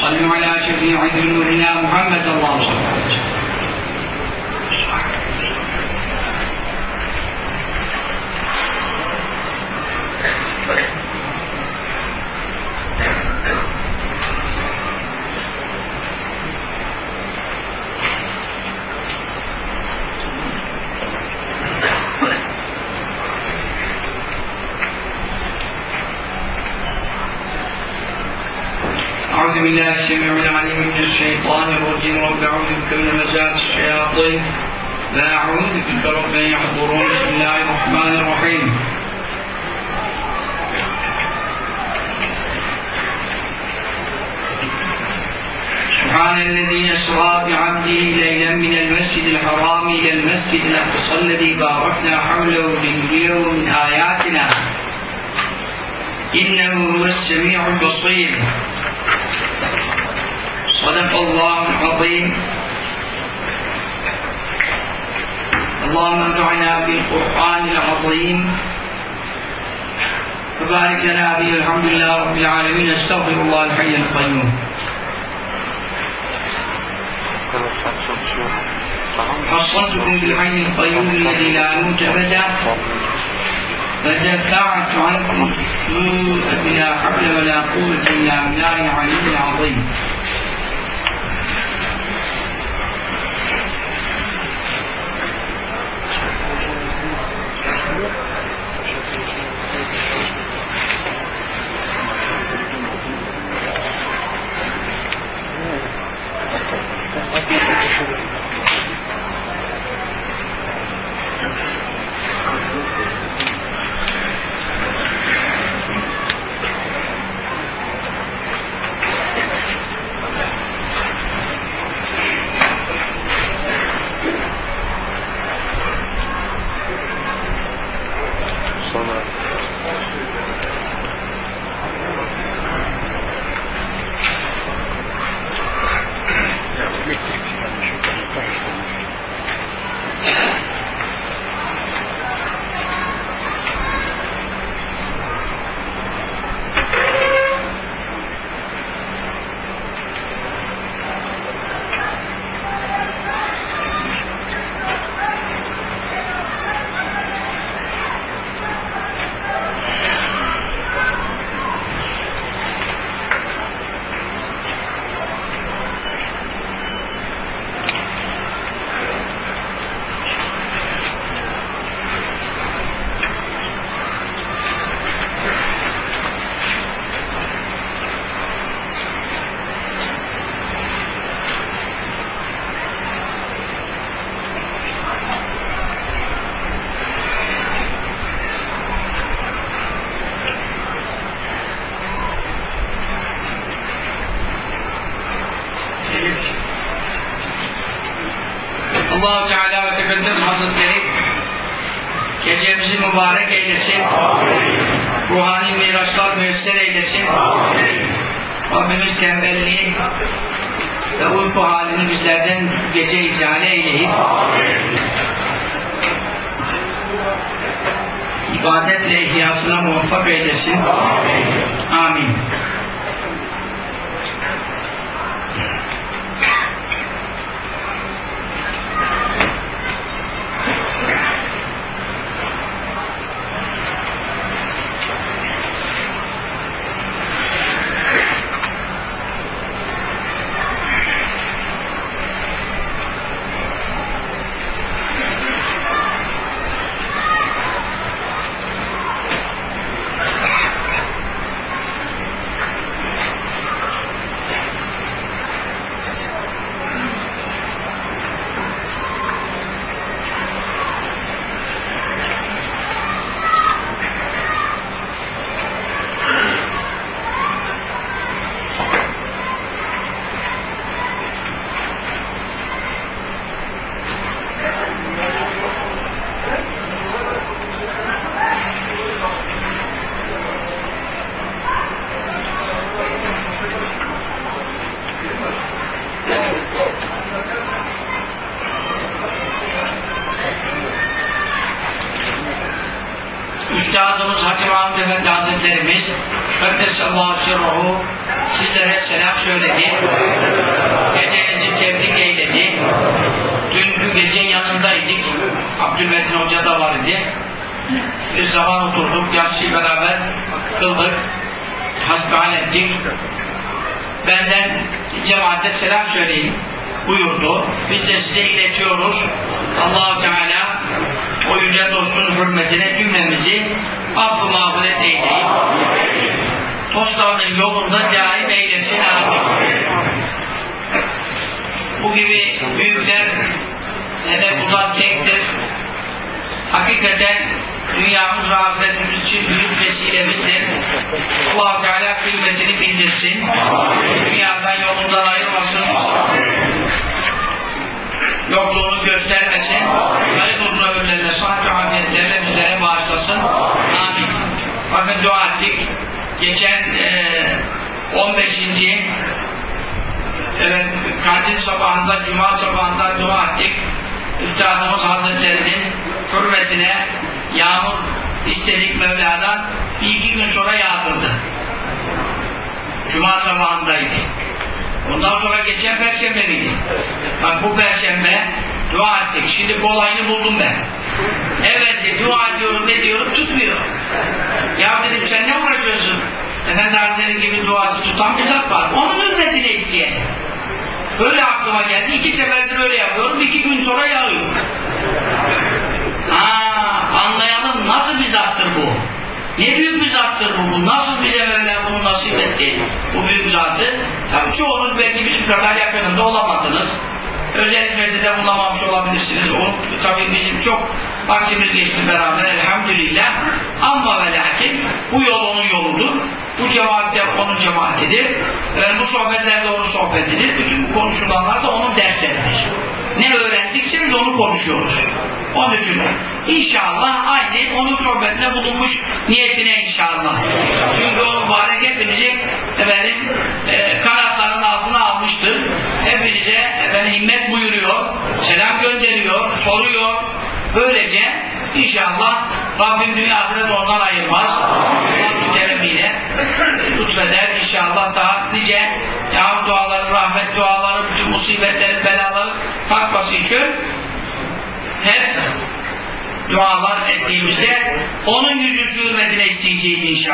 صلوا على شفيع ذنوبنا محمد اللهم بالله السميع العليم من الشيطان الرجيم رب أعوذ بك من همزات الشياطين لا أعوذ بك رب أن يحضرون بسم الله الرحمن الرحيم سبحان الذي أسرى بعبده ليلا من المسجد الحرام إلى المسجد الأقصى الذي باركنا حوله لنريه من آياتنا إنه هو السميع البصير صدق الله العظيم. اللهم انفعنا بالقرآن العظيم. وبارك لنا به الحمد لله رب العالمين. استغفر الله الحي القيوم? حصنتكم بالحي القيوم الذي لا موت أبدا. ودفعت عنكم السوء بلا حول ولا قوة إلا بالله العلي العظيم.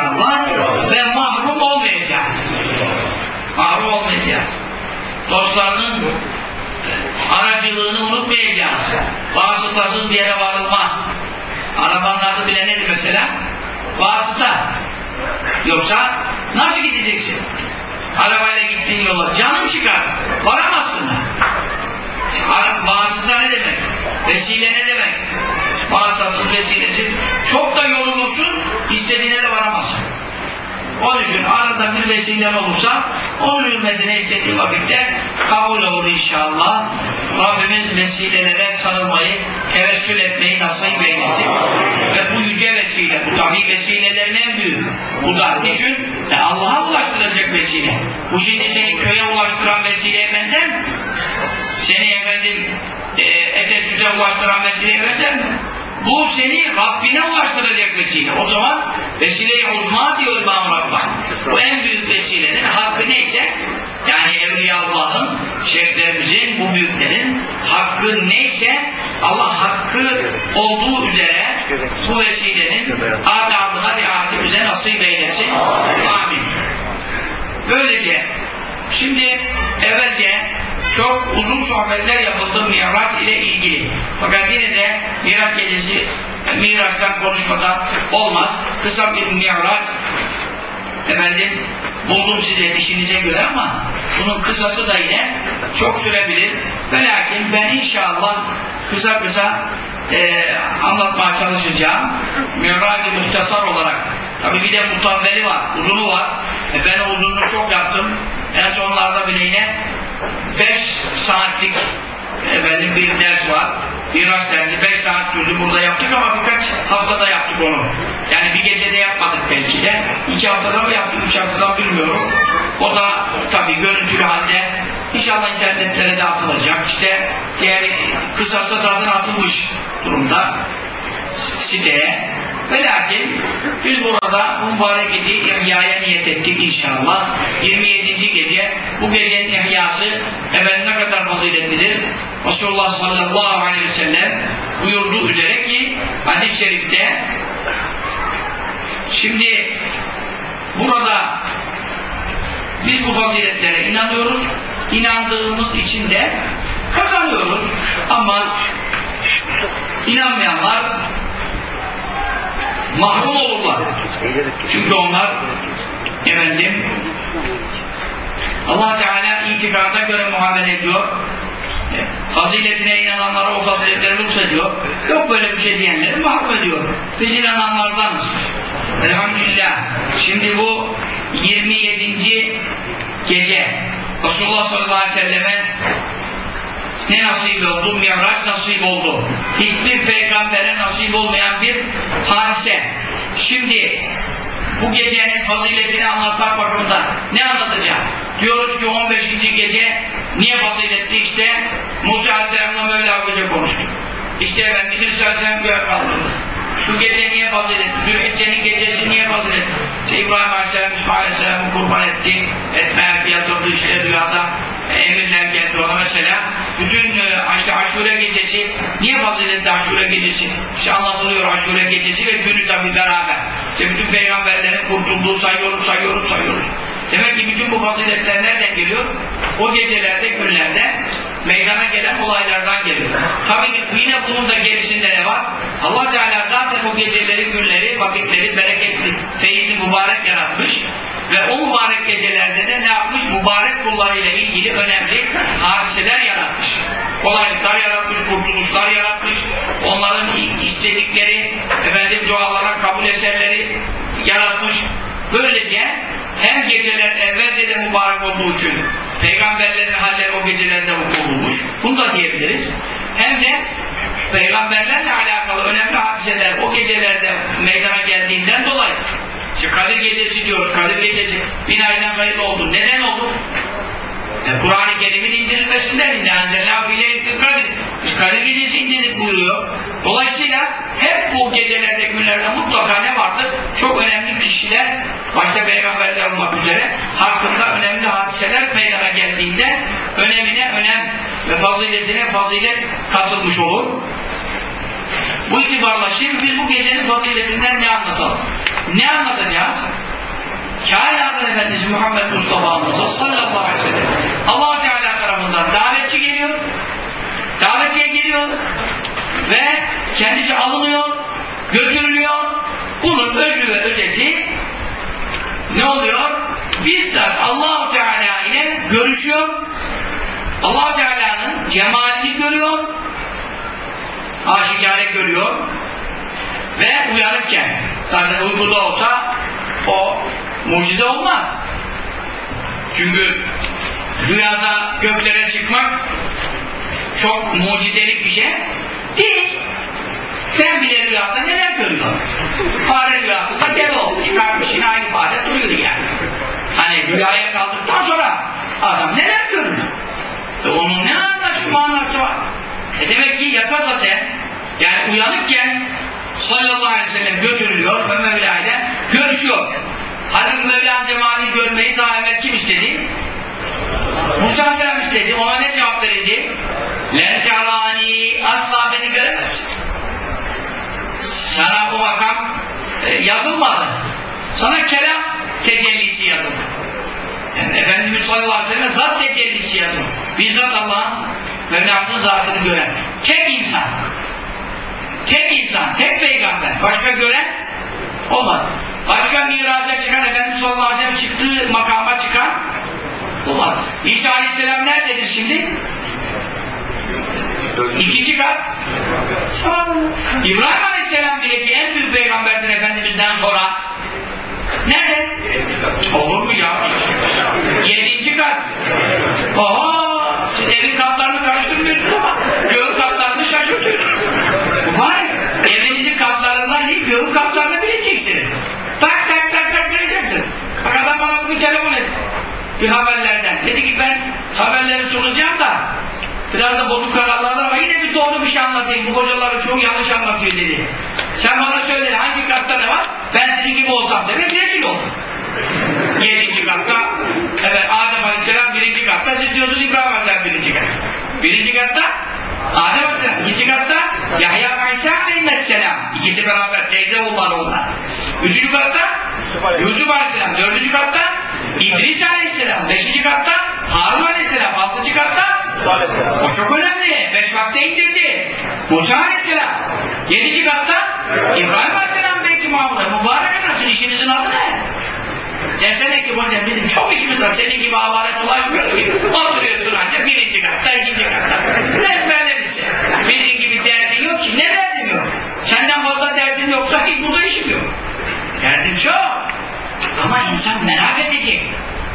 İnşallah ve mahrum olmayacağız. Mahrum olmayacağız. Dostlarının aracılığını unutmayacağız. Vasıtasız bir yere varılmaz. Arabanlarda bile nedir mesela? Vasıta. Yoksa nasıl gideceksin? Arabayla gittiğin yola canın çıkar. Varamazsın. Ara- Vasıta ne demek? Vesile ne demek? Vasıtasız vesilesiz. Çok da yorulursun, istediğine de varamazsın. Onun için arada bir vesilen olursa onun hürmetine istediği vakitte kabul olur inşallah. Rabbimiz vesilelere sarılmayı, tevessül etmeyi nasip eylesin. Ve bu yüce vesile, bu tabi vesilelerin en büyüğü. Bu da niçin? E Allah'a ulaştıracak vesile. Bu şimdi seni köye ulaştıran vesileye benzer mi? Seni efendim e, Efesüs'e ulaştıran vesileye benzer mi? Bu seni Rabbine ulaştıracak vesile. O zaman vesile-i uzma diyor İmam Rabbani. Bu en büyük vesilenin hakkı neyse yani Evliyaullah'ın, şeyhlerimizin, bu büyüklerin hakkı neyse Allah hakkı olduğu üzere bu vesilenin adabına riayeti bize nasip eylesin. Amin. Böylece şimdi evvelce çok uzun sohbetler yapıldı Miraç ile ilgili. Fakat yine de Miraç gecesi Miraç'tan konuşmadan olmaz. Kısa bir Miraç efendim buldum size dişinize göre ama bunun kısası da yine çok sürebilir. Ve lakin ben inşallah kısa kısa e, anlatmaya çalışacağım. Miraç-ı muhtasar olarak tabi bir de mutavveli var, uzunu var. E, ben uzunluğu çok yaptım. En sonlarda bile yine 5 saatlik efendim bir ders var. Miraç dersi 5 saat sürdü burada yaptık ama birkaç haftada yaptık onu. Yani bir gecede yapmadık belki de. 2 haftada mı yaptık, 3 haftada bilmiyorum. O da tabii görüntülü halde inşallah internetlere de atılacak. İşte diğer kısası zaten atılmış durumda siteye. Ve lakin biz burada mübarek gece İhya'ya niyet ettik inşallah. 27. gece bu gecenin ihyası efendim ne kadar faziletlidir. Resulullah sallallahu aleyhi ve sellem buyurduğu üzere ki hadis-i şerifte şimdi burada biz bu faziletlere inanıyoruz. İnandığımız için de kazanıyoruz. Ama inanmayanlar mahrum olurlar. Çünkü onlar efendim Allah Teala itikada göre muamele ediyor. Faziletine inananlara o faziletleri lütfediyor. Yok böyle bir şey diyenleri mahrum ediyor. Biz inananlardanız. Elhamdülillah. Şimdi bu 27. gece Resulullah sallallahu aleyhi ve selleme ne nasip oldu? Miraç nasip oldu. Hiçbir peygambere nasip olmayan bir hadise. Şimdi bu gecenin faziletini anlatmak bakımından ne anlatacağız? Diyoruz ki 15. gece niye faziletli? İşte Musa Aleyhisselam'la Mevla Hoca konuştu. İşte Efendimiz Aleyhisselam kaldırdı. Şu gece niye faziletli? Zülhicce'nin gecesi niye faziletli? İşte İbrahim Aleyhisselam, İsmail Aleyhisselam'ı kurban etti. Etmeye yatırdı işte rüyada. Emirler geldi ona mesela. Bütün e, işte aşure gecesi niye faziletli aşure gecesi? İşte anlatılıyor aşure gecesi ve günü tabi beraber. İşte bütün peygamberlerin kurtulduğu sayıyoruz, sayıyoruz, sayıyoruz. Demek ki bütün bu faziletler nereden geliyor? O gecelerde, günlerde meydana gelen olaylardan geliyor. Tabii ki yine bunun da gerisinde ne var? Allah Teala zaten o geceleri, günleri, vakitleri bereketli, feyizli, mübarek yaratmış ve o mübarek gecelerde de ne yapmış? Mübarek kullarıyla ilgili önemli hadiseler yaratmış. Kolaylıklar yaratmış, kurtuluşlar yaratmış. Onların istedikleri, efendim dualara kabul eserleri yaratmış. Böylece hem geceler evvelce de mübarek olduğu için peygamberlerin halleri o gecelerde vuku. Bunu da diyebiliriz. Hem de peygamberlerle alakalı önemli hadiseler o gecelerde meydana geldiğinden dolayı Kadir Gecesi diyor, Kadir Gecesi bin aydan hayırlı oldu. Neden oldu? E, Kur'an-ı Kerim'in indirilmesinden indi. Enzelâ bileytil kadir. Kadir Gecesi indirilip buyuruyor. Dolayısıyla hep bu gecelerde, günlerde mutlaka ne vardır? Çok önemli kişiler, başta peygamberler olmak üzere, hakkında önemli hadiseler meydana geldiğinde önemine önem ve faziletine fazilet katılmış olur. Bu itibarla şimdi biz bu gecenin faziletinden ne anlatalım? Ne anlatacağız? Kainatın Efendisi Muhammed Mustafa'mızda sallallahu aleyhi ve sellem. Allah Teala tarafından davetçi geliyor. Davetiye geliyor ve kendisi alınıyor götürülüyor. Bunun özü ve özeti ne oluyor? bizzat allah Teala ile görüşüyor. Allah Teala'nın cemalini görüyor. Aşikare görüyor. Ve uyanıkken zaten uykuda olsa o mucize olmaz. Çünkü rüyada göklere çıkmak çok mucizelik bir şey değil. Ben bile rüyada neler görüyorum. Fare rüyasında dev olmuş, çıkarmış yine aynı fare duruyor yani. Hani rüyaya kaldıktan sonra adam neler görüyor. E onun ne anlaşı manası var? E demek ki zaten yani uyanıkken sallallahu aleyhi ve sellem götürülüyor ve Mevla ile görüşüyor. Halbuki Mevla'nın cemalini görmeyi daha evvel kim istedi? Musa Aleyhisselam istedi. Ona ne cevap verildi? Len terani asla beni göremezsin. Sana bu makam e, yazılmadı. Sana kelam tecellisi yazıldı. Yani Efendimiz sallallahu aleyhi ve sellem zat tecellisi yazıldı. Bizzat Allah'ın Mevla'nın zatını gören. Tek insan. Tek insan, tek peygamber. Başka gören olmadı. Başka miraca çıkan Efendimiz sallallahu aleyhi ve sellem çıktığı makama çıkan olmadı. İsa aleyhisselam nerededir şimdi? İkinci kat. İbrahim aleyhisselam bile ki en büyük peygamberdir Efendimiz'den sonra. Nerede? Olur mu ya? Yedinci kat. Oha! Siz evin katlarını karıştırmıyorsunuz ama adam bana bugün telefon etti. Bir haberlerden. Dedi ki ben haberleri sunacağım da biraz da bozuk kararlarlar ama yine bir doğru bir şey anlatayım. Bu hocaların çoğu yanlış anlatıyor dedi. Sen bana söyle hangi katta ne var? Ben sizin gibi olsam demek rezil olur. Yedinci katta evet Adem Aleyhisselam birinci gidiyorsun İbrahim Aleyhisselam birinci kat. Birinci katta Adem Aleyhisselam. ikinci katta Yahya Aleyhisselam Aleyhisselam. İkisi beraber teyze oğulları onlar. Üçüncü katta Yusuf Aleyhisselam. Dördüncü katta İdris Aleyhisselam. Beşinci katta Harun Aleyhisselam. Altıncı katta o çok önemli. Beş vakte indirdi. Musa Aleyhisselam. Yedinci katta İbrahim Aleyhisselam belki Mahmud'a. Mübarek adamsın. İşinizin adı ne? Desene ki hocam bizim çok işimiz var. Senin gibi avaret ulaşmıyor. Oturuyorsun ancak birinci katta, ikinci katta. Ezberlemişsin. Bizim gibi derdin yok ki. Ne derdin yok? Senden fazla derdin yoksa hiç burada işim yok. Derdim çok. Ama insan merak edecek.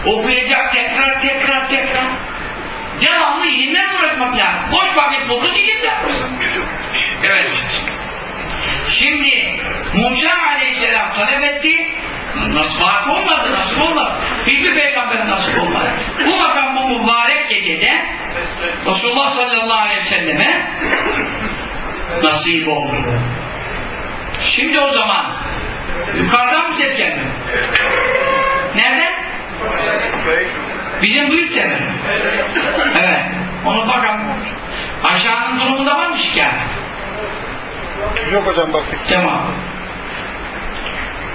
Okuyacak tekrar tekrar tekrar. Devamlı ilimle uğraşmak lazım. Boş vakit buldun ilimle Evet. Şimdi Musa aleyhisselam talep etti. Nasıl olmadı, nasıl olmadı? Hiçbir peygamber nasıl olmadı. Bu makam bu mübarek gecede Resulullah sallallahu aleyhi ve selleme nasip oldu. Şimdi o zaman yukarıdan mı ses gelmiyor? Nereden? Bizim bu üstte mi? Evet. Onu bakalım. Aşağının durumunda var mı şikayet? Yok hocam baktık. Tamam.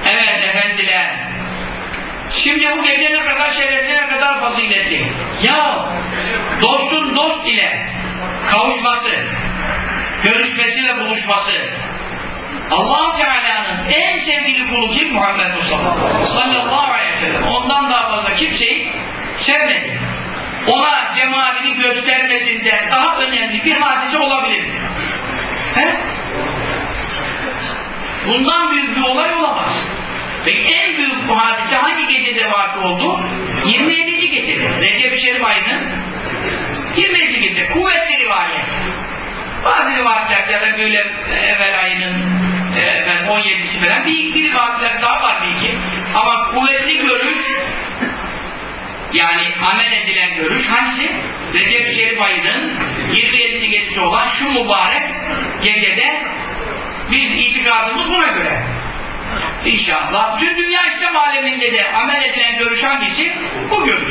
Evet efendiler. Şimdi bu gece ne kadar şerefli, ne kadar faziletli. Ya dostun dost ile kavuşması, görüşmesi ve buluşması allah Teala'nın en sevgili kulu kim? Muhammed Mustafa sallallahu aleyhi ve sellem. Ondan daha fazla kimseyi sevmedi. Ona cemalini göstermesinden daha önemli bir hadise olabilir. He? Bundan büyük bir olay olamaz. Ve en büyük bu hadise hangi gecede vakı oldu? 27. gecede. Recep-i Şerif ayının 27. gece. Kuvvetli rivayet. Bazı rivayetlerde böyle e, evvel ayının e, efendim 17'si falan bir, bir rivayetler daha var bir iki. Ama kuvvetli görüş yani amel edilen görüş hangisi? Recep-i Şerif ayının 27. gecesi olan şu mübarek gecede biz itikadımız buna göre. İnşallah. Tüm dünya İslam aleminde de amel edilen görüş hangisi? Bu görüş.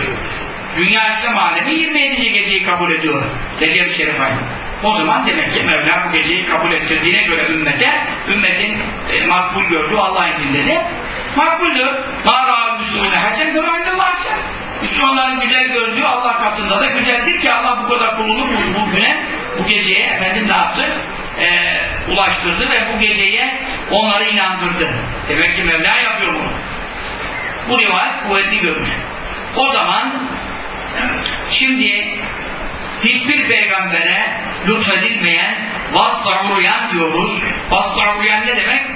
Dünya İslam alemi 27. geceyi kabul ediyor. Recep-i Şerif ayı. O zaman demek ki Mevla bu geceyi kabul ettirdiğine göre ümmete, ümmetin e, makbul gördüğü Allah indinde de makbuldür. Mârâ Müslümüne hasen gömândillâh hasen. Müslümanların güzel gördüğü Allah katında da güzeldir ki Allah bu kadar kulunu bu güne, bu geceye efendim ne yaptı? Ee, ulaştırdı ve bu geceye onları inandırdı. Demek ki Mevla yapıyor bunu. Bu rivayet kuvvetli görmüş. O zaman şimdi hiçbir peygambere lütfedilmeyen vasla uruyan diyoruz. Vasla uruyan ne demek?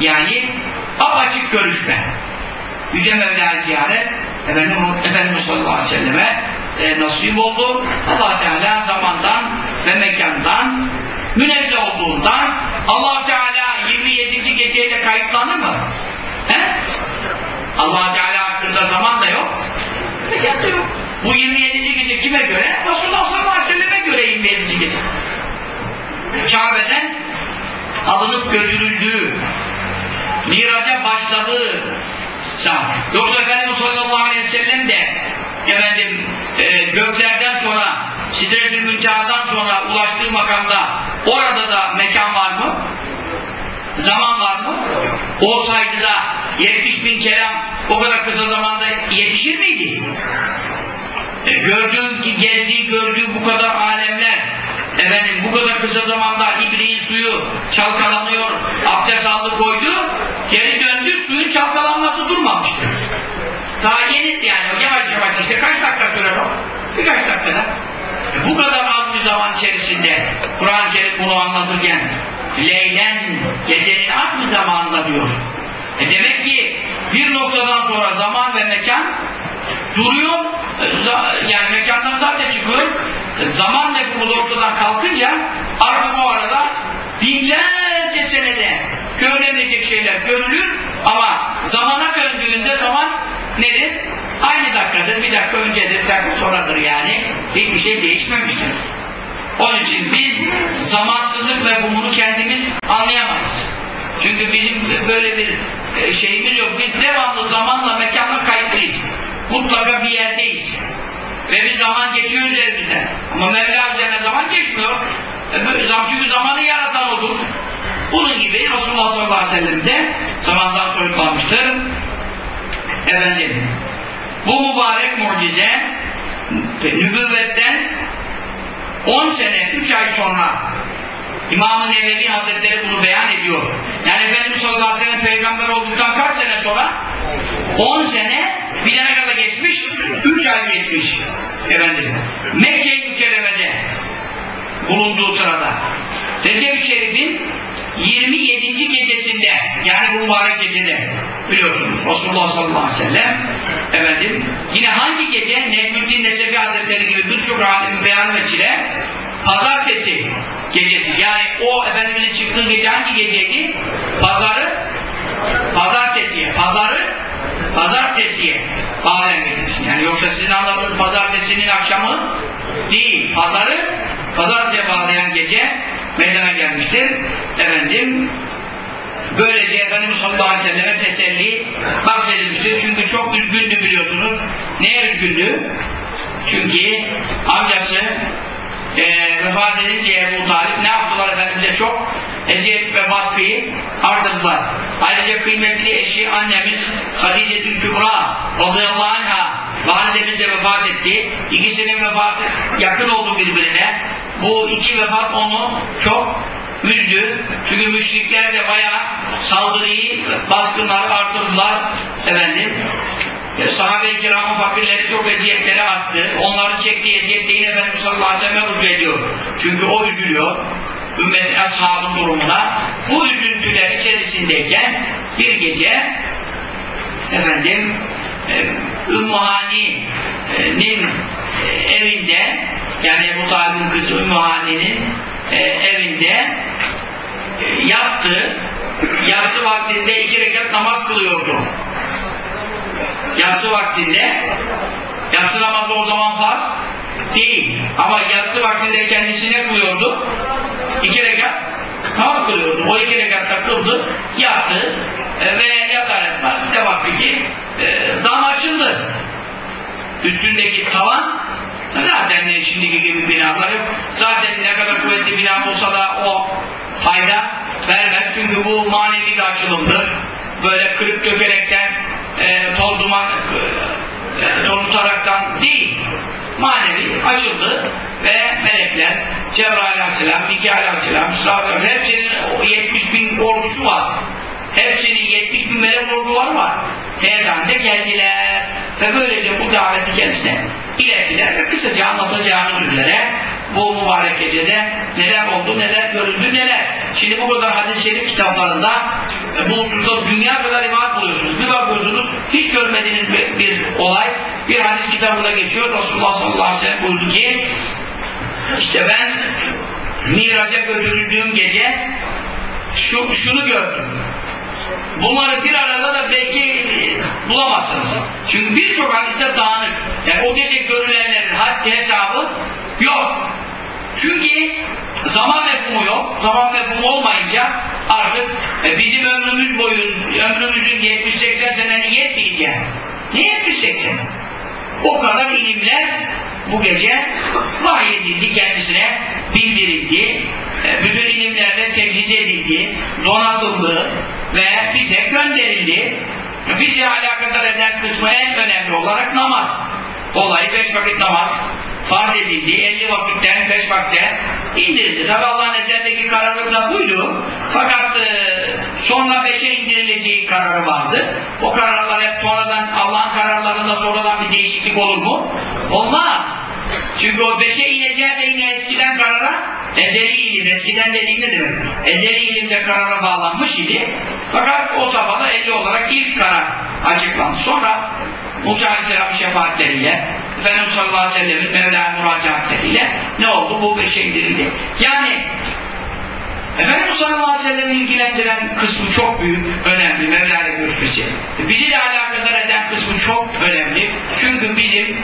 Yani apaçık görüşme. Yüce Mevla'yı ziyaret Efendim, Efendimiz sallallahu aleyhi ve selleme e, nasip oldu. allah Teala zamandan ve mekandan münezzeh olduğundan allah Teala 27. geceyle kayıtlanır mı? He? allah Teala hakkında zaman da yok. Mekan da yok. Bu 27. gece kime göre? Resulullah sallallahu aleyhi ve selleme göre 27. gece. Kabe'den alınıp götürüldüğü miraca başladığı saat. Yoksa Efendimiz sallallahu aleyhi ve sellem de efendim e, göklerden sonra Sidretül Münteha'dan sonra ulaştığı makamda orada da mekan var mı? Zaman var mı? Olsaydı da 70 bin kelam o kadar kısa zamanda yetişir miydi? E, gördüğü, gezdiği, gördüğü bu kadar alemler efendim bu kadar kısa zamanda ibriğin suyu çalkalanıyor, abdest aldı koydu, geri döndü, suyun çalkalanması durmamıştı. Daha yeni yani yavaş yavaş işte kaç dakika sürer o? Birkaç dakikada. E, bu kadar az bir zaman içerisinde Kur'an-ı Kerim bunu anlatırken Leylen gecenin az bir zamanında diyor. E demek ki bir noktadan sonra zaman ve mekan duruyor. Yani mekandan zaten çıkıyor. Zaman mefhumu ortadan kalkınca artık o arada binlerce senede görülemeyecek şeyler görülür ama zamana döndüğünde zaman nedir? Aynı dakikadır, bir dakika öncedir, bir dakika sonradır yani. Hiçbir şey değişmemiştir. Onun için biz zamansızlık mefhumunu kendimiz anlayamayız. Çünkü bizim böyle bir e, şeyimiz yok. Biz devamlı zamanla mekanla kayıtlıyız. Mutlaka bir yerdeyiz. Ve bir zaman Ama Mevla üzerine zaman geçmiyor. E, çünkü zamanı yaratan odur. Bunun gibi Resulullah sallallahu aleyhi ve sellem de zamandan soyutlanmıştır. Efendim, bu mübarek mucize nübüvvetten 10 sene, 3 ay sonra İmam-ı Nevevi Hazretleri bunu beyan ediyor. Yani Efendimiz sallallahu aleyhi ve sellem peygamber olduktan kaç sene sonra? 10 sene bir kadar geçmiş? 3 ay geçmiş. Efendim. Mekke-i Mükerreme'de bulunduğu sırada. Recep-i Şerif'in 27. gecesinde yani bu mübarek gecede biliyorsunuz Resulullah sallallahu aleyhi ve sellem efendim yine hangi gece Necmuddin Nesefi Hazretleri gibi birçok alemin beyan veçile pazartesi gecesi yani o Efendimiz'in çıktığı gece hangi geceydi? Pazarı pazartesiye pazarı pazartesiye bağlayan gecesi. Yani yoksa sizin anladığınız pazartesinin akşamı değil. Pazarı pazartesiye bağlayan gece meydana gelmiştir. Efendim Böylece Efendimiz sallallahu aleyhi ve selleme teselli bahsedilmiştir. Çünkü çok üzgündü biliyorsunuz. Neye üzgündü? Çünkü amcası eee vefat edince Ebu Talip ne yaptılar Efendimiz'e çok eziyet ve baskıyı artırdılar. Ayrıca kıymetli eşi annemiz Hadice-tül Kübra radıyallahu anha validemiz de vefat etti. İkisinin vefatı yakın oldu birbirine. Bu iki vefat onu çok üzdü. Çünkü müşrikler de bayağı saldırıyı, baskınları artırdılar. Efendim, e, sahabe-i kiramın fakirleri çok eziyetleri arttı. Onların çektiği eziyet de yine Efendimiz sallallahu aleyhi ve sellem rücu ediyor. Çünkü o üzülüyor. Ümmet ashabın durumuna. Bu üzüntüler içerisindeyken bir gece efendim e, Ümmü Hani'nin e, evinde yani Ebu Talib'in kızı Ümmü Hani'nin e, evinde e, yattı. Yatsı vaktinde iki rekat namaz kılıyordu. Yatsı vaktinde yatsı namazı o zaman farz değil. Ama yatsı vaktinde kendisi ne kılıyordu? İki rekat namaz kılıyordu. O iki rekatta kıldı, yattı e, ve yatar etmez de baktı ki e, dam açıldı. Üstündeki tavan zaten e, şimdiki gibi binalar yok. Zaten ne kadar kuvvetli bina olsa da o fayda vermez. Çünkü bu manevi bir açılımdır. Böyle kırıp dökerekten e, toz duman e, tozutaraktan değil. Manevi açıldı ve melekler Cebrail aleyhisselam, Mikail aleyhisselam, İsrail hepsinin o 70 bin ordusu var. Hepsinin 70 bin melek orduları var. Teheran'da geldiler. Ve böylece bu daveti kendisine ilettiler ve kısaca anlatacağınız üzere bu mübarek gecede neler oldu, neler görüldü, neler. Şimdi bu kadar hadis-i şerif kitaplarında e, bu hususta dünya kadar rivayet buluyorsunuz. Bir bakıyorsunuz hiç görmediğiniz bir, bir olay bir hadis kitabında geçiyor. Resulullah sallallahu aleyhi ve sellem buyurdu ki işte ben Miraç'a götürüldüğüm gece şu, şunu gördüm. Bunları bir arada da belki e, bulamazsınız. Çünkü birçok hadiste dağınık. Yani o gece görülenlerin haddi hesabı yok. Çünkü zaman mefhumu yok. Zaman mefhumu olmayınca artık e, bizim ömrümüz boyun, ömrümüzün 70-80 senenin yetmeyeceği. Ne 70-80? O kadar ilimler bu gece vahyedildi kendisine bildirildi. E, Bütün ilimlerle techiz edildi, donatıldı ve bize gönderildi. Bizi alakadar eden kısmı en önemli olarak namaz. Dolayı beş vakit namaz farz edildi. 50 vakitten 5 vakte indirildi. Tabi Allah'ın eserindeki kararı da buydu. Fakat e, sonra 5'e indirileceği kararı vardı. O kararlar hep sonradan Kararlarında sonradan bir değişiklik olur mu? Olmaz. Çünkü o 5'e ineceği de yine eskiden karara ezeli ilim, eskiden dediğim ne demek? Ezeli ilimde karara bağlanmış idi. Fakat o safhada 50 olarak ilk karar açıklandı. Sonra Musa Aleyhisselam şefaatleriyle Efendimiz sallallahu aleyhi ve sellem'in Mevla'ya müracaatleriyle ne oldu? Bu beşe indirildi. Yani Efendimiz sallallahu aleyhi ve sellem'i ilgilendiren kısmı çok büyük, önemli, Mevla ile görüşmesi. Bizi de alakadar eden kısmı çok önemli. Çünkü bizim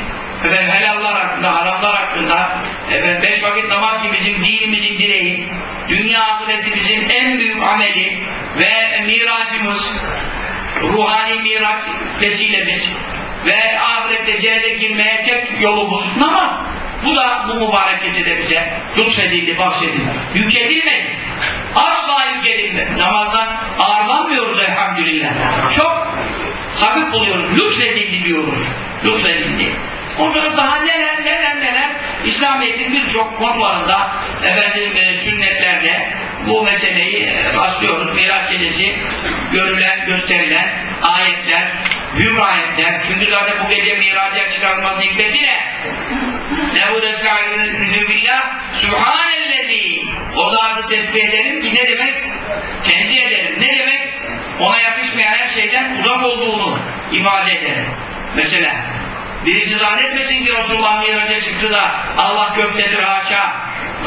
efendim, helallar hakkında, haramlar hakkında efendim, beş vakit namaz gibi bizim dinimizin direği, dünya ahiretimizin en büyük ameli ve miracımız, ruhani miraç vesilemiz ve ahirette cennete girmeye tek yolumuz namaz. Bu da bu mübarek gecede bize lütfedildi, bahşedildi. Yük edilmedi. Asla yük edilmedi. Namazdan ağırlanmıyoruz elhamdülillah. Çok hafif buluyoruz. Lütfedildi diyoruz. Lütfedildi. Ondan daha neler neler neler İslamiyet'in birçok konularında efendim e, sünnetlerde bu meseleyi e, rastlıyoruz. Miraç gecesi görülen, gösterilen ayetler, büyük ayetler. Çünkü zaten bu gece miraca çıkarılmanın hikmeti ne? Ne bu destekleri billah Sübhanellezi O zatı tesbih ederim ki ne demek? Tenzih ederim. Ne demek? Ona yakışmayan her şeyden uzak olduğunu ifade ederim. Mesela birisi zannetmesin ki Resulullah miraca çıktı da Allah göktedir haşa.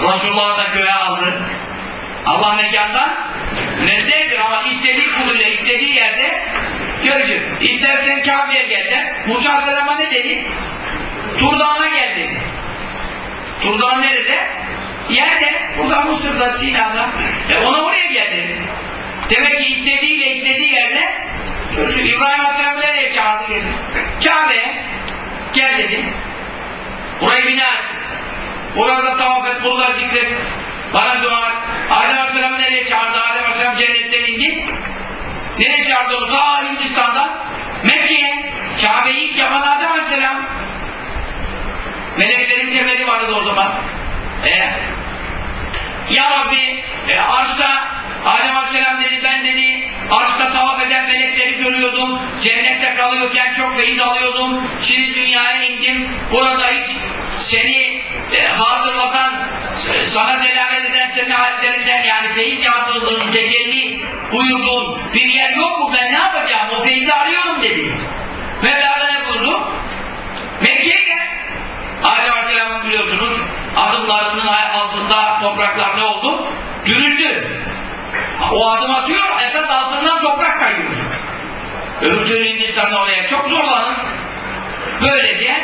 Resulullah da göğe aldı. Allah mekandan münezzehtir ama istediği kuluyla istediği yerde görüşür. İstersen Kabe'ye gel de Musa Aleyhisselam'a ne dedi? Tur Dağı'na geldi. Tur Dağı nerede? Yerde. Burada Mısır'da, Sina'da. E ona oraya geldi. Demek ki istediğiyle istediği yerde görüşür. İbrahim Aleyhisselam nereye çağırdı geldi? Kabe'ye gel dedi. Burayı bina et. Burada tavaf et, burada zikret. Bana dua et. Adem Aleyhisselam'ı nereye çağırdı? Adem Aleyhisselam cennetten indi. Nereye çağırdı onu? Ta Hindistan'dan Mekke'ye. Kabe'yi ilk yapan Adem Aleyhisselam. Meleklerin temeli vardı o zaman. E, ya Rabbi e, arşta Adem Aleyhisselam dedi ben dedi arşta tavaf eden melekleri görüyordum. Cennette kalıyorken çok feyiz alıyordum. Şimdi dünyaya indim. Burada hiç seni e, hazırlatan e, sana delalet eden senin hallerinden yani feyiz yağdırdığın, tecelli buyurduğun bir yer yok mu? Ben ne yapacağım? O feyizi arıyorum dedi. Mevla'da ne buyurdu? Mekke'ye gel. Adem Aleyhisselam'ın biliyorsunuz adımlarının altında topraklar ne oldu? Dürüldü. O adım atıyor, esas altından toprak kayıyor. Öbür türlü Hindistan'da oraya çok zorlanır. Böylece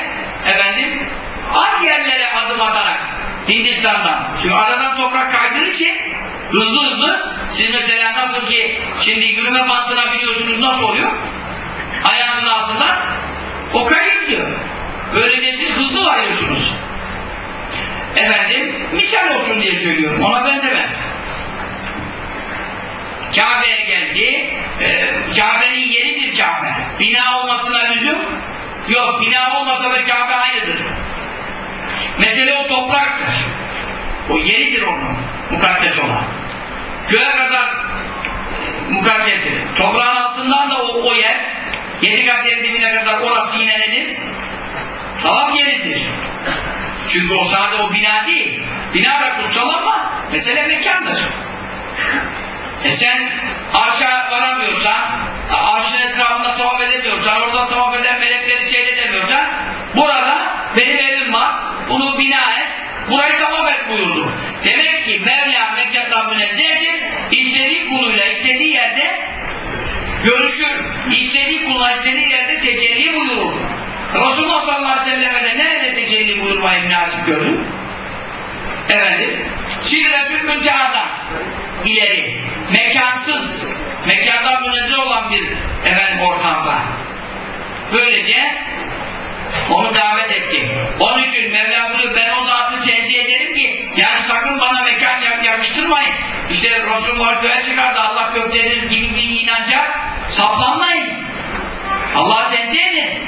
efendim az yerlere adım atarak Hindistan'dan. Çünkü aradan toprak kaydığı için hızlı hızlı siz mesela nasıl ki şimdi yürüme bantına biliyorsunuz nasıl oluyor? Ayağınızın altından o kayıp diyor. Böylece siz hızlı varıyorsunuz. Efendim, misal olsun diye söylüyorum. Ona benzemez. Kabe'ye geldi. E, Kabe'nin yeridir Kabe. Bina olmasına lüzum yok. Bina olmasa da Kabe aynıdır. Mesele o topraktır. O yeridir onun. Mukaddes olan. Göğe kadar e, mukaddestir. Toprağın altından da o, o yer yedi kat dibine kadar orası yine nedir? Tavaf yeridir. Çünkü o sadece o bina değil. Bina da kutsal ama mesele mekandır. E sen arşa varamıyorsan, arşın etrafında tavaf edemiyorsan, orada tavaf eden melekleri seyredemiyorsan, burada benim evim var, bunu bina et, burayı tavaf et buyurdu. Demek ki Mevla mekandan münezzehtir, istediği kuluyla istediği yerde görüşür, istediği kuluyla istediği yerde tecelli buyurur. Resulullah sallallahu aleyhi ve selleme de nerede tecelli buyurmayı münasip gördü? Efendim, Sidretül Münteha'dan ileri, mekansız, mekandan münezzeh olan bir efendim ortamda. Böylece onu davet etti. Onun için Mevla buyuruyor, ben o zatı tenzih ederim ki, yani sakın bana mekan yakıştırmayın. İşte Resulullah göğe çıkardı, Allah göktedir gibi bir inanca saplanmayın. Allah'ı tenzih edin.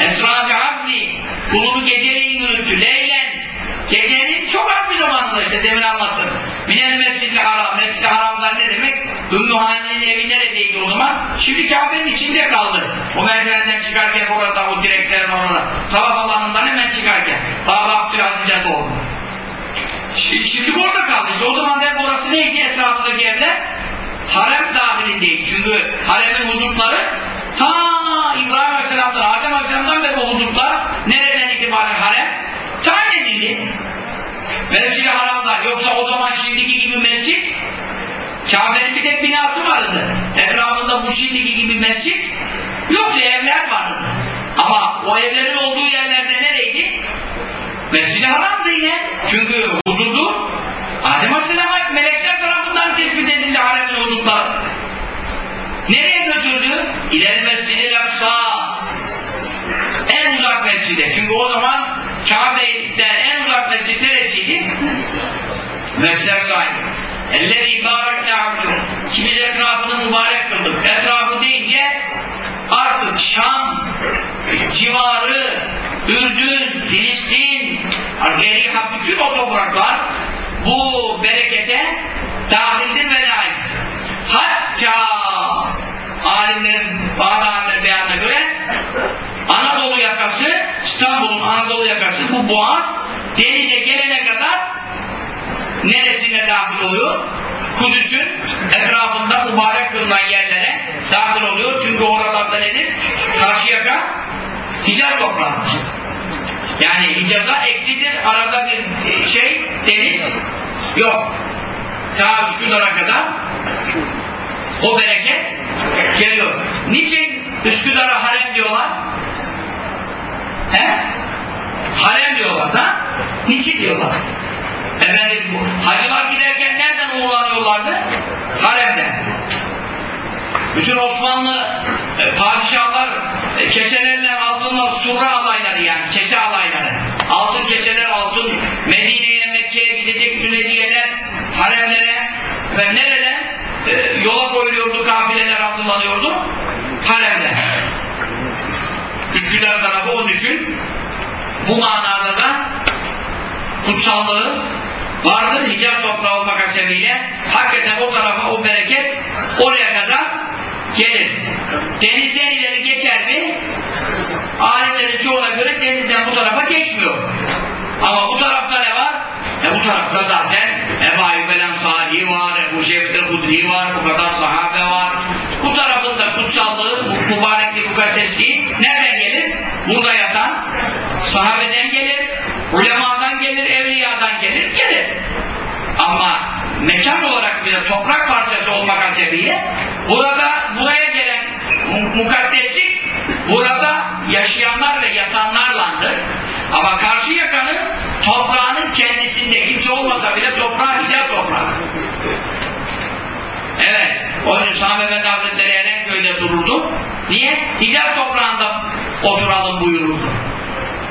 Esra-ı abdi, kulunu geceleyin yürüttü, leylen, gecenin çok az bir zamanında işte demin anlattım. Minel mescid-i haram, mescid-i ne demek? Ümmü Hani'nin evi neredeydi o zaman? Şimdi Kabe'nin içinde kaldı. O merdivenden çıkarken orada, o direklerin orada, tavaf alanından hemen çıkarken, Baba Abdülaziz'e doğru. Şimdi, şimdi orada kaldı. İşte o zaman hep orası neydi etrafındaki yerler? Harem dahilindeydi. Çünkü haremin hudutları ta İbrahim Aleyhisselam'dan, Adem Aleyhisselam'dan beri o hudutlar nereden itibaren harem? Tayin edildi. Mescid-i Haram'da. Yoksa o zaman şimdiki gibi mescit Kabe'nin bir tek binası vardı. Etrafında bu şimdiki gibi mescit yoktu, evler vardı. Ama o evlerin olduğu yerlerde nereydi? Mescid-i Haram'dı yine. Çünkü hududu Adem Aleyhisselam'a melekler tarafından tespit edildi haremin hudutları. Nereye götürdü? İleri mescidi laksa. En uzak mescide. Çünkü o zaman Kabe'den en uzak mescid neresiydi? Mescid sahibi. Elleri ibaret yaptım. Kimiz etrafını mübarek kıldık. Etrafı deyince artık Şam civarı, Ürdün, Filistin, Geriha bütün o topraklar bu berekete dahildir ve layıktır. Hatta alimlerin, bazı alimlerin beyanına göre Anadolu yakası, İstanbul'un Anadolu yakası bu boğaz denize gelene kadar neresine dahil oluyor? Kudüs'ün etrafında mübarek kılınan yerlere dahil oluyor. Çünkü oralarda nedir? Karşıyaka Hicaz toprağı. Yani Hicaz'a eklidir. Arada bir şey, deniz yok. Ta Üsküdar'a kadar o bereket geliyor. Niçin Üsküdar'a harem diyorlar? He? Harem diyorlar da. Niçin diyorlar? Efendim hacılar giderken nereden uğurlanıyorlardı? Haremden. Bütün Osmanlı e, padişahlar e, keselerle altınla surra alayları yani kese alayları. Altın keseler altın Medine'ye Mekke'ye gidecek bütün hediyeler haremlere ve nerede e, yola koyuluyordu kafileler hazırlanıyordu haremde. Üsküdar tarafı onun için bu manada da kutsallığı vardır. Hicaz toprağı olmak hasebiyle hakikaten o tarafa o bereket oraya kadar gelir. Denizden ileri geçer mi? Alimlerin çoğuna göre denizden bu tarafa geçmiyor. Ama bu tarafta ne var? E bu tarafta zaten Ebu Ayyub el Ensari var, Ebu Şevket el Hudri var, bu kadar sahabe var. Bu tarafında kutsallığı, bu mübarekliği, mukaddesliği nereden gelir? Burada yatan sahabeden gelir, ulemadan gelir, evliyadan gelir, gelir. Ama mekan olarak bile toprak parçası olmak hasebiyle burada buraya gelen mu- mukaddeslik burada yaşayanlar ve yatanlarlandır. Sami Efendi Hazretleri Erenköy'de dururdu. Niye? Hicaz toprağında oturalım buyururdu.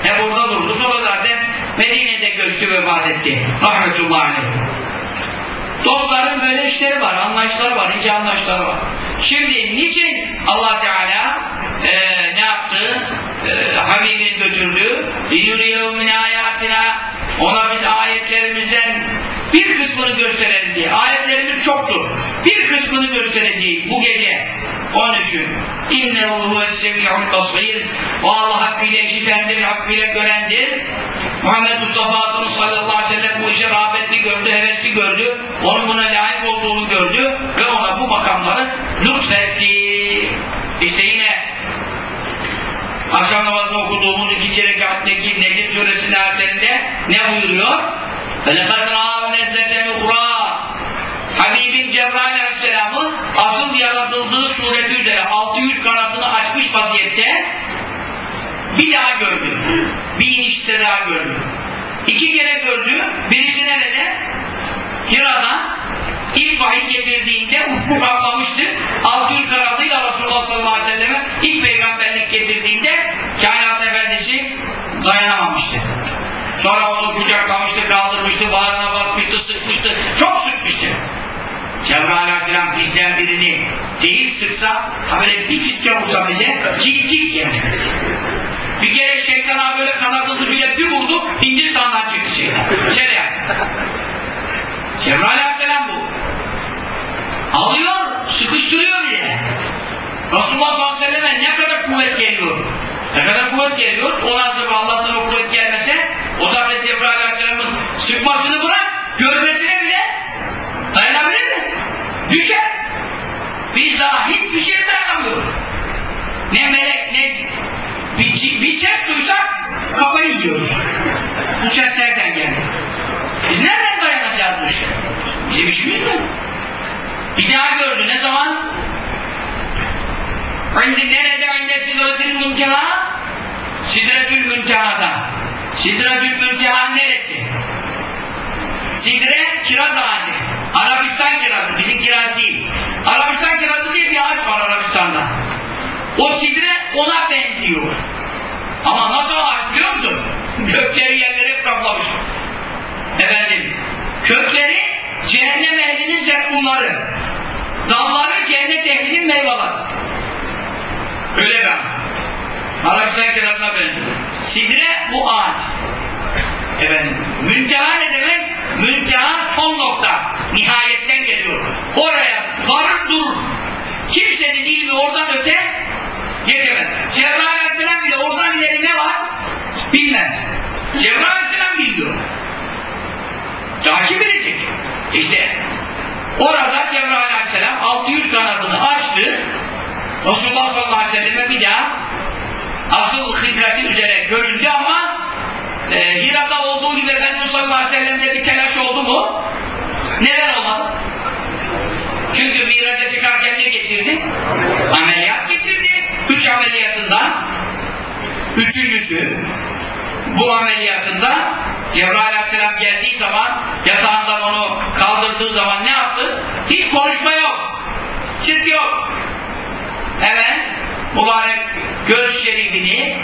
Hep orada durdu. Sonra zaten Medine'de göçtü vefat etti. Rahmetullahi aleyh. Dostların böyle işleri var, anlayışları var, ince anlayışları var. Şimdi niçin Allah Teala e, ne yaptı? E, Habibin götürdüğü, ona biz ayetlerimizden bir kısmını gösterelim. Ayetlerimiz çoktur. Bir kısmını göstereceğiz bu gece. Onun için innehu huves-semi'ul basir. O Allah hakkıyla işitendir, hakkıyla görendir. Muhammed Mustafa'sının sallallahu aleyhi ve sellem bu işe rağbetli gördü, hevesli gördü. Onun buna layık olduğunu gördü ve ona bu makamları lütfetti. İşte yine akşam namazında okuduğumuz ikinci rekatteki Necip suresinin ayetlerinde ne buyuruyor? فَلَقَدْ رَاهُ نَزْلَةً اُخْرَى Habibim Cebrail Aleyhisselam'ı asıl yaratıldığı sureti üzere 600 kanatını açmış vaziyette bir daha gördü. Bir inişte daha gördü. İki kere gördü. Birisi nerede? Hira'da ilk vahiy getirdiğinde ufku kaplamıştı. 600 kanadıyla Resulullah sallallahu aleyhi ve selleme ilk peygamberlik getirdiğinde kainat efendisi dayanamamıştı. Sonra onu kucaklamıştı, kaldırmıştı, bağrına basmıştı, sıkmıştı. Çok sıkmıştı. Cebrail Aleyhisselam bizden birini değil sıksa, ha böyle bir fiske vursa bize, git git yani. Bir kere şeytana böyle kanadın ucuyla bir vurdu, Hindistan'dan çıktı şeytan. Şöyle. Cebrail Aleyhisselam bu. Alıyor, sıkıştırıyor bile. Resulullah sallallahu aleyhi ve selleme ne kadar kuvvet geliyor. Ne kadar kuvvet geliyor. Ondan sonra Allah'tan o kuvvet gelmese o zaten Cebrail Aleyhisselam'ın sıkmasını bırak, görmesine bile dayanabilir mi? Düşer. Biz daha hiçbir şey dayanamıyoruz. Ne melek ne bir, bir ses duysak kafayı yiyoruz. Bu ses nereden geldi? Biz nereden dayanacağız bu işe? Bizim işimiz mi? Bir daha gördü. Ne zaman? İndi nerede? İnde sidretül münteha? Sidretül müntehada. Sidretül münteha neresi? Sidre kiraz ağacı. Arabistan kirazı. Bizim kiraz değil. Arabistan kirazı diye bir ağaç var Arabistan'da. O sidre ona benziyor. Ama nasıl ağaç biliyor musun? Kökleri yerlere kaplamış. Efendim, kökleri cehennem ehlinin zekkumları. Dalları cennet ehlinin meyveleri. Öyle bir ağaç. Arapçada kirazına benziyor. Sidre bu ağaç. Efendim, münteha ne demek? Münteha son nokta. Nihayetten geliyor. Oraya varır durur. Kimsenin ilmi oradan öte geçemez. Cebrail aleyhisselam bile oradan ileri ne var? Bilmez. Cebrail aleyhisselam bilmiyor. Daha kim bilecek? İşte orada Cebrail aleyhisselam 600 kanadını açtı. Resulullah sallallahu aleyhi ve selleme bir daha asıl hibreti üzere göründü ama e, Hira'da olduğu gibi Efendimiz sallallahu aleyhi ve sellem'de bir telaş oldu mu? Neden olmadı? Çünkü miraca çıkarken ne geçirdi? Ameliyat geçirdi. Üç ameliyatından üçüncüsü bu ameliyatında Cebrail aleyhisselam geldiği zaman yatağından onu kaldırdığı zaman ne yaptı? Hiç konuşma yok. Çıt yok. Hemen mübarek göz şerifini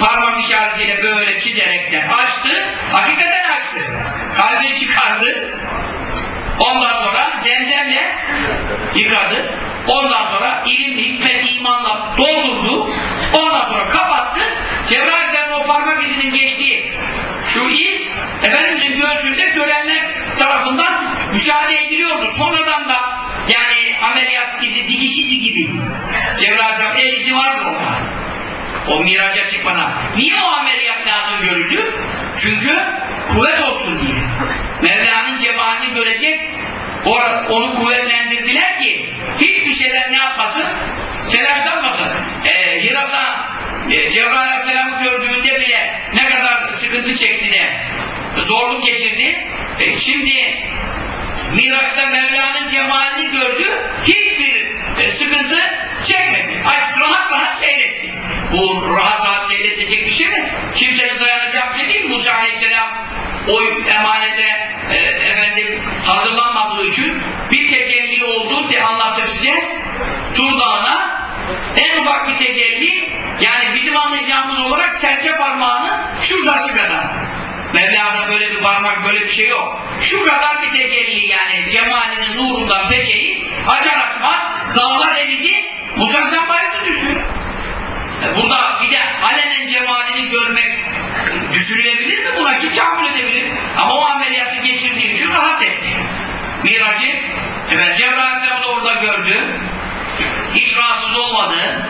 parmak işaretiyle böyle çizerekten açtı. Hakikaten açtı. Kalbini çıkardı. Ondan sonra zemzemle yıkadı. Ondan sonra ilim, hikmet, imanla doldurdu. Ondan sonra kapattı. Cebrail o parmak izinin geçtiği şu iz Efendimiz'in göğsünde görenler tarafından müşahede ediliyordu. Sonradan da yani ameliyat izi, dikiş izi gibi. Cebrail Aleyhisselam el izi vardı orada. O miraca çıkmana. Niye o ameliyat lazım görüldü? Çünkü kuvvet olsun diye. Mevla'nın cemalini görecek, onu kuvvetlendirdiler ki hiçbir şeyden ne yapmasın? Telaşlanmasın. Ee, Hira'da e, Cebrail Aleyhisselam'ı gördüğünde bile ne kadar sıkıntı çekti de zorluk geçirdi. E, şimdi Miraç'ta Mevla'nın cemalini gördü, hiçbir e, sıkıntı çekmedi. Aç rahat rahat seyretti. Bu rahat rahat seyredecek bir şey mi? Kimsenin dayanacağı bir şey değil. Musa Aleyhisselam o emanete e, efendim hazırlanmadığı için bir tecelli oldu diye anlattı size. Tur Dağı'na en ufak bir tecelli yani bizim anlayacağımız olarak serçe parmağının şurası kadar. Mevla'da böyle bir parmak böyle bir şey yok. Şu kadar bir tecelli yani cemalinin nurundan peçeyi açar açmaz dağlar eridi uzaktan bayıldı düştü. E Burada bir de alenen cemalini görmek düşünülebilir mi? Buna kim tahammül edebilir? Ama o ameliyatı geçirdiği için rahat etti. Miracı, evet Cebrail Aleyhisselam da orada gördü. Hiç rahatsız olmadı.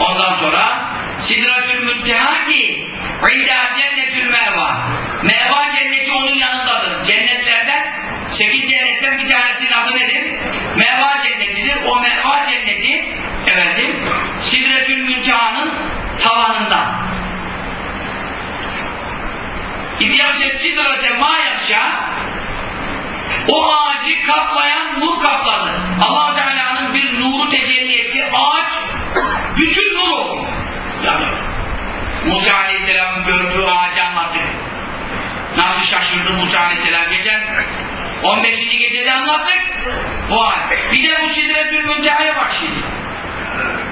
Ondan sonra Sidratül Münteha ki İndâ cennetül meva Meva cenneti onun yanındadır. Cennetlerden sekiz cennetten bir tanesinin adı nedir? Meva cennetidir. O meva cenneti efendim Sidretül Münteha'nın tavanında. İdiyase sidrate ma yaşa o ağacı kaplayan nur kapladı. allah Teala'nın bir nuru tecelli etti. Ağaç bütün nur oldu. Yani Musa Aleyhisselam'ın gördüğü ağacı anlattık. Nasıl şaşırdı Musa Aleyhisselam geçen 15. gecede anlattık. Bu ağaç. Bir de bu Sidretül Münteha'ya bak şimdi.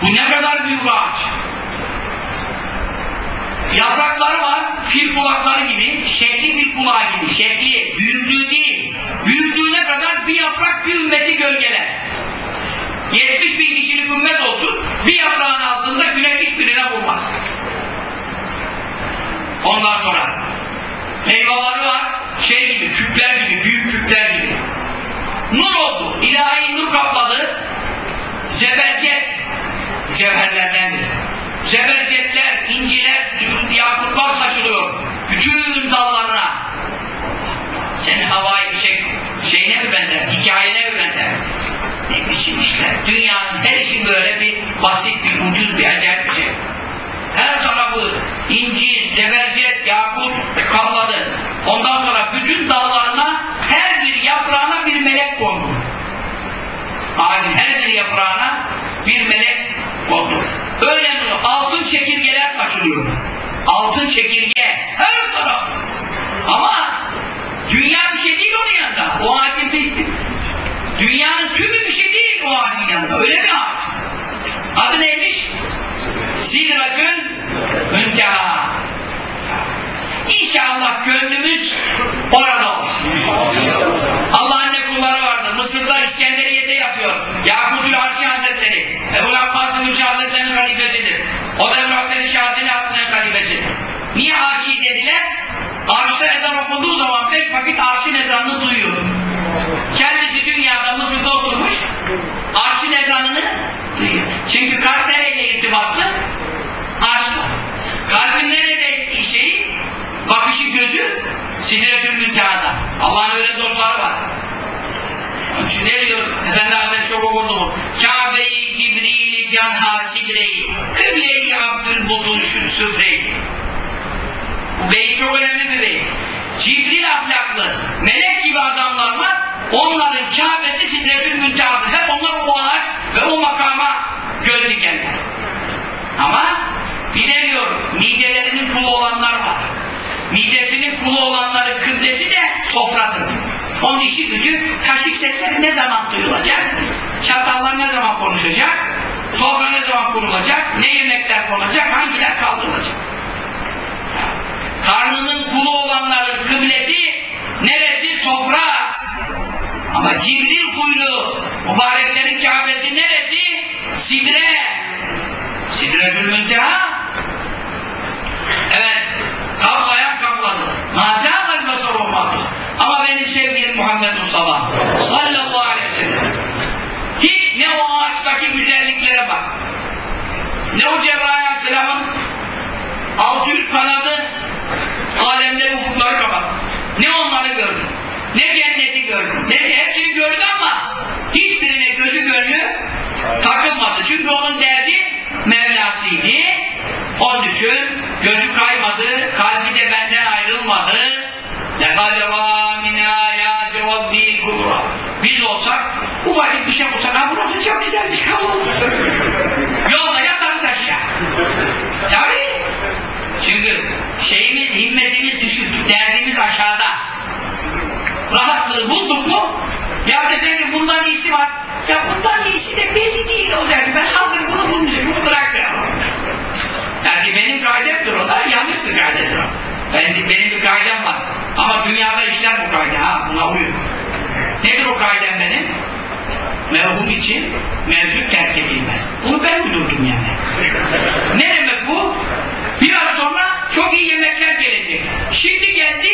Bu ne kadar büyük ağaç. Yaprakları var, fil kulakları gibi, şekli fil kulağı gibi, şekli, büyüklüğü değil. Büyüklüğüne kadar bir yaprak bir ümmeti gölgeler. 70 bin kişilik ümmet olsun, bir yaprağın altında güneş hiçbirine vurmaz. Ondan sonra meyveleri var, şey gibi, küpler gibi, büyük küpler gibi. Nur oldu, ilahi nur kapladı. Zebercet, cevherlerdendir. Zebercetler, inciler, yakutlar saçılıyor. Bütün dallarına. Senin havai fişek şeyine mi benzer, hikayene mi benzer? Ne biçim işler. Dünyanın her işi böyle bir basit, bir ucuz, bir acayip bir şey. Her tarafı inci, zebercet, yakut kapladı. Ondan sonra bütün dallarına her bir yaprağına bir melek kondu. Ağacın her bir yaprağına bir melek kondu. Öyle? Altın çekirgeler saçılıyor. Altın çekirge her taraf. Ama dünya bir şey değil onun yanında. O ağacın bir Dünyanın tümü bir şey değil o ağacın yanında. Öyle bir ağaç. Adı neymiş? Sidrakın münteha. İnşallah gönlümüz orada olsun. Allah'ın ne kulları vardır. Mısır'da İskenderiye'de yatıyor. Yakutül Arşi Hazretleri. Ebu Abbas'ın Hüsnü Hazretleri'nin halifesidir. O da Ebu Hasan'ın Şahadeli Hazretleri'nin halifesi. Niye Arşi dediler? Arş'ta ezan okunduğu zaman beş vakit Arş'ın ezanı gözü Sidretül Münteha'da. Allah'ın öyle dostları var. Onun için ne diyor? Efendi Hazretleri çok okurdu bu. Kabe-i Cibril canha sidreyi Kıble-i Abdülbuduşun süfreyi Bu beyit çok önemli bir beyit. Cibril ahlaklı, melek gibi adamlar var. Onların Kabe'si Sidretül Münteha'dır. Hep onlar o ağaç ve o makama göz dikenler. Ama bir de diyor, midelerinin kulu olanlar var. Midesinin kulu olanların kıblesi de sofradır. Onun işi gücü kaşık sesleri ne zaman duyulacak? Çatallar ne zaman konuşacak? Sofra ne zaman kurulacak? Ne yemekler konulacak? Hangiler kaldırılacak? Karnının kulu olanların kıblesi neresi? Sofra. Ama Cibril kuyruğu, mübareklerin Kabe'si neresi? Sidre. Sidretül Münteha. Evet, kavlayan kavladı. Mazâgal basarulmadı. Ama benim sevgilim Muhammed Mustafa sallallahu aleyhi ve sellem hiç ne o ağaçtaki güzelliklere bak. Ne o Cebrail aleyhisselamın 600 kanadı alemde ufukları kapat. Ne onları gördü. Ne cenneti gördü. Ne hepsini gördü ama hiçbirine gözü gönlü takılmadı. Çünkü onun derdi Mevlasıydı. Onun için gözü kaymadı, kalbi de benden ayrılmadı. لَقَدْ رَى مِنْ آيَاتِ رَبِّي الْكُبْرَى Biz olsak, ufacık bir şey olsak, ha burası çok güzelmiş, kalalım. Yolda yatarız aşağı. Tabii. Çünkü şeyimiz, himmetimiz düşük, derdimiz aşağıda. Rahatlığı bulduk mu? Ya desen ki bundan iyisi var. Ya bundan iyisi de belli değil olacak. Ben hazır bunu bulmuşum, bunu bırakmayalım. Yani benim kaidemdir o da, yanlıştır kaidedir o. Benim, benim bir kaidem var. Ama dünyada işler bu kaide, ha buna uyun. Nedir o kaidem benim? Merhum için mevcut terk edilmez. Bunu ben uydurdum yani. ne demek bu? Biraz sonra çok iyi yemekler gelecek. Şimdi geldi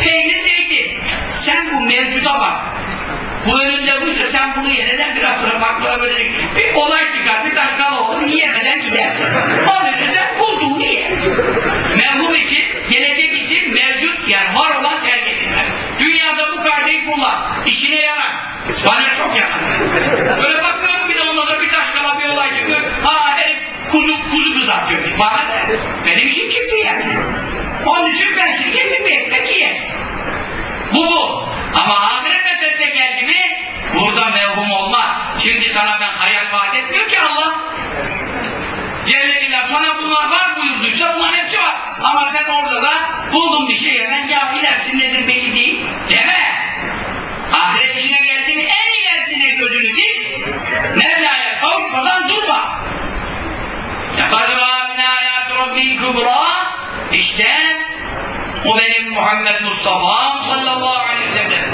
peynir zeytin. Sen bu mevcuda bak. Bu önünde buysa sen bunu ye. Neden biraz sonra baklava böyle bir olay çıkar, bir taşkal olur, yiyemeden gidersin. Onun için sen bulduğunu ye. Merhum için, gelecek için mevcut yani var olan terk edilmez. Dünyada bu kaideyi kullan. İşine yarar. Bana çok yarar. Böyle bakıyorum bir de ondan bir taşkala bir olay çıkıyor. Ha herif kuzu, kuzu kızartıyormuş. Bana ne? Benim işim çıktı yani. Onun için ben şimdi getir bir ekmek yiyeyim. Bu bu. Ama ahiret meselesine geldi mi burada mevhum olmaz. Şimdi sana ben hayal vaat etmiyor ki Allah. Celle billah sana bunlar var buyurduysa bunların hepsi var. Ama sen orada da buldun bir şey hemen ya ilerisi nedir belli değil. Deme. Ahiret işine geldi mi en ilerisine gözünü dik. Mevla'ya kavuşmadan durma. Yakadra min ayat rabbil kubra. İşte o benim Muhammed Mustafa sallallahu aleyhi ve sellem.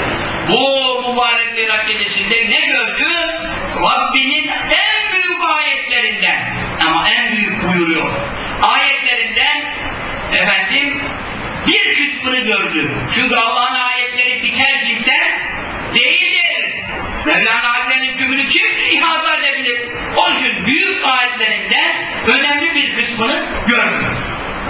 Bu mübarek bir akidesinde ne gördü? Rabbinin en büyük ayetlerinden ama en büyük buyuruyor. Ayetlerinden efendim bir kısmını gördü. Çünkü Allah'ın ayetleri biter çizse değildir. Mevlana Hazretleri'nin tümünü kim ihata edebilir? Onun için büyük ayetlerinden önemli bir kısmını gördü.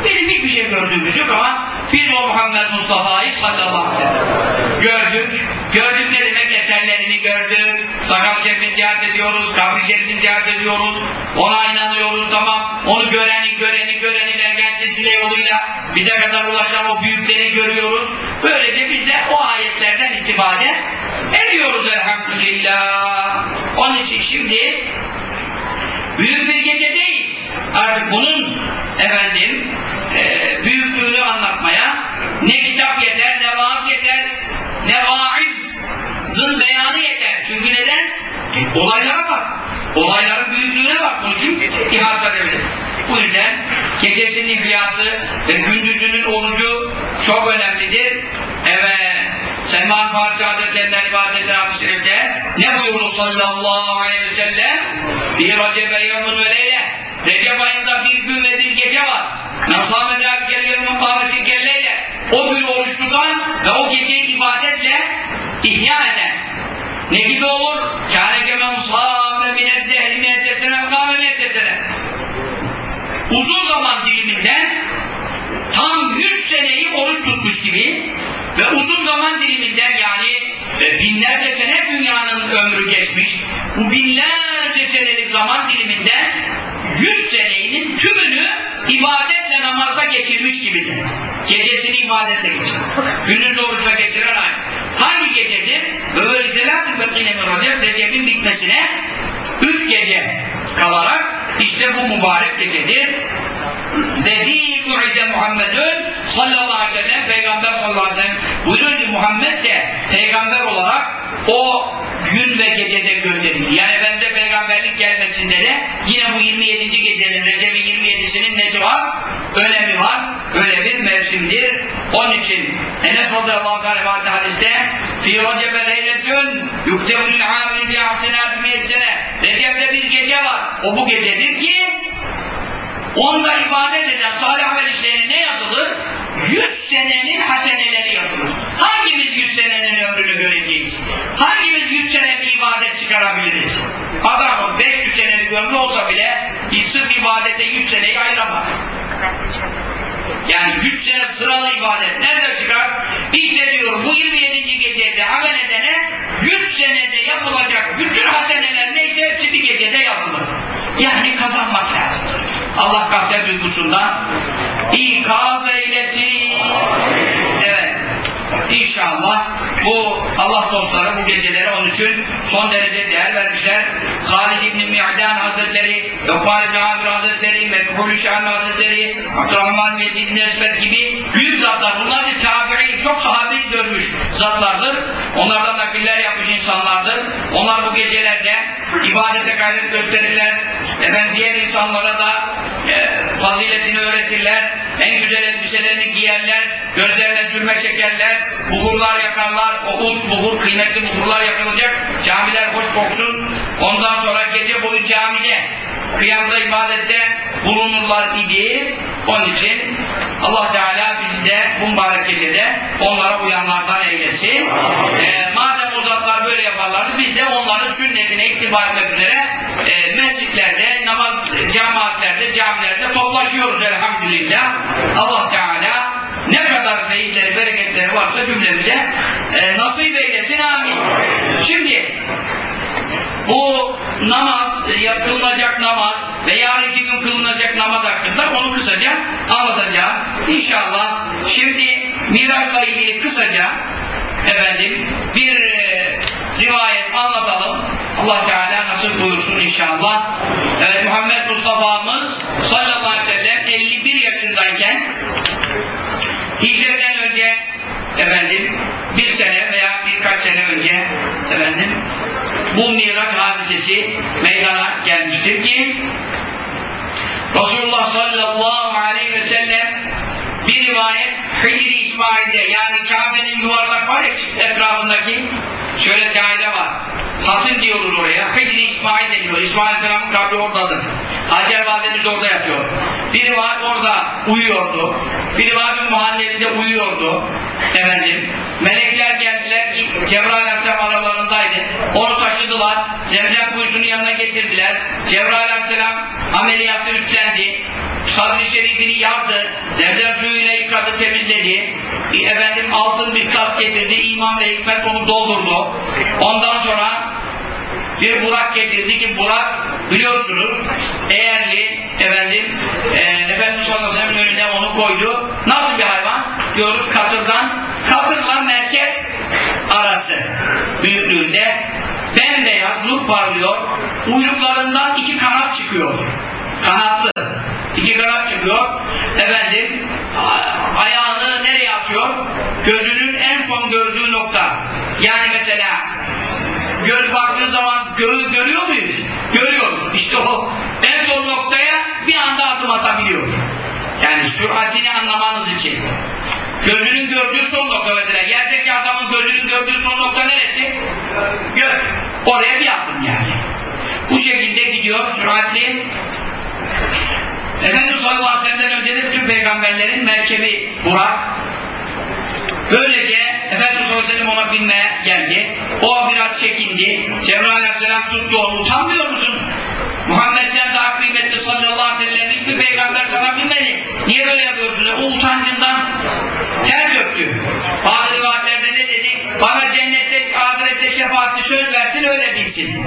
Benim hiçbir şey gördüğümüz yok ama biz o Muhammed Mustafa'yı sallallahu aleyhi ve sellem gördük. Gördük ne demek eserlerini gördük. Sakal şerifini ziyaret ediyoruz, kabri şerifini ziyaret ediyoruz. Ona inanıyoruz tamam. Onu göreni, göreni, göreniler gelsin silsile yoluyla bize kadar ulaşan o büyükleri görüyoruz. Böylece biz de o ayetlerden istifade ediyoruz elhamdülillah. Onun için şimdi büyük bir gece değil. Artık bunun efendim e, büyüklüğünü anlatmaya ne kitap yeter, ne vaaz yeter, ne vaizın beyanı yeter. Çünkü neden? E, olaylara bak. Olayların büyüklüğüne bak. Bunu kim ihata edebilir? Bu yüzden gecesinin rüyası ve gündüzünün orucu çok önemlidir. Evet. Selman Farisi Hazretlerinden rivayet hadis-i şerifte ne buyurdu sallallahu aleyhi ve sellem? Bir Recebe yevmun ve. Recep ayında bir gün ve bir gece var. Men sâme zâlikel yevmun kâmeti kelleyle. O günü oruç tutan ve o geceyi ibadetle ihya eden. Ne gibi olur? Kâne kemen sâme mined dehri miyettesine ve kâme miyettesine. Uzun zaman diliminden tam 100 seneyi oruç tutmuş gibi ve uzun zaman diliminden yani e, binlerce sene dünyanın ömrü geçmiş bu binlerce senelik zaman diliminden 100 senenin tümünü ibadetle namazda geçirmiş gibidir. Gecesini ibadetle geçirir. Gündüz oruçla geçiren ay. Hangi gecedir? Böyle zelatı bekine Recep, Recep'in bitmesine 3 gece kalarak işte bu mübarek gecedir. Dedi Mu'ide Muhammedun sallallahu aleyhi ve sellem Peygamber sallallahu aleyhi ve sellem buyuruyor ki Muhammed de peygamber olarak o gün ve gecede gönderildi. Yani bende peygamberlik gelmesinde de yine bu 27. gecenin Recep'in 27'sinin nesi var? Önemi var. Öyle bir mevsimdir. Onun için Enes radıyallahu anh rivayette hadiste fi Recep'e leyletün yuktebulül amili bi ahsenat miyet sene Recep'te bir gece var. O bu gecedir ki Onda ibadet eden salih amel işlerine ne yazılır? 100 senenin haseneleri yazılır. Hangimiz 100 senenin ömrünü göreceğiz? Hangimiz 100 sene bir ibadet çıkarabiliriz? Adamın 500 senelik ömrü olsa bile sırf ibadete 100 seneyi ayıramaz. Yani 100 sene sıralı ibadet nerede çıkar? İşte diyor bu 27. gecede amel edene 100 senede yapılacak bütün haseneler neyse hepsi bir gecede yazılır. Yani kazanmak lazım. Allah gaflet duygusundan ikaz eylesin. Evet. İnşallah bu Allah dostları bu geceleri onun için son derece değer vermişler. Halid İbni Mi'dan Hazretleri, Lokman İbni Amir Hazretleri, Mekhulü Şahin Hazretleri, Abdurrahman İbni Esmet gibi büyük zatlar. Bunlar bir tabi'i, çok sahabi görmüş zatlardır. Onlardan nakiller yapmış insanlardır. Onlar bu gecelerde ibadete gayret gösterirler. Efendim diğer insanlara da e, faziletini öğretirler. En güzel elbiselerini giyerler. Gözlerine sürme çekerler. Buhurlar yakarlar. O ut, buhur, kıymetli buhurlar yakılacak. Camiler hoş koksun. Ondan sonra gece boyu camide kıyamda ibadette bulunurlar idi. Onun için Allah Teala bizi de bu mübarek gecede onlara uyanlardan eylesin. Ee, madem o zatlar böyle yaparlardı biz de onların sünnetine iktibar etmek üzere e, mescitlerde, namaz cemaatlerde, camilerde toplaşıyoruz elhamdülillah. Allah Teala ne kadar feyizleri, bereketleri varsa cümlemize e, nasip eylesin amin. Şimdi bu namaz, e, yapılacak namaz ve yarınki gün kılınacak namaz hakkında onu kısaca anlatacağım. İnşallah şimdi Miraç'la ilgili kısaca efendim bir e, rivayet anlatalım. Allah Teala nasıl buyursun inşallah. Evet, Muhammed Mustafa'mız sallallahu aleyhi ve sellem 51 yaşındayken hicretten önce efendim bir sene veya birkaç sene önce efendim bu Miraç hadisesi meydana gelmiştir ki Resulullah sallallahu aleyhi ve sellem bir rivayet Hicri İsmail'de yani Kabe'nin yuvarlak var ya etrafındaki şöyle daire var. Hatın diyoruz oraya. Hicri İsmail deniyor. İsmail Aleyhisselam'ın kabri oradadır. Hacer Validemiz orada yatıyor. Biri var orada uyuyordu. Biri var bir mahallede uyuyordu. Efendim. Melekler geldiler. Cebrail Aleyhisselam aralarındaydı. Onu taşıdılar. Zemzem kuyusunun yanına getirdiler. Cebrail Aleyhisselam ameliyatı üstlendi. Sadri Şerif'ini yardı. Zemzem suyuyla yıkadı, temizledi. Bir efendim altın bir tas getirdi. İman ve hikmet onu doldurdu. Ondan sonra bir Burak getirdi ki Burak biliyorsunuz eğerli efendim e, Efendimiz sallallahu aleyhi onu koydu. Nasıl bir hayvan? Diyoruz katırdan katırla merkep arası büyüklüğünde bembeyaz nur parlıyor. Uyluklarından iki kanat çıkıyor. Kanatlı. İki kanat çıkıyor. Efendim ayağını nereye atıyor? Gözünün en son gördüğü nokta. Yani mesela göz baktığın zaman göğü görüyor muyuz? Görüyoruz. İşte o en son noktaya bir anda adım atabiliyoruz. Yani süratini anlamanız için. Gözünün gördüğü son nokta mesela. Yerdeki adamın gözünün gördüğü son nokta neresi? Gök. Oraya bir adım yani. Bu şekilde gidiyor süratli. Efendimiz sallallahu aleyhi ve sellem'den önce de bütün peygamberlerin merkebi Burak. Böylece Efendimiz sallallahu aleyhi ve sellem ona binmeye geldi. O biraz çekindi. Cebrail aleyhisselam tuttu onu. Utanmıyor musun? Muhammed'den daha kıymetli sallallahu aleyhi ve sellem hiçbir peygamber sana binmedi. Niye böyle yapıyorsun? O utancından ter döktü. Bazı rivayetlerde ne dedi? Bana cennette, ahirette şefaatli söz versin öyle bilsin.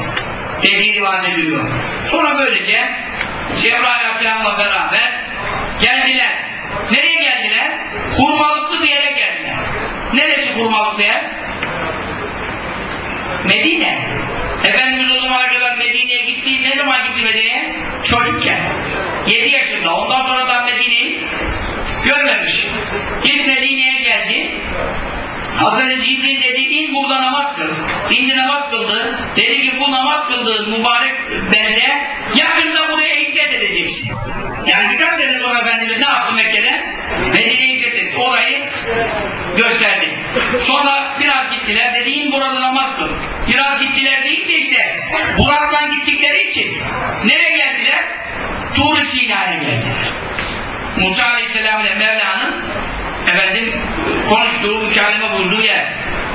Dediği rivayet ediliyor. Sonra böylece Cebrail aleyhisselamla beraber geldiler. Nereye geldiler? Hurmalıklı bir yere geldiler. Neresi hurmalıklı yer? Medine. Efendimiz o zamana kadar Medine'ye gitti. Ne zaman gitti Medine'ye? Çocukken. 7 yaşında. Ondan sonra da Medine'yi görmemiş. İlk Medine'ye geldi. Hazreti Cibril dedi in burada namaz kıl. İndi namaz kıldı. Dedi ki bu namaz kıldığın mübarek belde yakında buraya hicret edeceksin. Yani birkaç sene sonra Efendimiz ne yaptı Mekke'de? Medine'ye hicret etti. Orayı gösterdi. Sonra biraz gittiler. Dedi in burada namaz kıl. Biraz gittiler deyince işte Burak'tan gittikleri için nereye geldiler? Tur-i Sina'ya geldiler. Musa Aleyhisselam ile Mevla'nın efendim konuştuğu, mükaleme buyurduğu yer.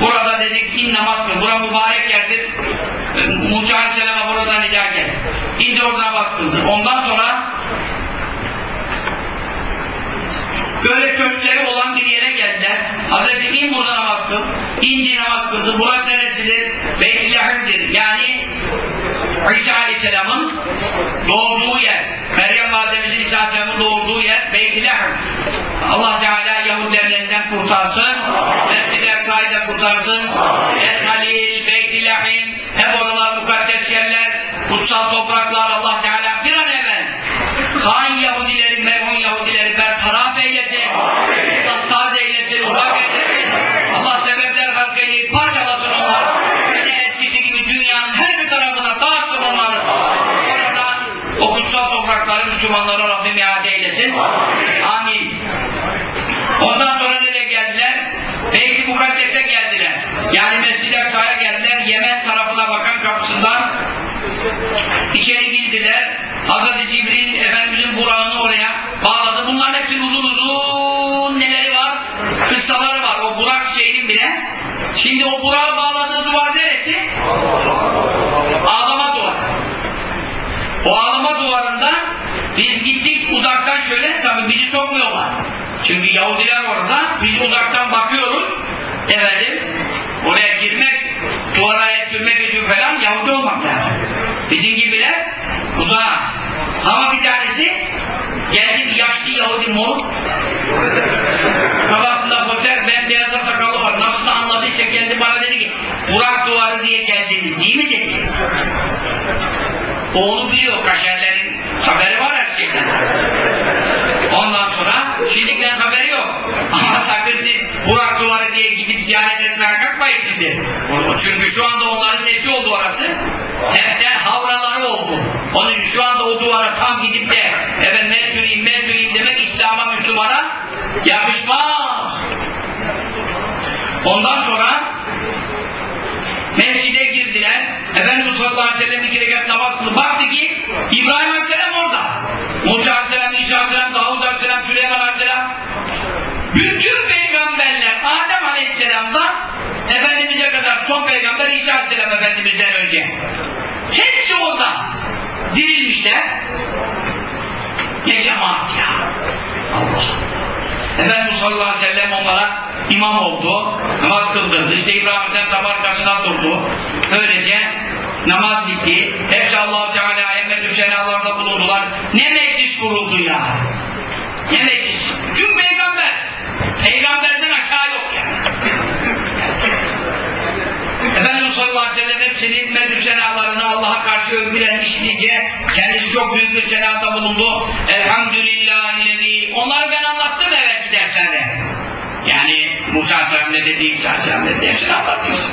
Burada dedik in namaz kıl. Bura mübarek yerdir. E, Musa Aleyhisselam'a buradan geldi. İndi orada namaz kıldı. Ondan sonra böyle köşkleri olan bir yere geldiler. Hazreti in burada namaz kıl. İndi namaz kıldı. Burası neresidir? Lahim'dir. Yani İsa Aleyhisselam'ın doğduğu yer. Meryem Validemizin İsa Aleyhisselam'ın doğduğu yer Beyt-i Lahim. Allah Teala Yahudilerin elinden kurtarsın. Mescid-i Aksa'yı da kurtarsın. El Halil, Beyt-i Lahim. Hep oralar mukaddes yerler. Kutsal topraklar Allah Teala bir an evvel hain Yahudileri, merhum Yahudileri bertaraf eylesin. Allah taze eylesin, uzak eylesin. Kutsal toprakları Müslümanlara Rabbim iade eylesin. Amin. Ondan sonra nereye geldiler? Beyt-i Mukaddes'e geldiler. Yani Mescid-i Aksa'ya geldiler. Yemen tarafına bakan kapısından içeri girdiler. Hazreti Cibril Efendimizin burağını oraya bağladı. Bunların hepsinin uzun uzun neleri var? Kıssaları var. O burak şeyinin bile. Şimdi o burağı bağladığı duvar neresi? Ağlama duvarı. O ağlama biz gittik uzaktan şöyle tabi bizi sokmuyorlar. Çünkü Yahudiler orada biz uzaktan bakıyoruz. Efendim oraya girmek duvara et sürmek için falan Yahudi olmak lazım. Bizim gibiler uzağa. Ama bir tanesi geldi bir yaşlı Yahudi mor kafasında poter bembeyazda sakalı var. Nasıl da anladıysa geldi bana dedi ki Burak duvarı diye geldiniz değil mi dedi. O onu biliyor. Kaşerlerin haberi var her şeyden. Ondan sonra şimdiden haberi yok. Ama sakın siz Burak duvarı diye gidip ziyaret etmeye kalkmayın şimdi. Çünkü şu anda onların nesi oldu orası? Hepten havraları oldu. Onun için şu anda o duvara tam gidip de efendim mesuliyim mesuliyim demek İslam'a Müslümana yakışmaz. Ondan sonra Mescide girdiler. Efendimiz sallallahu aleyhi ve sellem iki rekat namaz kıldı. Baktı ki İbrahim aleyhisselam orada. Musa aleyhisselam, İsa aleyhisselam, Davud aleyhisselam, Süleyman aleyhisselam. Bütün peygamberler Adem aleyhisselamdan Efendimiz'e kadar son peygamber İsa aleyhisselam Efendimiz'den önce. Hepsi orada. Dirilmişler. Cemaat ya. Allah. Efendimiz sallallahu aleyhi ve sellem onlara imam oldu, namaz kıldırdı. İşte İbrahim Aleyhisselam tam arkasına durdu. Böylece namaz bitti. Hepsi Allah-u Teala emmet senalarda bulundular. Ne meclis kuruldu ya. Ne meclis. Tüm peygamber. Peygamberden aşağı yok yani. Efendimiz sallallahu aleyhi ve sellem hepsinin medü senalarını Allah'a karşı övgülen işleyince kendisi çok büyük bir senada bulundu. Elhamdülillahillezî. Onları ben anlattım evvelki derslerde. Yani Musa Aleyhisselam ne dedi, İsa Aleyhisselam ne dedi, hepsini anlattınız.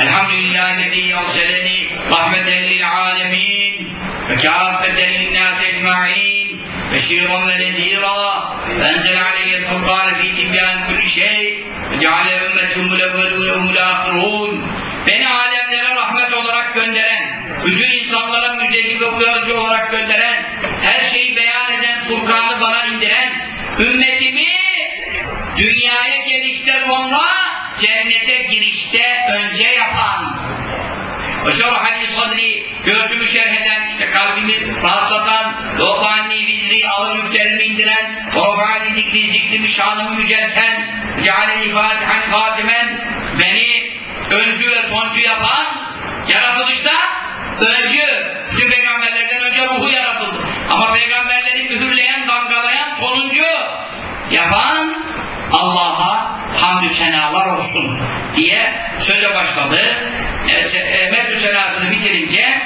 Elhamdülillahi lezî yevseleni rahmeten lil alemin ve kâfeten linnâs ecma'in ve şirvan ve nezîrâ ve enzel aleyhi furkâne fî tibyan kulli şey ve ceale ümmetum mulevvelûne umulâfirûn Beni alemlere rahmet olarak gönderen, bütün insanlara müjdeci ve uyarıcı olarak gönderen, her şeyi beyan eden, Furkan'ı bana indiren, ümmetimin dünyaya gelişte sonra cennete girişte önce yapan, ve şerhali sadri göğsümü şerh eden, işte kalbimi rahatlatan, lobanni vizri ağır yüklerimi indiren, orfani dikri zikrimi şanımı yücelten, cealeni fatihan hatimen, beni öncü ve soncu yapan, yaratılışta öncü, bütün peygamberlerden önce ruhu yaratıldı. Ama peygamberleri mühürleyen, damgalayan sonuncu yapan Allah'a hamdü senalar olsun diye söze başladı. E, e, Medü senasını bitirince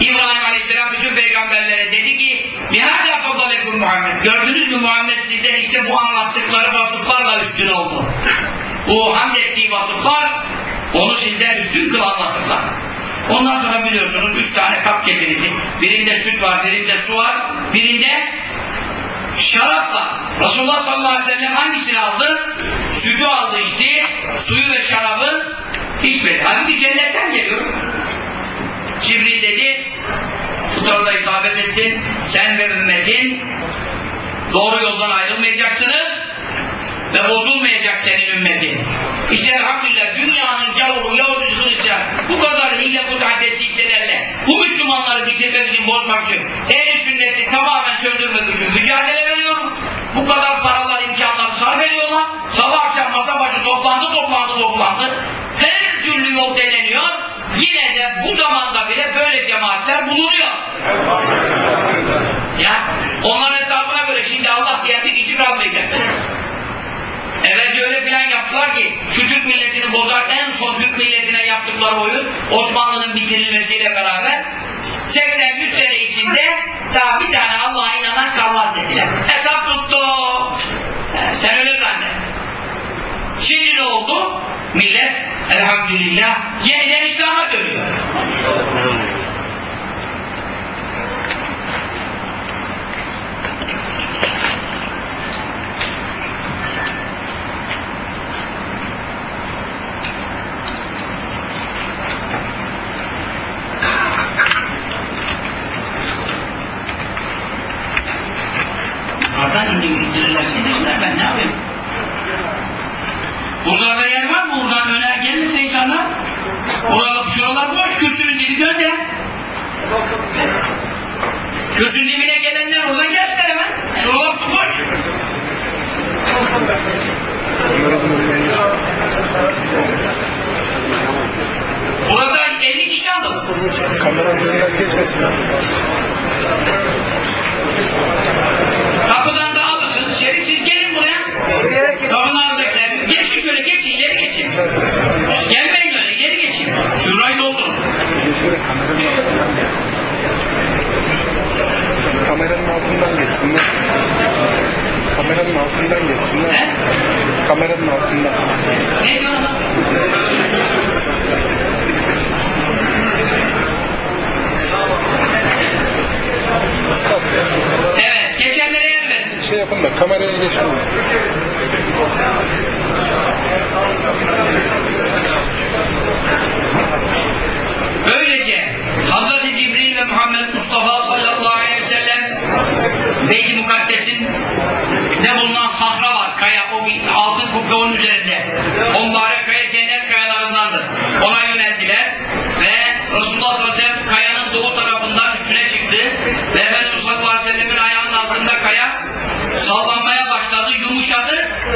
İbrahim Aleyhisselam bütün peygamberlere dedi ki Nihâdâ fadalekum Muhammed Gördünüz mü Muhammed sizden işte bu anlattıkları vasıflarla üstün oldu. Bu hamd ettiği vasıflar onu sizden üstün kılan vasıflar. Ondan sonra biliyorsunuz üç tane kap getirildi. Birinde süt var, birinde su var, birinde şarap var. Resulullah sallallahu aleyhi ve sellem hangisini aldı? Sütü aldı içti, suyu ve şarabı içmedi. Halbuki cennetten geliyor. Cibril dedi, bu tarafa isabet ettin, sen ve ümmetin doğru yoldan ayrılmayacaksınız ve bozulmayacak senin ümmetin. İşte elhamdülillah dünyanın gavuru, Yahudisi Hristiyan bu kadar hile kudretesi hissederler. Bu Müslümanları bitirmek için, bozmak için, ehl sünneti tamamen söndürmek için mücadele veriyor. Bu kadar paralar, imkanlar sarf ediyorlar. Sabah akşam masa başı toplantı, toplantı, toplantı. Her türlü yol deneniyor. Yine de bu zamanda bile böyle cemaatler bulunuyor. Ya onların hesabına göre şimdi Allah diyen bir kişi kalmayacak. Evvelce öyle plan yaptılar ki şu Türk milletini bozar en son Türk milletine yaptıkları oyun Osmanlı'nın bitirilmesiyle beraber 80-100 sene içinde daha bir tane Allah'a inanan kalmaz dediler. Hesap tuttu. He, sen öyle zannet. Şimdi ne oldu? Millet elhamdülillah yeniden İslam'a dönüyor. Oradan indi indirirlerse indirsinler ben ne yapayım? Buralarda yer var mı? Buradan öne gelirse insanlar Buralar, şuralar boş, kürsünün dibi gönde. Kürsünün dibine gelenler oradan gelsinler hemen. Şuralar boş. Burada 50 kişi aldım. Önünden geçmesin. Kapıdan da alırsınız içeri, siz gelin buraya. Kapının arasındakiler, geçin şöyle, geçin, ileri geçin. Gelmeyin öyle, ileri geçin. Şurayı doldurun. Kameranın altından geçsinler. Kameranın altından geçsinler. He? Kameranın altından. Ne diyorsun? Evet, geçenlere yer da kameraya geçin. Böylece Hazreti Cibril ve Muhammed Mustafa sallallahu aleyhi ve sellem Beyt-i Mukaddes'in ne bulunan sahra var, kaya, o altın kubbe onun üzerinde. O mübarek kaya cennet kayalarındandır. Ona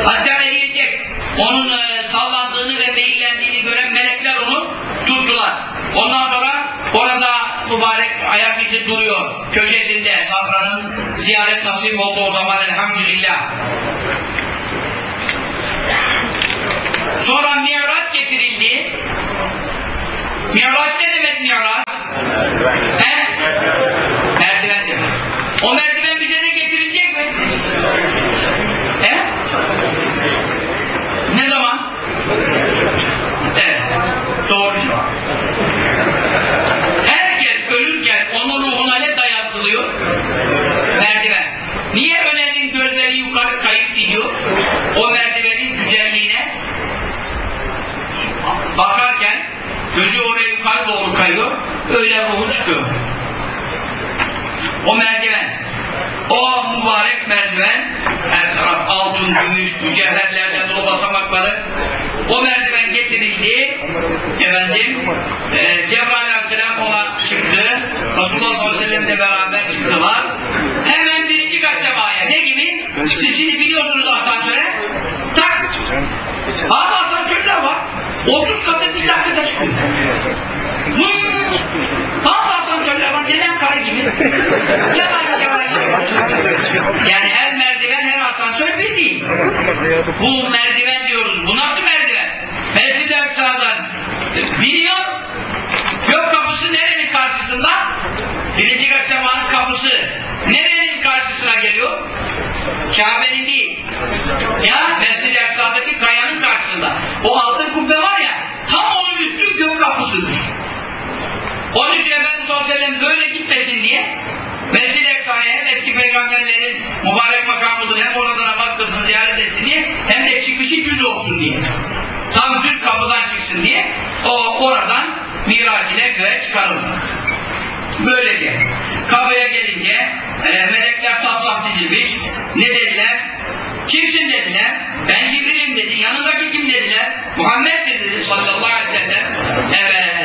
yumuşadı, hatta eriyecek. Onun e, sallandığını ve meyillendiğini gören melekler onu tuttular. Ondan sonra orada mübarek ayak izi duruyor köşesinde safranın ziyaret nasip oldu o zaman elhamdülillah. Sonra Mi'raç getirildi. Mi'raç ne demek Mi'raç? He? Merdiven demek. O merdiven öyle çıkıyor. O merdiven, o mübarek merdiven, her taraf altın, gümüş, mücevherlerle dolu basamakları, o merdiven getirildi, efendim, e, Cebrail aleyhisselam ona çıktı, Resulullah sallallahu aleyhi ve beraber çıktılar, hemen birinci kat semaya, ne gibi? Siz şimdi biliyorsunuz asansöre, tak, bazı asansörler var, 30 katı bir dakikada çıkıyor. Hmm. Bazı asansörler var, neden karı gibi? Yavaş yavaş. Yani her merdiven her asansör bir değil. Bu merdiven diyoruz. Bu nasıl merdiven? Mescid-i Aksa'dan biniyor. Gök kapısı nerenin karşısında? Birinci gök semanın kapısı. Nerenin karşısına geliyor? Kabe'nin değil. Ya Mescid-i Aksa'daki kayanın karşısında. O altın kubbe var ya tam onun üstü gök kapısıdır. Onun için Efendimiz sallallahu aleyhi böyle gitmesin diye Mescid-i Eksa'ya hem eski peygamberlerin mübarek makamıdır hem orada namaz kılsın ziyaret etsin diye hem de çıkışı düz olsun diye. Tam düz kapıdan çıksın diye o oradan Miraç ile göğe çıkarılır. Böylece kapıya gelince e, melekler saf saf dizilmiş. Ne dediler? Kimsin dediler? Ben Cibril'im dedi. Yanındaki kim dediler? Muhammed'dir dedi sallallahu aleyhi ve sellem. Evet.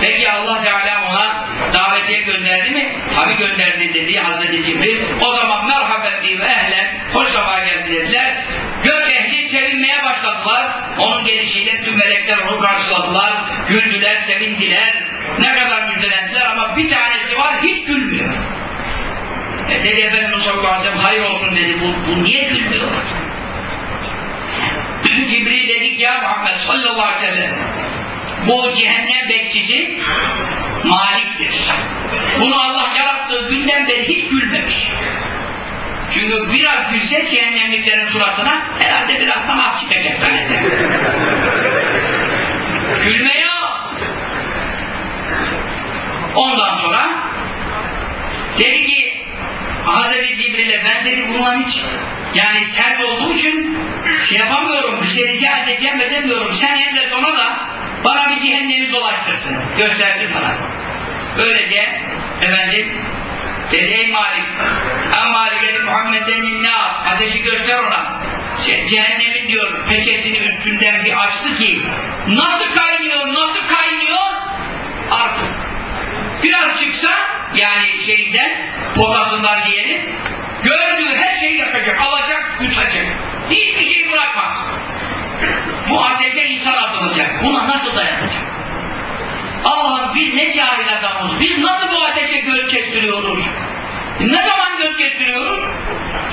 Peki Allah Teala ona davetiye gönderdi mi? Tabi gönderdi dedi Hazreti Cibril. O zaman merhaben bi ve ehlen hoş sabah geldi dediler. Gök ehli sevinmeye başladılar. Onun gelişiyle tüm melekler onu karşıladılar. Güldüler, sevindiler. Ne kadar müjdelendiler ama bir tanesi var hiç gülmüyor. E dedi Efendimiz sallallahu aleyhi hayır olsun dedi. Bu, bu niye gülmüyor? Cibril dedik ya Muhammed sallallahu aleyhi ve sellem bu cehennem bekçisi Malik'tir. Bunu Allah yarattığı günden beri hiç gülmemiş. Çünkü biraz gülse cehennemliklerin suratına herhalde biraz namaz çıkacak zanneder. Gülme yok. Ondan sonra dedi ki Hazreti Cibril'e ben dedi bundan hiç yani sert olduğu için şey yapamıyorum, bir şey rica edeceğim edemiyorum. Sen emret ona da bana bir cehennemi dolaştırsın, göstersin bana. Böylece efendim dedi ey Malik en Malik dedi Muhammed'in ne ateşi göster ona. Ce- cehennemin diyor peçesini üstünden bir açtı ki nasıl kaynıyor, nasıl kaynıyor artık biraz çıksa yani şeyden potasından diyelim gördüğü her şeyi yakacak, alacak, yutacak. Hiçbir şey bırakmaz. Bu ateşe insan atılacak. Buna nasıl dayanacak? Allah'ım biz ne cahil adamız. Biz nasıl bu ateşe göz kestiriyoruz? Ne zaman göz kestiriyoruz?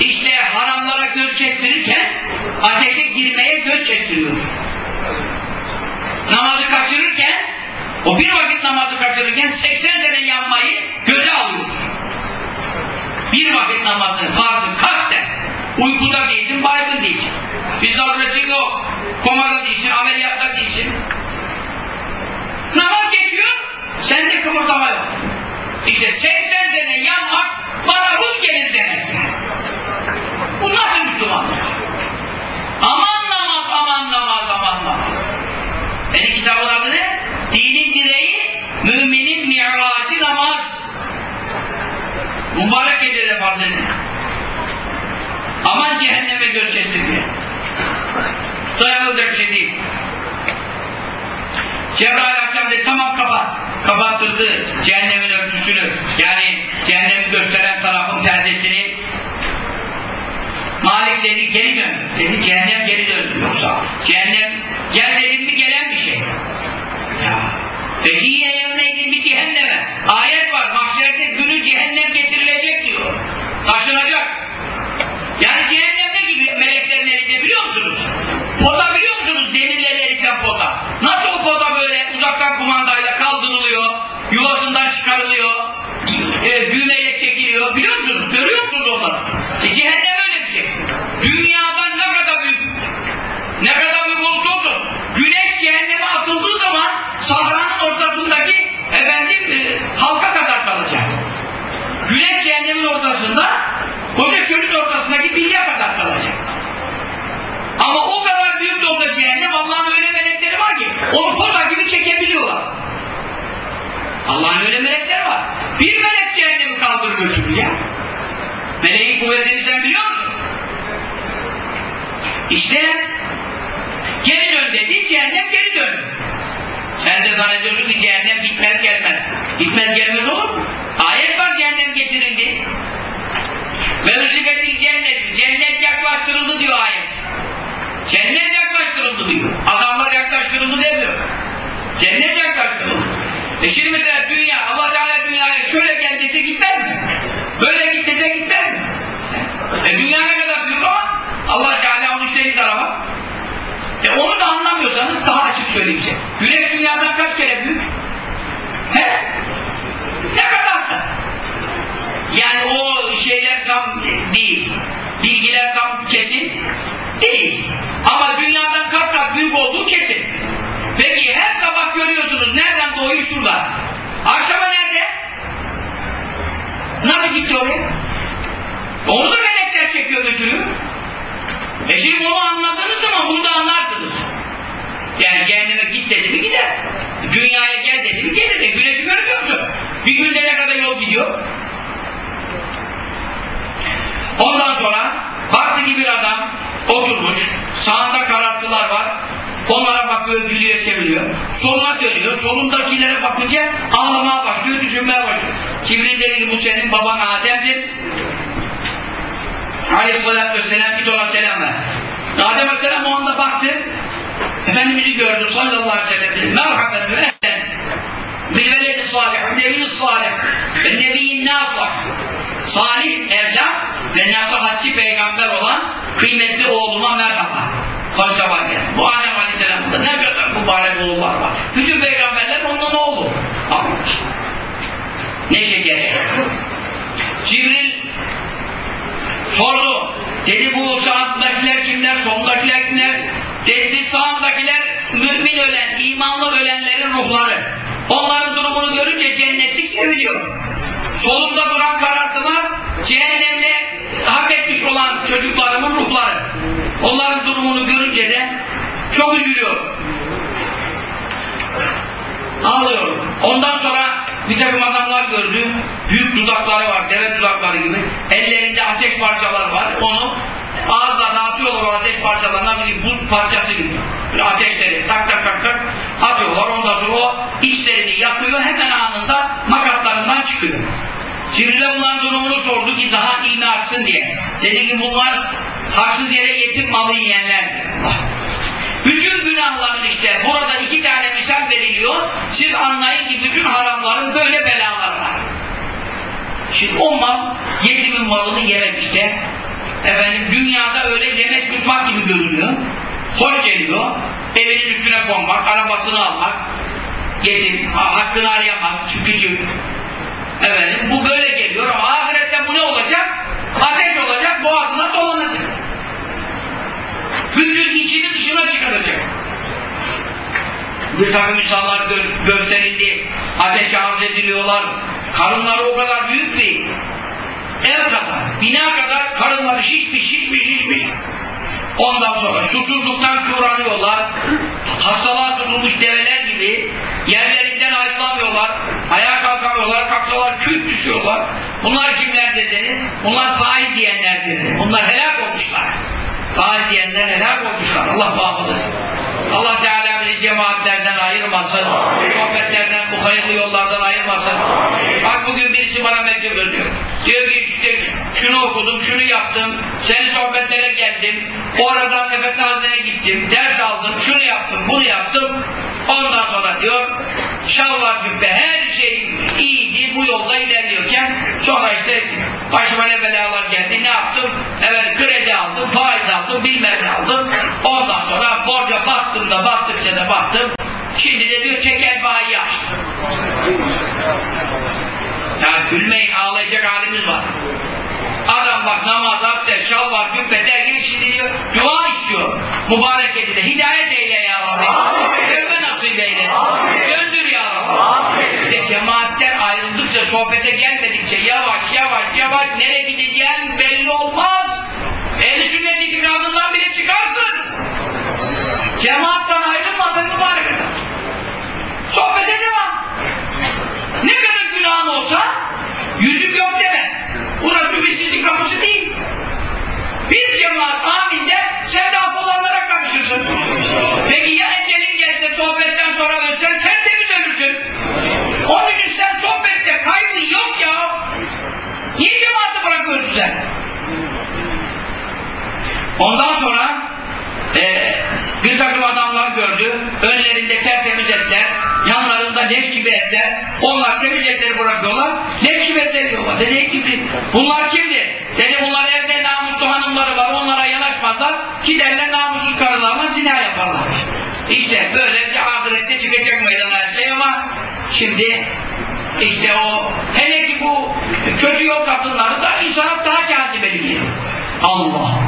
İşte haramlara göz kestirirken ateşe girmeye göz kestiriyoruz. Namazı kaçırırken o bir vakit namazı kaçırırken 80 sene yanmayı göze alıyoruz. Bir vakit namazın farzı kasten uykuda değilsin, baygın değilsin. Bir zaruretin yok. Komada değilsin, ameliyatta değilsin. Namaz geçiyor, sende kımıldama yok. İşte 80 sene yanmak bana Rus gelir demek. Bu nasıl Müslümanlık? Aman namaz, aman namaz, aman namaz. Benim kitabın adı ne? Dinin direği, müminin mi'racı namaz. Mübarek gecede farz edin. Aman cehenneme göz kestirmeyin. Dayanılacak şey değil. Cebrail akşam dedi tamam kapat. Kapattırdı cehennemin örtüsünü. Yani cehennemi gösteren tarafın perdesini. Malik dedi geri dön. Dedi cehennem geri döndü. Yoksa cehennem gel dedim mi gelen bir şey. Ya. Veciye yevmeydin bir cehenneme. Ayet var. Mahşerde günü cehennem getirilecek diyor. Taşınacak. Yani cehennemde gibi meleklerin elinde biliyor musunuz? Pota biliyor musunuz? Demirleri eriten pota. Nasıl o pota böyle uzaktan kumandayla kaldırılıyor, yuvasından çıkarılıyor, e, düğmeyle çekiliyor. Biliyor musunuz? Görüyor musunuz onları? E, cehennem öyle bir şey. Dünyadan ne kadar büyük, ne kadar büyük olursa olsun, güneş cehenneme atıldığı zaman sahranın ortasındaki efendim e, halka kadar kalacak. Güneş cehennemin ortasında, koca çölün ortasındaki bilye kadar kalacak. Ama o kadar büyük de olsa cehennem, Allah'ın öyle melekleri var ki, onu poda gibi çekebiliyorlar. Allah'ın öyle melekleri var. Bir melek cehennemi kaldırır götürür ya. Meleğin kuvvetini sen biliyor musun? İşte geri dön dedi, cehennem geri döndü. Sen de zannediyorsun ki cehennem gitmez gelmez. Gitmez gelmez olur mu? Ayet var cehennem getirildi. Ve üzrifetil cennet. Cennet yaklaştırıldı diyor ayet. Cennet yaklaştırıldı diyor. Adamlar yaklaştırıldı demiyor. Cennet yaklaştırıldı. E şimdi mesela dünya, Allah Teala dünyaya şöyle gel dese gitmez mi? Böyle git dese gitmez mi? E dünya ne kadar büyük ama Allah Teala onu istediği tarafa. E onu da anlamıyorsanız daha açık söyleyeyim size. Güneş dünyadan kaç kere büyük? He? Ne kadarsa. Yani o şeyler tam değil. Bilgiler tam kesin değil. Ama dünyadan kat kat büyük olduğu kesin. Peki her sabah görüyorsunuz nereden doğuyor şurada. Akşama nerede? Nasıl gitti oraya? Onu da melekler çekiyor götürüyor. E şimdi bunu anladığınız zaman bunu da anlarsınız. Yani cehenneme git dedi mi gider. Dünyaya gel dedi mi gelir. E güneşi görmüyor musun? Bir günde ne kadar yol gidiyor? Ondan sonra baktı ki bir adam oturmuş, sağında karartılar var, onlara bakıyor, gülüyor, seviliyor. Soluna dönüyor, solundakilere bakınca ağlamaya başlıyor, düşünmeye başlıyor. Cibril dedi bu senin baban Adem'dir. Aleyhisselatü Vesselam git ona selam ver. Adem Aleyhisselam o anda baktı, Efendimiz'i gördü sallallahu aleyhi ve sellem. ve ehlen. Bil veledi salih, nebiyyü salih, ve nebiyyin nasah. Salih evlat ve nasihatçi peygamber olan kıymetli oğluma merhaba. Hoşça bak ya. Bu Adem Aleyhisselam'da ne kadar mübarek oğullar var. Bütün peygamberler ondan oğlu. Ne şekeri. Cibril sordu. Dedi bu sağdakiler kimler, soldakiler kimler? Dedi sağdakiler mümin ölen, imanlı ölenlerin ruhları. Onların durumunu görünce cennetlik seviliyor. Solunda duran karartılar cehennemde hak etmiş olan çocuklarımın ruhları. Onların durumunu görünce de çok üzülüyor. Ağlıyor. Ondan sonra bir takım adamlar gördü. Büyük dudakları var, deve dudakları gibi. Ellerinde ateş parçalar var. Onu ağızlarına atıyorlar o ateş parçaları nasıl bir buz parçası gibi. Böyle ateşleri tak tak tak tak atıyorlar. Ondan sonra o içlerini yakıyor. Hemen anında makatlarından çıkıyor. Cibril'e bunların durumunu sordu ki daha ilmi artsın diye. Dedi ki bunlar haksız yere yetim malı yiyenler. Bütün günahların işte burada iki tane misal veriliyor. Siz anlayın ki bütün haramların böyle belaları var. Şimdi o mal yetimin malını yemek işte. Efendim dünyada öyle yemek tutmak gibi görünüyor. Hoş geliyor. Evinin üstüne konmak, arabasını almak. Ha, hakkını arayamaz, küçük. Efendim bu böyle geliyor ama ahirette bu ne olacak? Ateş olacak, boğazına dolanacak. Bütün içini dışına çıkaracak. Bir takım insanlar gö- gösterildi, ateşe arz ediliyorlar. Karınları o kadar büyük ki ev kadar, bina kadar karınları şişmiş, şişmiş, şişmiş. Ondan sonra susuzluktan kıvranıyorlar. Hastalığa tutulmuş develer gibi yerlerinden ayrılamıyorlar. Ayağa kalkamıyorlar. Kalksalar küt düşüyorlar. Bunlar kimler dedi? Bunlar faiz yiyenler dedi. Bunlar helak olmuşlar. Faiz yiyenler helak olmuşlar. Allah etsin. Allah Teala bizi cemaatlerden ayırmasın. Sohbetlerden, bu hayırlı yollardan ayırmasın. Bak bugün birisi bana mektup yazıyor. Diyor ki işte şunu okudum, şunu yaptım, senin sohbetlere geldim, oradan Efendi Hazretleri'ne gittim, ders aldım, şunu yaptım, bunu yaptım. Ondan sonra diyor, şalvar cübbe her şey iyiydi, bu yolda ilerliyorken sonra işte başıma ne belalar geldi, ne yaptım? Evet kredi aldım, faiz aldım, bilmem ne aldım. Ondan sonra borca battım da battıkça da battım. Şimdi de diyor tekel bayi açtım. Ya gülmeyin ağlayacak halimiz var. Adam bak namaz, abdest, şalvar, cübbe derken şimdi diyor dua istiyor. Mübarek gecede hidayet eyle ya Rabbi. Tövbe nasip eyle. İşte cemaatten ayrıldıkça, sohbete gelmedikçe yavaş yavaş yavaş nereye gideceğin belli olmaz. Ehli sünnet itikadından bile çıkarsın. Cemaattan ayrılma be mübarek. Sohbete devam. Ne kadar günahın olsa yüzüm yok deme. Burası ümitsizlik kapısı değil. Bir cemaat aminde sen laf olanlara karışırsın. Peki ya ecelin gelse sohbetten sonra ölsen sen onun için sen sohbette kaybın yok ya. Niye cemaati bırakıyorsun sen? Ondan sonra e, bir takım adamlar gördü. Önlerinde tertemiz etler. Yanlarında leş gibi etler. Onlar temiz etleri bırakıyorlar. Leş gibi etler diyorlar. Dedi kimdi? Bunlar kimdi? Dedi bunlar evde namuslu hanımları var. Onlara yanaşmazlar. Giderler namussuz karılarla zina yaparlar. İşte böylece ahirette çıkacak meydana her şey ama şimdi işte o hele ki bu kötü yol kadınları da insana daha cazibeli geliyor. Allah!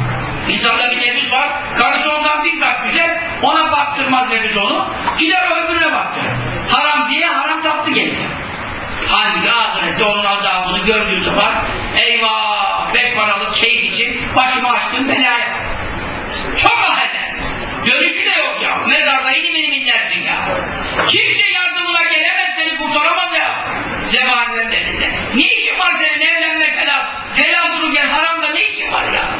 İnsanda bir nefis var, karısı ondan bir kat güzel, ona baktırmaz nefis onu, gider öbürüne baktırır. Haram diye haram tatlı gelir. Halbuki ahirette onun azabını gördüğü zaman, eyvah, beş paralık keyif için başımı açtım belaya. Çok aheder. Görüşü de yok ya. Mezarda inim inim inlersin ya. Kimse yardımına gelemez seni kurtaramaz ya. Zebanilerin elinde. Ne işin var senin evlenmek helal? Helal dururken haramda ne işin var ya?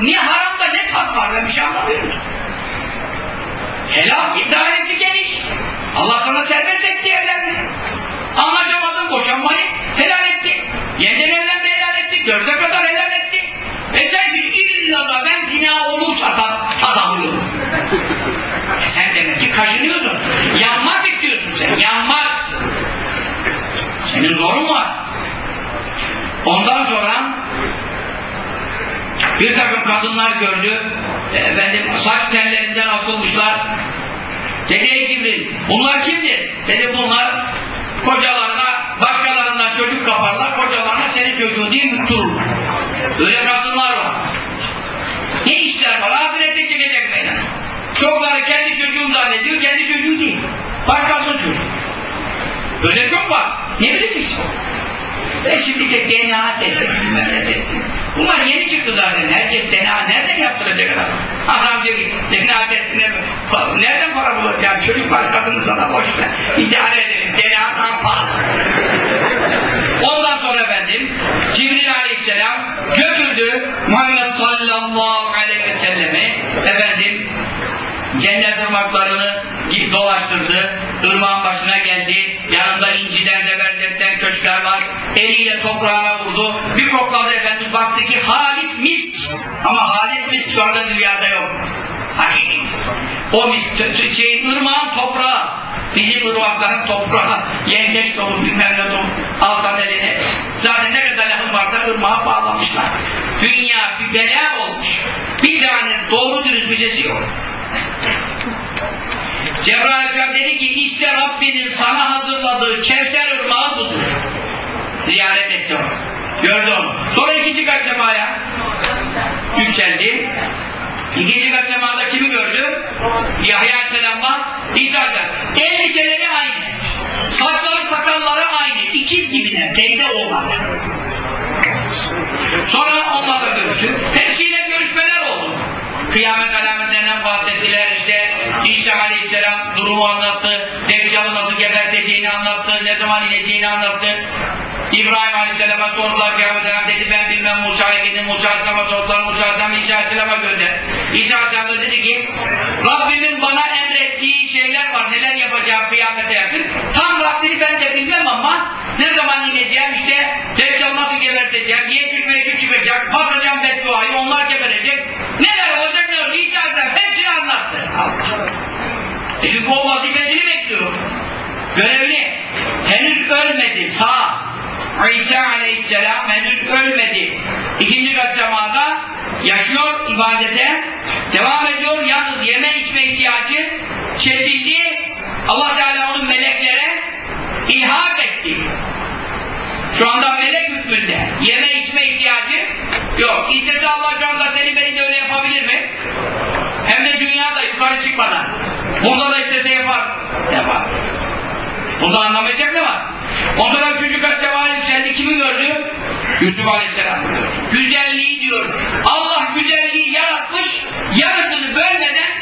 Niye haramda ne tat var ben bir şey anlamıyorum. Helal dairesi geniş. Allah sana serbest etti evlenme. Anlaşamadın boşanmayı helal etti. Yeniden evlenmeyi helal etti. Dörde kadar helal etti. E sen şimdi illa da ben zina olursa da tad alıyorum. E sen demek ki kaşınıyorsun. Yanmak istiyorsun sen. Yanmak. Senin zorun var. Ondan sonra bir takım kadınlar gördü. E, Efendim saç tellerinden asılmışlar. Dedi ey Cibril, bunlar kimdir? Dedi bunlar kocalarına, başkalarından çocuk kaparlar, kocalarına senin çocuğun diye yuttururlar. Öyle kadınlar var. Ne işler var? Ahirette çıkacak meydana. Çokları kendi çocuğum zannediyor, kendi çocuğu değil. Başkasının çocuğu. Böyle çok var. Ne bileceksin? Ve şimdi de DNA testi. Bunlar yeni çıktı zaten. Herkes DNA nereden yaptıracak adam? Adam diyor ki DNA testine? Nereden para bulacağım? Çocuk başkasını sana boş ver. İdare edelim. DNA daha pahalı. Ondan sonra efendim Cibril Aleyhisselam götürdü Muhammed sallallahu aleyhi ve sellemi efendim git dolaştırdı. Irmağın başına geldi. Yanında inciden, zebercetten köşkler var. Eliyle toprağına vurdu. Bir kokladı Efendimiz baktı ki halis misk. Ama halis misk şu dünyada yok. Hakiki misk. O misk, şey, ırmağın toprağı. Bizim ırmakların toprağı. Yengeç dolu, bilmem ne dolu. Alsan eline. Zaten ne kadar lafın varsa ırmağa bağlamışlar. Dünya bir bela olmuş. Bir tane doğru dürüst bir şeysi yok. Cebrail dedi ki işte Rabbinin sana hazırladığı Kevser ırmağı budur. Ziyaret etti onu. Gördü onu. Sonra ikinci kat semaya yükseldi. İkinci kat semada kimi gördü? Yahya Aleyhisselam'la İsa Aleyhisselam. Elbiseleri aynı. Saçları sakalları aynı. İkiz gibiler. Teyze oğlan. Sonra onlarla görüştü. Hepsiyle görüşmeler oldu. Kıyamet alametlerinden bahsettiler işte. İsa Aleyhisselam durumu anlattı. Deccal'ı nasıl geberteceğini anlattı. Ne zaman ineceğini anlattı. İbrahim Aleyhisselam'a sordular kıyamet dedi ben bilmem Musa'ya gidin. Musa Aleyhisselam'a sordular. Musa Aleyhisselam İsa Aleyhisselam'a gönder. İsa Aleyhisselam dedi ki Rabbimin bana emrettiği şeyler var. Neler yapacağı kıyamete yakın. Tam vaktini ben de bilmem ama ne zaman ineceğim işte Deccal nasıl geberteceğim, Yecüc Mecüc çıkacak, basacağım bedduayı, onlar geberecek. Neler olacak ne olacak? İsa Aleyhisselam hepsini anlattı. E çünkü o vazifesini bekliyor. Görevli. Henüz ölmedi. Sağ. İsa Aleyhisselam henüz ölmedi. İkinci kat semada yaşıyor ibadete. Devam ediyor. Yalnız yeme içme ihtiyacı kesildi. Allah Teala onu meleklere ilhak etti. Şu anda melek hükmünde. Yeme içme ihtiyacı yok. İstese Allah şu anda seni beni de öyle yapabilir mi? Hem de dünyada yukarı çıkmadan. Burada da istese yapar. Yapar. Bunda anlamayacak ne var? Ondan üçüncü kat semaya yükseldi. Kimi gördü? Yusuf Aleyhisselam. Güzelliği diyor. Allah güzelliği yaratmış, yarısını bölmeden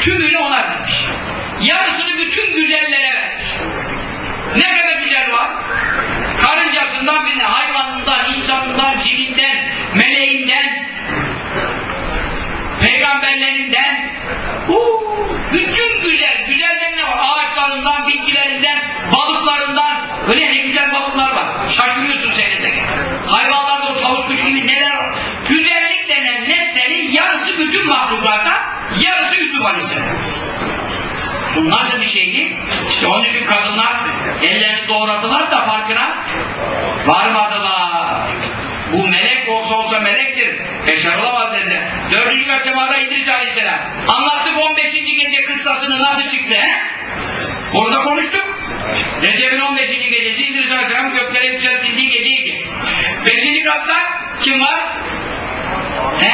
tümünü ona vermiş. Yarısını bütün güzellere vermiş. Ne kadar güzel var? Karıncasından birine, hayvanından, insanından, cininden, peygamberlerinden, huu, bütün güzel, güzelden ne var? Ağaçlarından, bitkilerinden, balıklarından, öyle ne güzel balıklar var. Şaşırıyorsun seyrederken. Hayvanlarda o tavus kuş gibi neler var? Güzellik denen nesnenin yarısı bütün mahlukata, yarısı Yusuf Aleyhisselam. Bu nasıl bir şeydi? İşte onun için kadınlar ellerini doğradılar da farkına varmadılar. Bu melek olsa olsa melektir. Beşer olamaz dediler. Dördüncü aşamada İdris Aleyhisselam. Anlattık 15. gece kıssasını nasıl çıktı he? Orada konuştuk. Recep'in 15. gecesi İdris Aleyhisselam göklere yükseltildiği geceydi. Beşinci katta kim var? He?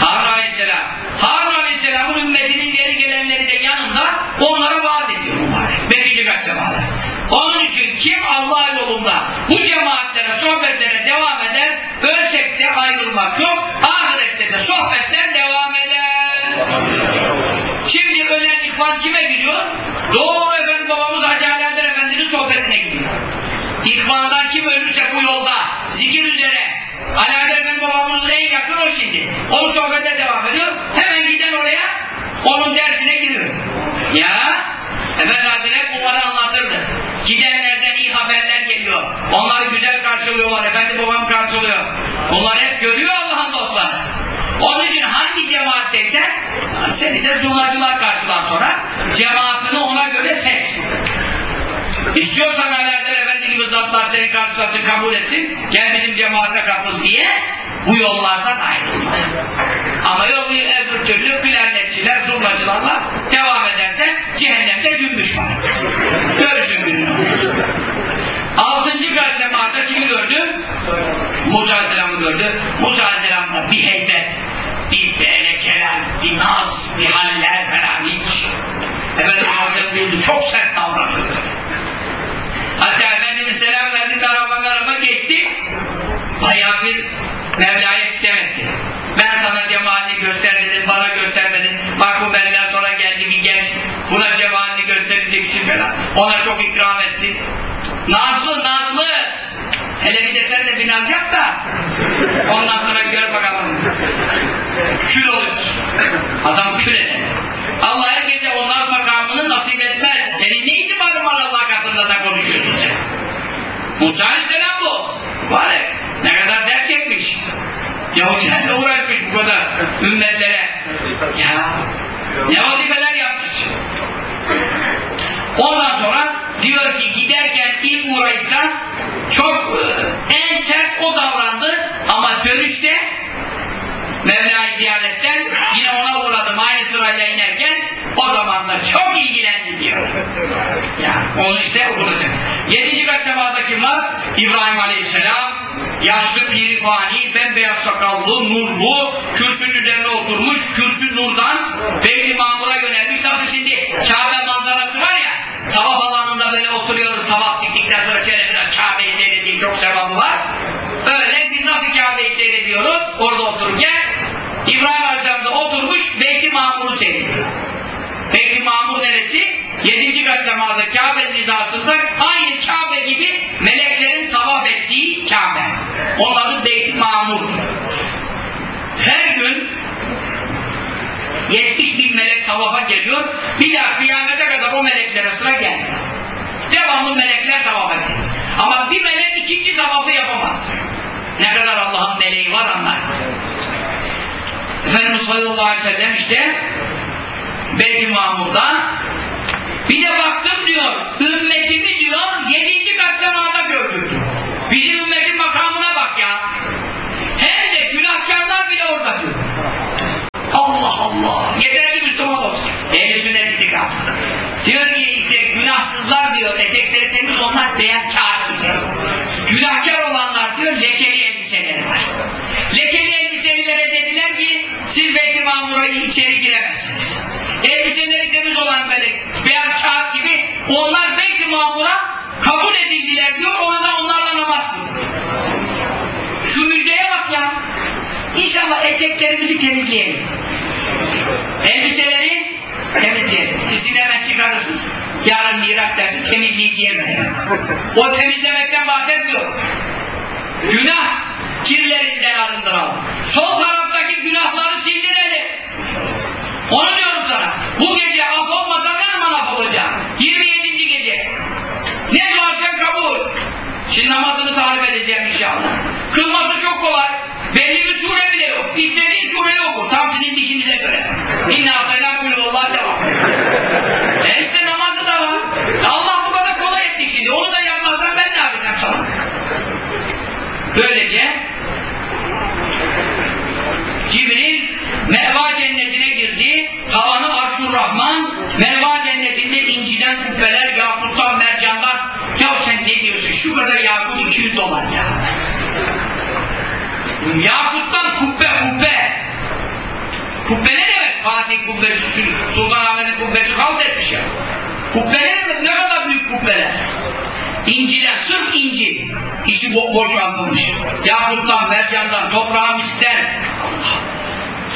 Harun Aleyhisselam. Harun Aleyhisselam'ın ümmetinin geri gelenleri de yanında onlara vaaz ediyor mübarek. Beşinci kat semada. Onun için kim Allah yolunda bu cemaatlere, sohbetlere devam eder, ölsek de ayrılmak yok, ahirette de sohbetler devam eder. Şimdi ölen ihvan kime gidiyor? Doğru efendim babamız Hacı Adel Efendi'nin sohbetine gidiyor. İhvandan kim ölürse bu yolda, zikir üzere, Adel Efendi babamızın en yakın o şimdi. Onun sohbete devam ediyor. Hemen giden oraya, onun dersine giriyor. Ya, Efendi Hazretleri bunları anlatırdı. Gidenlerden iyi haberler geliyor. Onları güzel karşılıyorlar. Efendi babam karşılıyor. Bunlar hep görüyor Allah'ın dostları. Onun için hangi cemaatteysen seni de zurnacılar karşılar sonra cemaatini ona göre seç. İstiyorsan Alaaddin Efendi gibi zatlar seni karşılasın, kabul etsin, gel bizim cemaate katıl diye bu yollardan ayrılma. Ama yolu öbür türlü klarnetçiler, zurnacılarla devam edersen cehennemde cümbüş var. Görürsün gününü. Altıncı kat semada kimi gördü? Musa Aleyhisselam'ı gördü. Musa bir celal, bir naz, bir haller falan hiç. Efendimiz Hazretleri çok sert davranıyor. Hatta Efendimiz selam verdi, karama karama geçti. Bayağı bir Mevla'ya sitem etti. Ben sana cemalini göstermedim, bana göstermedin. Bak bu benden sonra geldi bir genç, buna cemalini göstereceksin falan. Ona çok ikram etti. Nazlı, Nazlı! Hele bir de sen de bir naz yap da ondan sonra gör bakalım. Kül oluyorsun. Adam kül eder. Allah herkese o naz makamını nasip etmez. Senin ne itibarın var Allah katında da konuşuyorsun sen? Musa Aleyhisselam bu. Var ne kadar ders etmiş. Yahudilerle uğraşmış bu kadar ümmetlere. Ya ne vazifeler yapmış. Ondan sonra diyor ki giderken ilk uğrayışta çok e, en sert o davrandı ama dönüşte Mevla'yı ziyaretten yine ona uğradım aynı sırayla inerken o zamanlar çok ilgilendi diyor. Ya onu işte okuyacak. Yedinci kat semada kim var? İbrahim Aleyhisselam yaşlı pirifani, bembeyaz sakallı, nurlu, kürsünün üzerine oturmuş, kürsü nurdan Beyli Mamur'a yönelmiş. Nasıl şimdi Kabe manzarası var tavaf alanında böyle oturuyoruz, tavaf diktikten sonra şöyle biraz Kabe'yi seyrettiği çok sevabı var. Öyle biz nasıl Kabe'yi seyrediyoruz, orada otururken İbrahim Aleyhisselam da oturmuş, Beyt-i Mamur'u seyrediyor. Beyt-i Mamur neresi? Yedinci kat semada Kabe'nin hizasında aynı Kabe gibi meleklerin tavaf ettiği Kabe. Onun adı Beyt-i Mamur. Her gün 70 bin melek tavafa geliyor. Bir daha kıyamete kadar o meleklere sıra gelmiyor. Devamlı melekler tavaf eder. Ama bir melek ikinci tavafı yapamaz. Ne kadar Allah'ın meleği var anlar. Efendimiz sallallahu aleyhi ve sellem işte Beyt-i Mamur'da bir de baktım diyor ümmetimi diyor yedinci kat semada gördüm. Bizim ümmetin makamına bak ya. Hem de günahkarlar bile orada diyor. Allah Allah. Yeter ki Müslüman olsun. Ehl-i sünnet itikam. Diyor ki işte günahsızlar diyor etekleri temiz onlar beyaz kağıt gibi. Günahkar olanlar diyor lekeli elbiseleri var. Lekeli elbiselilere dediler ki siz Beyt-i Mamur'a içeri giremezsiniz. Elbiseleri temiz olan böyle beyaz kağıt gibi onlar Beyt-i Mamur'a kabul edildiler diyor orada onlarla namaz kılıyor. Şu müjdeye bak ya. İnşallah eteklerimizi temizleyelim. Elbiseleri temizleyelim. Sizin hemen çıkarırsınız. Yarın miras dersi temizleyeceğim. O temizlemekten bahsetmiyorum. Günah kirlerinden arındıralım. Sol taraftaki günahları sildirelim. Onu diyorum sana. Bu gece af olmasa ne zaman af olacak? 27. gece. Ne duarsan kabul. Şimdi namazını tarif edeceğim inşallah. Kılması çok kolay. Belli bir sure bile yok. İstediğin sureyi oku. Tam sizin dişinize göre. İnna atayna kulüvallah devam. e işte namazı da var. Allah bu kadar kolay etti şimdi. Onu da yapmazsan ben ne yapacağım sana? Böylece Cibril Meva cennetine girdi. Tavanı Arşur Rahman. Meva cennetinde inciden kubbeler, yakuttan, mercanlar. Ya sen ne diyorsun? Şu kadar yakut 200 dolar ya. Yakuttan kubbe kubbe. Kubbe ne demek? Fatih kubbesi, Sultanahmet'in kubbesi halt etmiş ya. Kubbe ne demek? Ne kadar büyük kubbeler. İnciden, sırf inci. İçi bo boşaltılmış. Yakuttan, mercandan, toprağa misten.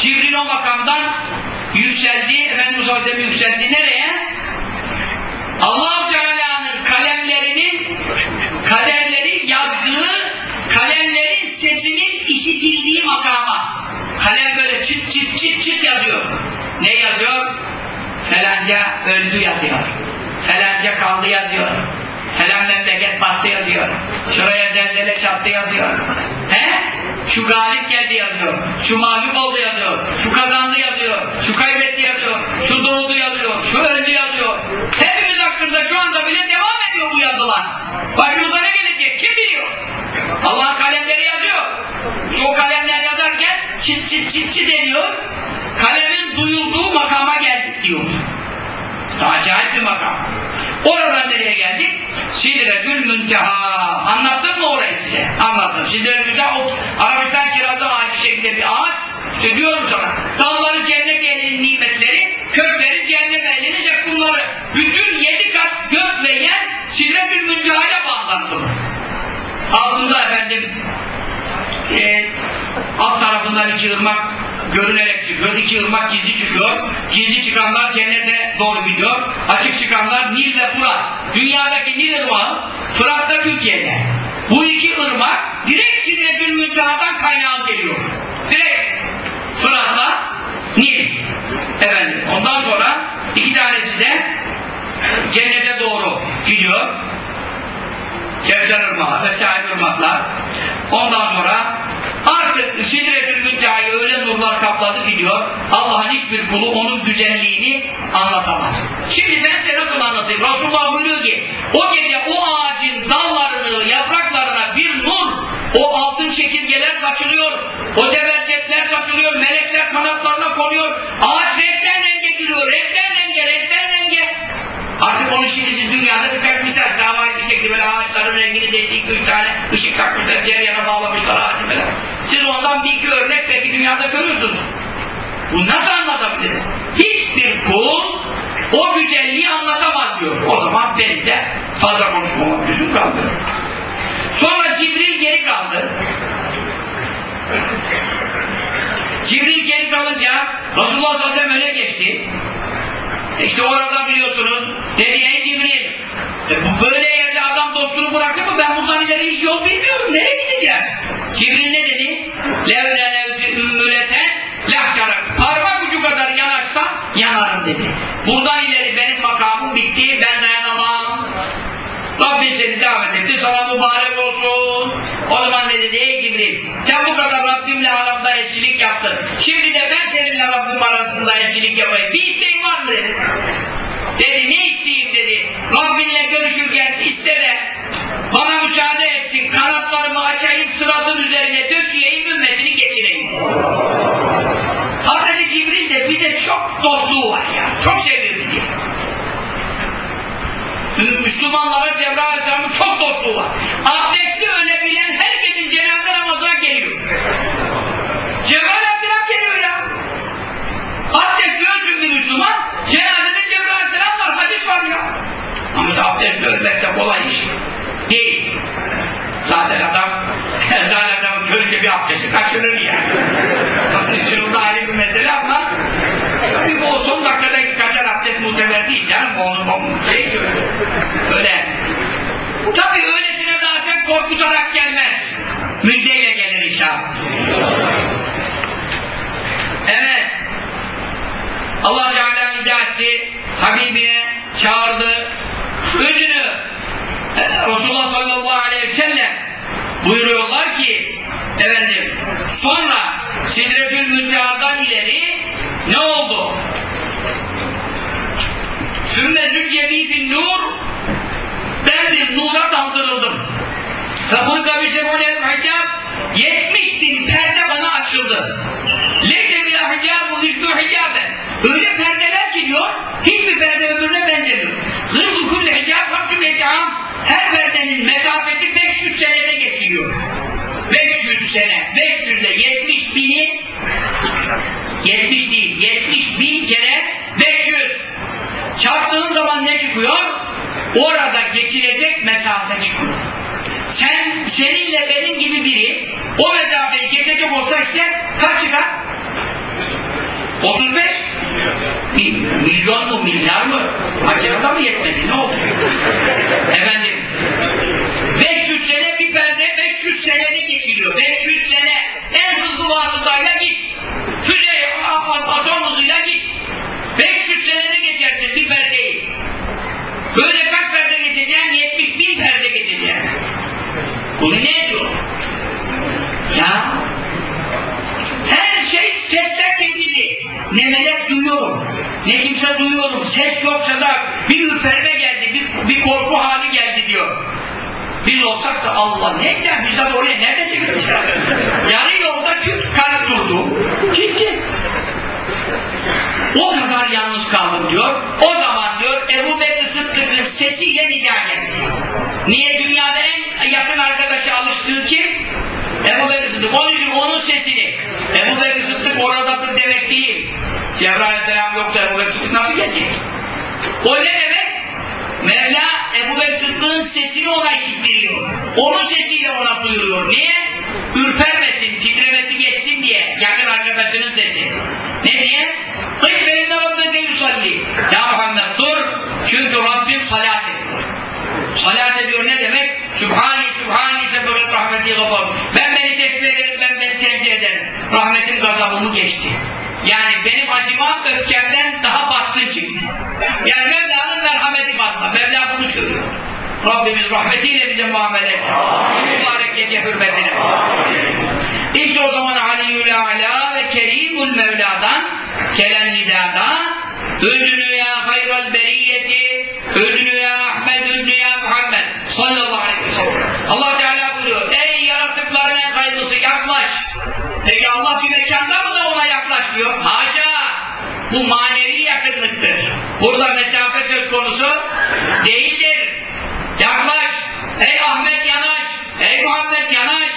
Cibril o makamdan yükseldi, Efendimiz Aleyhisselam yükseldi. Nereye? allah Teala'nın kalemlerinin kaderleri Kalem böyle çıt çıt çıt çıt yazıyor. Ne yazıyor? Felanca öldü yazıyor. Felanca kaldı yazıyor. Falan memleket battı yazıyor. Şuraya zelzele çattı yazıyor. He? Şu galip geldi yazıyor. Şu mağlup oldu yazıyor. Şu kazandı yazıyor. Şu kaybetti yazıyor. Şu doğdu yazıyor. Şu öldü yazıyor. Hepimiz hakkında şu anda bile devam ediyor bu yazılar. Başımıza ne gelecek? Kim biliyor? Allah kalemleri yazıyor. O kalemler yazarken çit çit ediyor. Kalemin duyulduğu makama geldik diyor. Acayip bir makam. Oradan nereye geldik? Sidretül Münteha. Anlattım mı orayı size? Anlattım. Sidretül Münteha o Arabistan kirazı ağacı şeklinde bir ağaç. İşte diyorum sana. Dalları cennet ehlinin nimetleri, kökleri cehennem ehlinin bunları. Bütün yedi kat gök ve yer Sidretül Münteha ile bağlantılı. Altında efendim e, alt tarafından iki ırmak görünerek çıkıyor. İki ırmak gizli çıkıyor. Gizli çıkanlar cennete doğru gidiyor. Açık çıkanlar Nil ve Fırat. Dünyadaki Nil ırmağı Fırat da Türkiye'de. Bu iki ırmak direkt Sidretül Münteha'dan kaynağı geliyor. Direkt Fırat'la Nil. Efendim ondan sonra iki tanesi de cennete doğru gidiyor. Kevser ırmağı vesaire ırmaklar. Ondan sonra artık Sidretül Münteha'yı öyle nurlar kapladı ki diyor Allah'ın hiçbir kulu onun güzelliğini anlatamaz. Şimdi ben size nasıl anlatayım? Resulullah buyuruyor ki o gece o ağacın dallarını, yapraklarına bir nur o altın çekirgeler saçılıyor. O cebercetler saçılıyor. Melekler kanatlarına konuyor. Ağaç renkten renge giriyor. Renkten renge, renkten renge. Artık onu şimdi siz dünyada birkaç misal bir şekilde böyle ağaçların rengini değişti iki üç tane ışık takmışlar ceryana bağlamışlar ağacı falan. Siz ondan bir iki örnek belki dünyada görüyorsunuz. Bu nasıl anlatabiliriz? Hiçbir kul o güzelliği anlatamaz diyor. O zaman benim de fazla konuşmamak lüzum kaldı. Sonra Cibril geri kaldı. Cibril geri kalınca Resulullah sallallahu aleyhi ve öne geçti. İşte orada biliyorsunuz dedi ey Cibril e böyle yerde adam dostunu bırakır mı? Ben buradan ileri hiç yol bilmiyorum. Nereye gideceğim? Cibril ne dedi? Levlenevti ümmülete lahkarak. Parmak ucu kadar yanaşsam yanarım dedi. Buradan ileri benim makamım bitti. Ben dayanamam. Rabbin seni davet etti. Sana mübarek olsun. O zaman dedi? Ey Cibril sen bu kadar Rabbimle aramda elçilik yaptın. Şimdi de ben seninle Rabbim arasında elçilik yapayım. Bir isteğin var mı dedi. Dedi ne isteyeyim dedi. Rabbinle görüşürken iste de bana müsaade etsin. Kanatlarımı açayım sıratın üzerine döşeyeyim ümmetini geçireyim. Hazreti Cibril de bize çok dostluğu var ya. Çok seviyor bizi. Müslümanlara Cebrail Aleyhisselam'ın çok dostluğu var. Abdestli ölebilen herkesin cenaze namazına geliyor. Cebrail Aleyhisselam geliyor ya. Abdestli ölsün bir Müslüman, cenazede Cebrail Aleyhisselam var, hadis var ya. Ama işte abdestli ölmek de kolay iş. Değil. Zaten adam Ezra Aleyhisselam'ın körünce bir abdesti kaçırır ya. Onun için o da ayrı bir mesele ama Tabii bu o son dakikadaki kaçar abdest muteber değil canım. Onu, onu şey şöyle. Öyle. Tabii öylesine zaten korkutarak gelmez. Müjdeyle gelir inşallah. Evet. Allah Teala hidayet etti. Habibine çağırdı. Ünlü e, Resulullah sallallahu aleyhi ve sellem buyuruyorlar ki efendim sonra Sidretül Münteha'dan ileri ne oldu? Sümme zülyebi bin nur ben bir nura daldırıldım. Fekul kabise volel hicab 70 bin perde bana açıldı. Leyse bil la hicabu yüzgü hicaben. Öyle perdeler diyor, hiçbir perde öbürüne benzemiyor. Zırgı kulli hicab hamsül ecam. Her perdenin mesafesi 500 senede geçiliyor. 500 sene, 500 ile 70 bini 70 değil, 70 bin kere 500 çarptığın zaman ne çıkıyor? Orada geçilecek mesafe çıkıyor. Sen, seninle benim gibi biri o mesafeyi geçecek olsa işte kaç çıkar? 35 Bir milyon mu milyar mı? Hakikaten mı yetmedi? Ne oldu? Efendim 500 sene bir perde 500 senede geçiliyor. 500 sene en hızlı vasıtayla git. Füze atom hızıyla git. 500 senede geçersin bir perdeyi. Böyle kaç perde geçeceksin? 70 bin perde geçeceksin. Bunu ne ediyor? Ya her şey sesle kesildi. Ne melek duyuyorum, ne kimse duyuyorum. Ses yoksa da bir ürperme geldi, bir, bir korku hali geldi diyor. Biz olsaksa Allah ne edeceğim? Biz de oraya nerede çıkacağız? Yarı yolda küt kalp durdu. Gitti. O kadar yalnız kaldım diyor. O zaman diyor Ebu Bekir Sıddık'ın sesiyle nida geldi. Niye dünyada en yakın arkadaşı alıştığı kim? Ebu Bekir Sıddık. Onun için onun sesini. Ebu Bekir Sıddık oradadır demek değil. Cebrail Aleyhisselam yoktu Ebu Bekir Sıddık nasıl gelecek? O ne demek? Mevla Ebu Bekir Sıddık'ın sesini ona işittiriyor. Onun sesiyle ona duyuruyor. Niye? Ürpermesin, titremesi geçsin diye. Yakın arkadaşının sesi. Ne diye? Kıyf benimle Rabbine yusalli. Ya Muhammed dur. Çünkü Rabbim salat ediyor. Salat ediyor ne demek? Sübhani, Sübhani, sebebet rahmeti gafar. Ben beni tesbih ederim, ben beni tenzih ederim. Rahmetim gazabımı geçti. Yani benim acımam öfkemden daha baskın çıktı. Yani Mevla'nın merhameti fazla. Mevla bunu söylüyor. Rabbimiz rahmetiyle bize muamele etsin. Mübarek gece hürmetine. İşte o zaman Aliyyül Ala ve Kerimul Mevla'dan gelen nidada Ödünü ya hayral beriyeti Ödünü ya Ahmet Ödünü ya Muhammed sallallahu aleyhi ve sellem Allah Teala buyuruyor Ey yaratıkların en hayırlısı yaklaş Peki Allah bir mekanda mı da ona yaklaş diyor? Haşa! Bu manevi yakınlıktır. Burada mesafe söz konusu değildir. Yaklaş! Ey Ahmet yanaş! Ey Muhammed yanaş!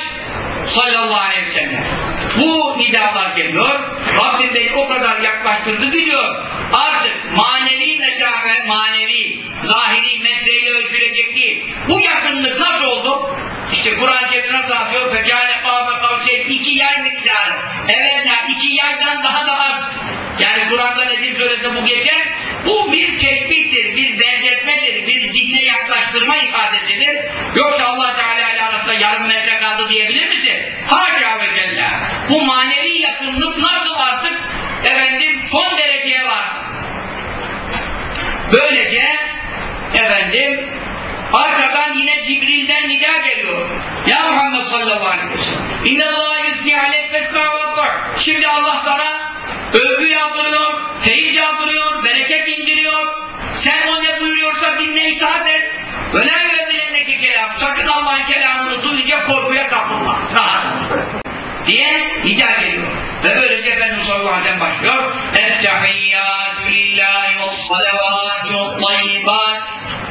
Sallallahu aleyhi ve sellem. Bu nidalar geliyor. Rabbim beni o kadar yaklaştırdı gidiyor. Artık manevi mesafe, manevi, zahiri metreyle ölçülecek değil. Bu yakınlık nasıl oldu? İşte Kur'an-ı Kerim nasıl atıyor? Fekâle kâbe kavşeyn iki yay miktarı. Evvelna iki yaydan daha da az. Yani Kur'an'da Nedim Suresi'nde bu geçer. Bu bir teşbihtir, bir benzetmedir, bir zihne yaklaştırma ifadesidir. Yoksa Allah Teala ile arasında yarım metre kaldı diyebilir misin? Haşa ve kella. Bu manevi yakınlık nasıl artık efendim son dereceye var. Böylece efendim arkadan yine Cibril'den nida geliyor. Ya Muhammed sallallahu aleyhi ve sellem. İnne Allah yüzni aleyk Şimdi Allah sana övgü yağdırıyor, feyiz yağdırıyor, bereket indiriyor. Sen o ne buyuruyorsa dinle itaat et. Ve yürebilenneki kelam. Sakın Allah'ın kelamını duyunca korkuya kapılma. Diye nida geliyor. Ve böylece Efendimiz sallallahu aleyhi ve sellem başlıyor. Salavatü ve tayyibat.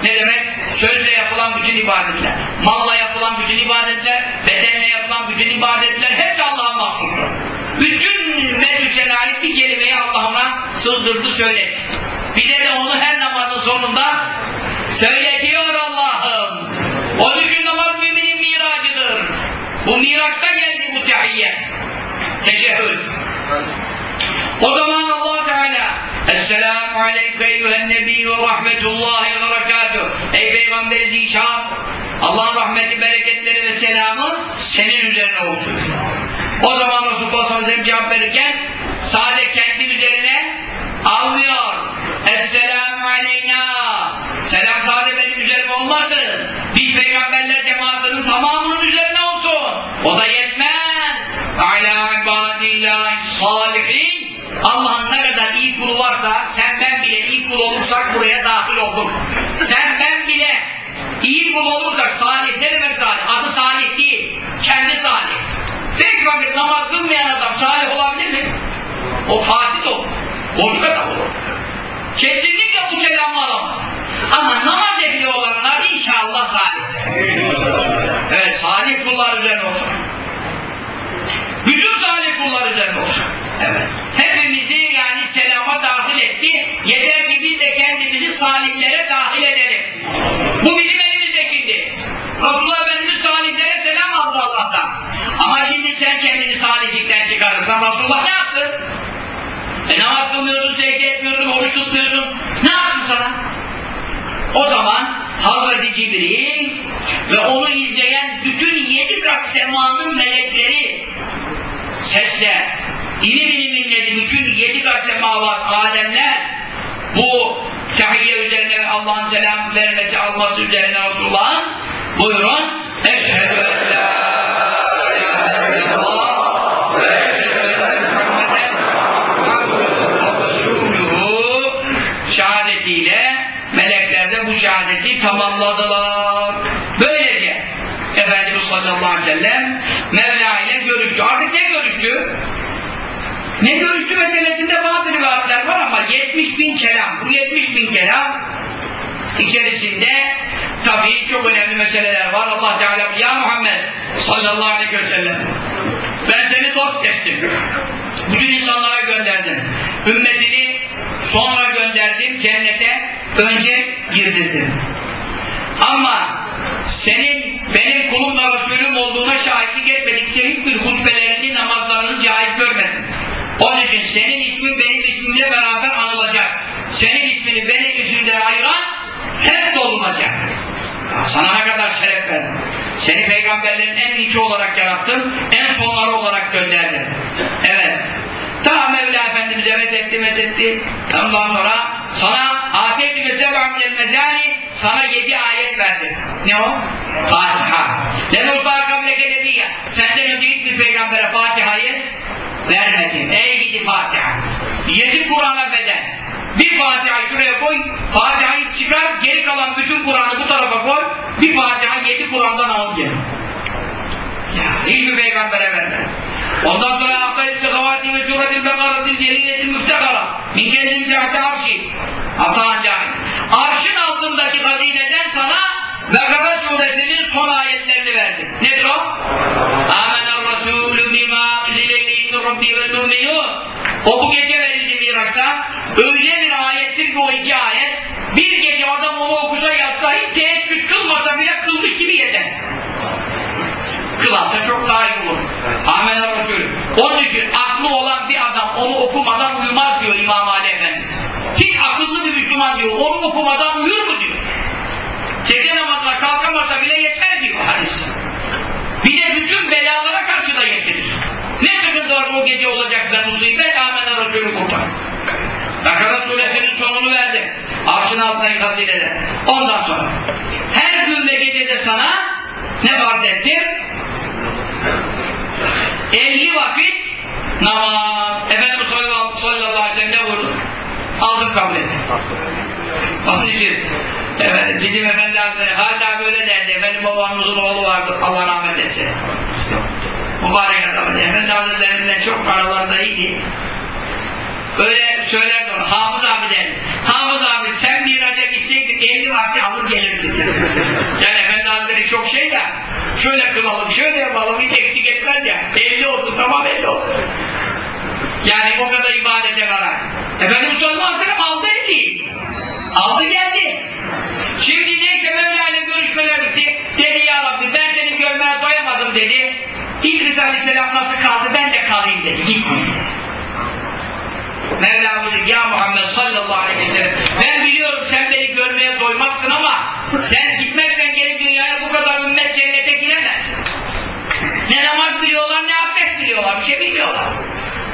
Ne demek? Sözle yapılan bütün ibadetler, malla yapılan bütün ibadetler, bedenle yapılan bütün ibadetler hepsi Allah'a mahsustur. Bütün medüsene ait bir kelimeyi Allah ona sığdırdı, söyletti. Bize de onu her namazın sonunda söyletiyor Allah'ım. Onun için namaz müminin miracıdır. Bu miraçta geldi bu tehiyyet. Teşehhüd. O zaman Allah Teala Esselamu aleyke eyyühen nebi ve rahmetullahi ve berekatuhu Ey Peygamber zişan Allah'ın rahmeti, bereketleri ve selamı senin üzerine olsun. O zaman Resulullah sallallahu aleyhi cevap verirken sade kendi üzerine almıyor. Esselamu aleyna Selam sade benim üzerime olmasın. Biz peygamberler cemaatinin tamamının üzerine olsun. O da yetmez. Ala ibadillahi salihin Allah'ın ne kadar iyi kulu varsa sen ben bile iyi kul olursak buraya dahil olduk. Sen ben bile iyi kul olursak salih ne demek salih? Adı salih değil. Kendi salih. Beş vakit namaz kılmayan adam salih olabilir mi? O fasit olur. Bozuk adam olur. Kesinlikle bu selamı alamaz. Ama namaz ehli olanlar inşallah salih. Evet salih kullar üzerine olsun. Bütün salih kullar üzerine olsun. Evet. Hepimizi yani selama dahil etti. Yeter ki biz de kendimizi salihlere dahil edelim. Bu bizim elimizde şimdi. Resulullah Efendimiz salihlere selam aldı Allah'tan. Ama şimdi sen kendini salihlikten çıkarırsan Resulullah ne yapsın? E namaz kılmıyorsun, secde etmiyorsun, oruç tutmuyorsun. Ne yapsın sana? O zaman Hazreti Cibril ve onu izleyen bütün yedi kat semanın melekleri sesle ilim ilim inledi bütün yedi kat semavat alemler bu tahiyye üzerine Allah'ın selam vermesi alması üzerine Resulullah'ın buyurun. Eşhedü en ilahe illallah ve eşhedü enne Muhammeden abduhu ve resuluhu şehadetiyle melekler de bu şehadeti tamamladılar. Böylece Efendimiz sallallahu aleyhi ve sellem Mevla ile görüştü. Artık ne görüştü? Ne görüştü meselesinde bazı rivayetler var ama 70 bin kelam. Bu 70 bin kelam içerisinde tabii çok önemli meseleler var. Allah Teala ya Muhammed sallallahu aleyhi ve sellem ben seni dost seçtim. Bütün insanlara gönderdim. Ümmetini sonra gönderdim cennete önce girdirdim. Ama senin benim kulum ve Resulüm olduğuna şahitlik etmedikçe hiçbir hutbelerini, namazlarını caiz görmedim. Onun için senin ismin benim ismimle beraber anılacak. Senin ismini benim ismimden ayıran hep dolunacak. Sana ne kadar şeref verdim. Seni peygamberlerin en iyisi olarak yarattım, en sonları olarak gönderdim. Evet. Ta Mevla Efendimiz evet etti, met etti. Ondan sonra sana afiyet ve seb'amil mezani sana yedi ayet verdi. Ne o? Fatiha. Lenurtar kableke nebiyye. Senden önce hiçbir peygambere Fatiha'yı vermedim. Ey gidi Fatiha. Yedi Kur'an'a bedel. Bir Fatiha şuraya koy, Fatiha'yı çıkar, geri kalan bütün Kur'an'ı bu tarafa koy, bir Fatiha yedi Kur'an'dan al gel. Ya, hiçbir peygambere vermedi. Ondan sonra Akkayetli Havati ve Suretil Bekaratil Celiletil Müftekara Min kendin tehte arşi Atahan cahil. Arşın altındaki hazineden sana Bekara suresinin son ayetlerini verdim. Nedir o? Amener Resulü bima üzileyni Rabbi ve müminun. O bu gece verildi Miraç'ta. Öyle bir ayettir ki o iki ayet bir gece adam onu okusa yatsa hiç teheccüd kılmasa bile kılmış gibi yeter kılarsa çok daha iyi olur. Amener Resulü. Onun için aklı olan bir adam onu okumadan uyumaz diyor İmam Ali Efendimiz. Hiç akıllı bir Müslüman diyor, onu okumadan uyur mu diyor. Gece namazına kalkamasa bile yeter diyor hadis. Bir de bütün belalara karşı da yetirir. Ne sıkıntı var o gece olacak da musibet Amener Resulü kurtar. Bakara suresinin sonunu verdi. Arşın altındaki hazineler. Ondan sonra her gün ve gecede sana ne farz ettim? 50 vakit namaz. Efendimiz sallallahu aleyhi ve sellem ne buyurdu? Aldım kabul ettim. Onun için evet, bizim Efendi Hazretleri Halid abi öyle derdi. Efendim babamızın oğlu vardı. Allah rahmet etsin. Mübarek adam. Efendi Hazretlerinden çok aralarında iyiydi. Öyle söylerdi onu. Hafız abi derdi. Hafız abi sen miraca gitseydin 50 vakti alır gelirdin. yani Efendi Hazretleri çok şey ya. Şöyle kılalım, şöyle yapalım hiç eksik etmez ya. 50 olsun tamam 50 olsun. Yani o kadar ibadete karar. Efendimiz sallallahu aleyhi ve sellem aldı 50'yi. Aldı geldi. Şimdi neyse Mevla ile görüşmeler bitti. Dedi ya Rabbi ben seni görmeye doyamadım dedi. İdris aleyhisselam nasıl kaldı ben de kalayım dedi. Gitme. Mevla buyurdu ya Muhammed sallallahu aleyhi ve sellem ben biliyorum sen beni görmeye doymazsın ama sen gitmezsen geri dünyaya bu kadar ümmet cennete giremez. Ne namaz biliyorlar ne abdest biliyorlar bir şey bilmiyorlar.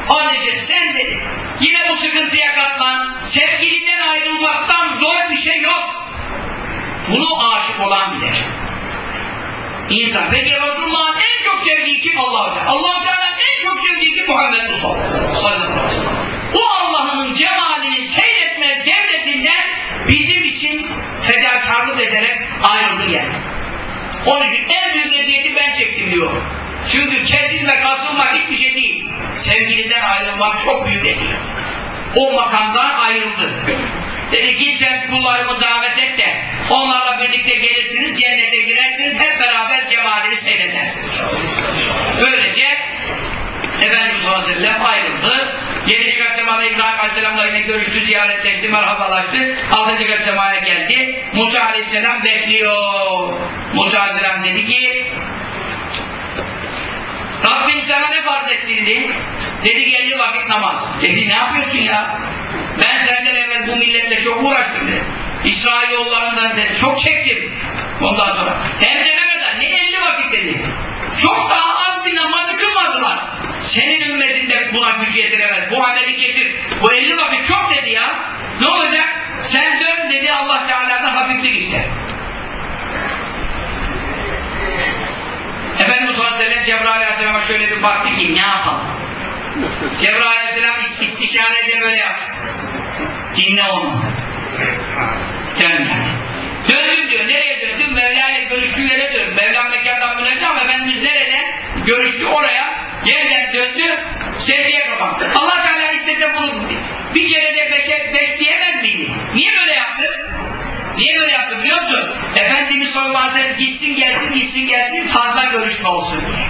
Onun için sen dedi yine bu sıkıntıya katlan sevgilinden ayrılmaktan zor bir şey yok. Bunu aşık olan bilir. İnsan. Peki Resulullah'ın en çok sevdiği kim Allah-u Teala? en çok sevdiği kim Muhammed Mustafa? Sallallahu aleyhi ve sellem. O Allah'ın cemalini seyretme devletinden bizim için fedakarlık ederek ayrıldı geldi. Onun için en büyük eziyeti ben çektim diyor. Çünkü kesilmek, asılmak hiçbir şey değil. Sevgiliden ayrılmak çok büyük eziyet. O makamdan ayrıldı. Dedi ki sen kullarımı davet et de onlarla birlikte gelirsiniz, cennete girersiniz, hep beraber cemalini seyredersiniz. Böylece Efendimiz sallallahu aleyhi ve sellem ayrıldı. Yedinci kat semada İbrahim aleyhisselamla yine görüştü, ziyaretleşti, merhabalaştı. Altıncı kat semaya geldi. Musa aleyhisselam bekliyor. Musa aleyhisselam dedi ki Rabbim sana ne farz ettirdi? Dedi ki 50 vakit namaz. Dedi ne yapıyorsun ya? Ben senden evvel bu milletle çok uğraştım dedi. İsrail yollarından dedi, çok çektim. Ondan sonra. Hem de ne kadar? Ne 50 vakit dedi. Çok daha az bir namazı kılmadılar. Senin ümmetin buna gücü yetiremez. Bu ameli kesir. Bu 50 vakit çok dedi ya. Ne olacak? Sen dön dedi Allah Teala'dan hafiflik iste. Efendimiz sallallahu aleyhi Cebrail aleyhisselama şöyle bir baktı ki ne yapalım? Cebrail aleyhisselam is- istişarede böyle yaptı. Dinle onu. Dönme. Döndüm diyor. Nereye döndüm? Mevla ile görüştüğü yere döndüm. Mevlam mekandan ama Efendimiz nerede? Görüştü oraya. Yeniden döndü. Secdeye kapandı. Allah Teala istese bunu bir kere de beşe, beş diyemez miydi? Niye böyle yaptı? Niye böyle yaptı biliyor musun? Efendimiz sallallahu aleyhi ve sellem gitsin gelsin gitsin gelsin fazla görüşme olsun diye.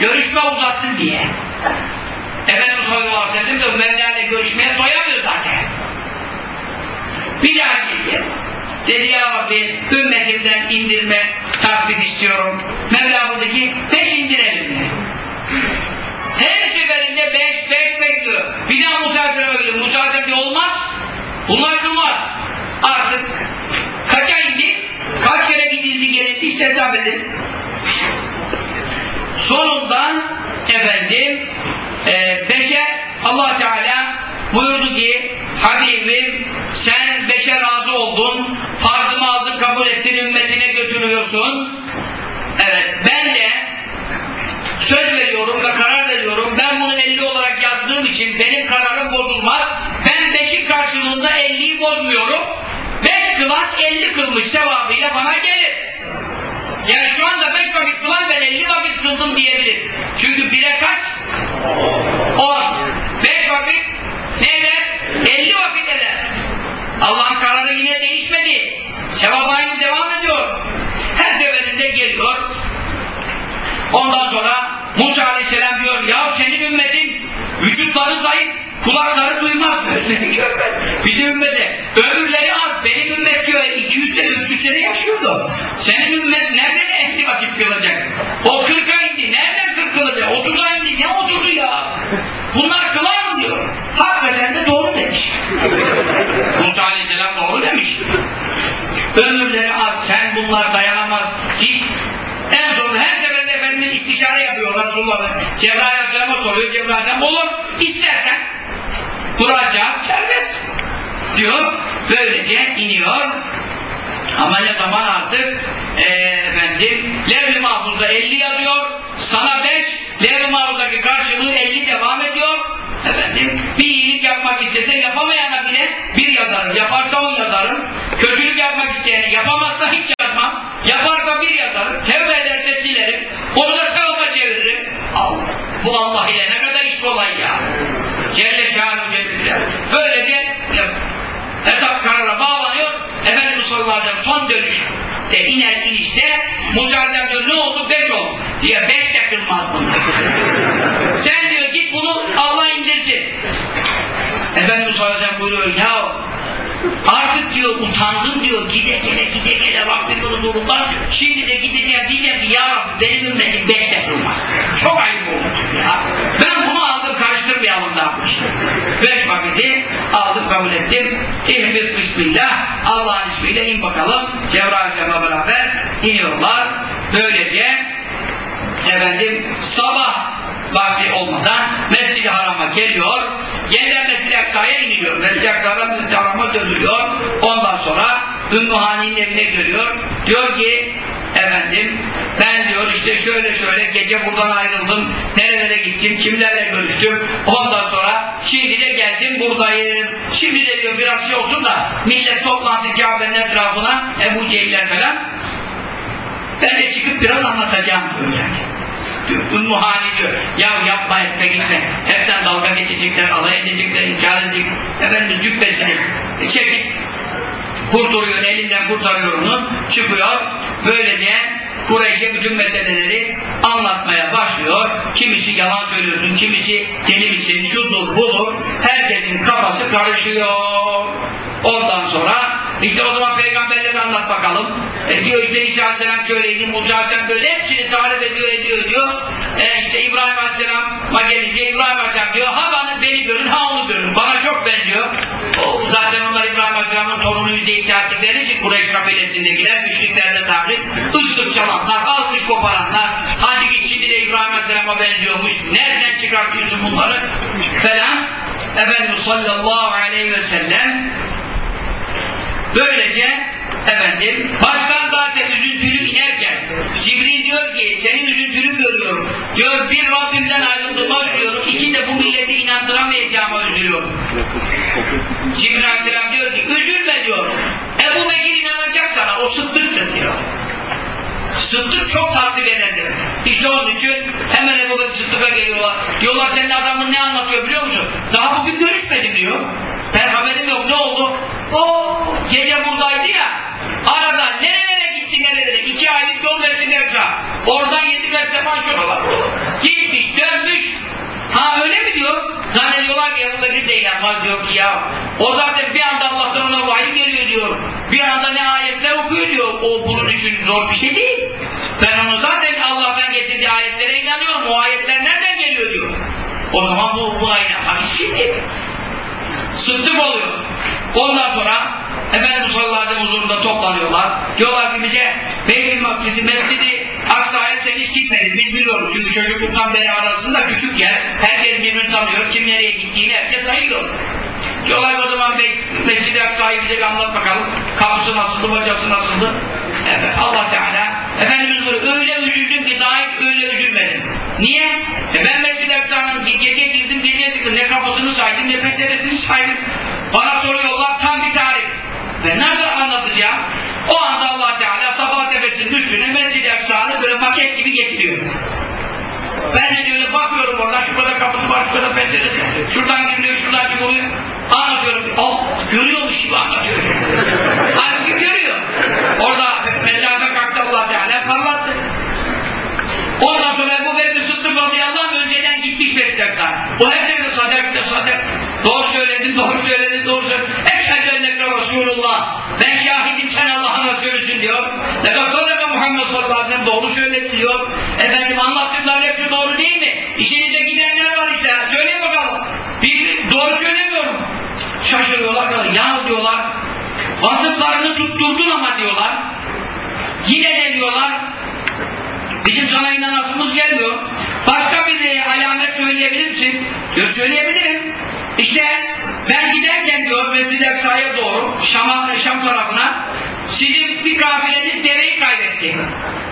Görüşme uzasın diye. Efendimiz sallallahu aleyhi ve sellem de Mevla görüşmeye doyamıyor zaten. Bir daha geliyor. Dedi ya Rabbi ümmetimden indirme tasdik istiyorum. Mevla burada ki beş indirelim. Her seferinde beş beş bekliyor. Bir daha Musa Aleyhisselam'a geliyor. Musa Aleyhisselam olmaz. Bunlar kılmaz. Artık kaça indi? Kaç kere gidildi gelildi işte hesap edin. Sonunda efendim e, beşe Allah Teala buyurdu ki Habibim sen beşe razı oldun farzımı aldın kabul ettin ümmetine götürüyorsun evet ben de söz veriyorum ve karar veriyorum ben bunu 50 olarak yazdığım için benim kararım bozulmaz ben beşin karşılığında 50'yi bozmuyorum 5 kılan 50 kılmış sevabıyla bana gelir yani şu anda beş vakit kılan ben 50 vakit kıldım diyebilir. Çünkü bire kaç? 10. Beş vakit ne eder? 50 vakit. Allah'ın kararı yine değişmedi. Sevap aynı devam ediyor. Her seferinde geliyor. Ondan sonra Musa Aleyhisselam diyor ya senin ümmetin vücutları zayıf, kulakları duymaz, gözleri görmez. Bizim ümmete ömürleri az. Benim ümmet diyor 200 sene, 300 sene yaşıyordu. Senin ümmet nereden ehli vakit kılacak? O 40'a indi. Nereden 40 kılacak? 30'a indi. Ne 30'u ya? Bunlar kılar mı diyor. Hakikaten de doğru demiş. Musa Aleyhisselam doğru demiş. Ömürleri az. Sen bunlar dayanamaz. Git. En sonunda her seferinde Efendimiz istişare yapıyor Resulullah. Cebrail Aleyhisselam'a soruyor. Cebrail'den olur. İstersen duracağım serbest. Diyor. Böylece iniyor. Ama ne zaman artık eee efendim Levh-i Mahfuz'da 50 yazıyor. Sana 5 Levh-i Mahfuz'daki karşılığı 50 devam ediyor. Efendim bir iyilik yapmak istese yapamayana bile bir yazarım. Yaparsa on yazarım. Kötülük yapmak isteyene yapamazsa hiç yazmam. Yaparsa bir yazarım. Tevbe ederse silerim. Onu da sevaba çeviririm. Allah. Bu Allah ile ne kadar iş kolay ya. Celle şahane Böyle bir. Hesap sallallahu aleyhi ve son dönüşte iner inişte Aleyhisselam diyor ne oldu? Beş oldu. Diye beş de bunlar. Sen diyor git bunu Allah indirsin. Efendimiz sallallahu aleyhi ve sellem buyuruyor ya artık diyor utandım diyor gide gele gide gele Rabbimin huzurundan şimdi de gideceğim diyeceğim ki ya Rabbi benim ümmetim beş de kılmaz. Çok ayıp olur ya. Ben bunu aldım karıştırmayalım da Beş vakiti aldım kabul ettim. İhbit bismillah. Allah'ın ismiyle in bakalım. Cebrail Aleyhisselam'la beraber iniyorlar. Böylece efendim sabah vakti olmadan Mescid-i Haram'a geliyor. Yeniden Mescid-i Aksa'ya iniliyor. Mescid-i Aksa'dan Mescid-i Haram'a dönülüyor. Ondan sonra Ümmü Hani'nin evine geliyor. Diyor ki efendim ben diyor işte şöyle şöyle gece buradan ayrıldım. Nerelere gittim, kimlerle görüştüm. Ondan sonra şimdi de geldim buradayım. Şimdi de diyor biraz şey olsun da millet toplansın Kabe'nin etrafına Ebu Cehiller falan. Ben de çıkıp biraz anlatacağım diyor yani. Ümmü Hali diyor, ya yapma etme gitme, hepten dalga geçecekler, alay edecekler, inkar edecekler, Efendimiz cübbesini çekip kurtarıyor, elinden kurtarıyor onu, çıkıyor, böylece Kureyş'e bütün meseleleri anlatmaya başlıyor. Kimisi yalan söylüyorsun, kimisi deli misin, şudur, budur. Herkesin kafası karışıyor. Ondan sonra işte o zaman peygamberleri anlat bakalım. E diyor işte İsa Aleyhisselam şöyleydi, Musa Aleyhisselam böyle hepsini tarif ediyor, ediyor, diyor. E işte İbrahim Aleyhisselam'a gelince İbrahim Aleyhisselam diyor, ha bana beni görün, ha onu görün. Bana çok benziyor. O, zaten onlar İbrahim Aleyhisselam'ın torunuyuz diye iddia ettikleri için Kureyş kabilesindekiler, müşriklerle tabir, ıslık çalanlar, alkış koparanlar, hadi git şimdi de İbrahim Aleyhisselam'a benziyormuş, nereden çıkartıyorsun bunları falan. Efendimiz sallallahu aleyhi ve sellem Böylece efendim baştan zaten üzüntülü inerken Cibril diyor ki senin üzüntülü görüyorum. Diyor bir Rabbimden ayrıldığıma üzülüyorum. İki de bu milleti inandıramayacağıma üzülüyorum. Cibril Aleyhisselam diyor ki üzülme diyor. Ebu Bekir inanacak sana o sıddıktır diyor. Sıddık çok tasdik edendir. İşte onun için hemen Ebu Bekir Sıddık'a geliyorlar. Diyorlar senin adamın ne anlatıyor biliyor musun? Daha bugün görüşmedim diyor. Ben haberim yok ne oldu? O gece buradaydı ya. Arada nerelere gitti nerelere? İki aylık yol versinler sağ. Oradan yedi felsefe şuralar. Gitmiş dönmüş. Ha öyle mi diyor? Zannediyorlar ki Bekir de inanmaz diyor ki ya. O zaten bir anda Allah'tan ona vahiy geliyor diyor. Bir anda ne ayetler okuyor diyor. O bunun için zor bir şey değil. Ben onu zaten Allah'tan getirdiği ayetlere inanıyorum. O ayetler nereden geliyor diyor. O zaman bu buna inanmak şimdi. Sıddık oluyor. Ondan sonra Efendimiz sallallahu aleyhi huzurunda toplanıyorlar. Diyorlar ki bize Beytül Makdis'i, Mescidi Aksa'ya sen hiç gitmedin. Biz biliyoruz. Çünkü çocukluktan beri arasında küçük yer. Herkes birbirini tanıyor. Kim nereye gittiğini herkes sayıyor. Diyorlar ki o zaman Bey, Mescid-i Aksa'yı bize anlat bakalım. Kapısı nasıldı, bacası nasıldı? Evet, Allah Teala Efendimiz buyuruyor, öyle üzüldüm ki daha hiç öyle üzülmedim. Niye? E ben Mescid-i Aksa'nın gece çıktım. Ne kapısını saydım, ne penceresini saydım. Bana soruyorlar tam bir tarih. Ben nasıl anlatacağım? O anda Allah Teala Safa Tepesi'nin üstüne Mescid-i Aksa'nı böyle maket gibi getiriyor. Ben de öyle bakıyorum oradan şu kadar kapısı var, şu kadar penceresi. Şuradan giriliyor, şuradan çıkılıyor. Anlatıyorum. O görüyormuş gibi anlatıyor. Halbuki görüyor. Orada mesafe kalktı Allah Teala parlattı. Ondan sonra Ebu Bekir Sıddık radıyallahu önceden gitmiş Beşiktaş'a. O her şeyde sadak da sadak. Doğru söyledin, doğru söyledin, doğru söyledin. Eşhedü enneke Resulullah. Ben şahidim sen Allah'ın Resulüsün diyor. Kadar sadaka Muhammed sallallahu aleyhi ve sellem doğru söyledi diyor. Efendim anlattıkların hepsi doğru değil mi? İşinizde gidenler var işte. Söyleyin bakalım. Bir, doğru söylemiyorum. Şaşırıyorlar. Ya diyorlar. Vasıflarını tutturdun ama diyorlar. Yine de diyorlar. Bizim sana inanasımız gelmiyor. Başka bir e, alamet söyleyebilir misin? Diyor söyleyebilirim. İşte ben giderken diyor Mescid-i Aksa'ya doğru Şam'a, Şam tarafına sizin bir kafileniz deveyi kaybetti.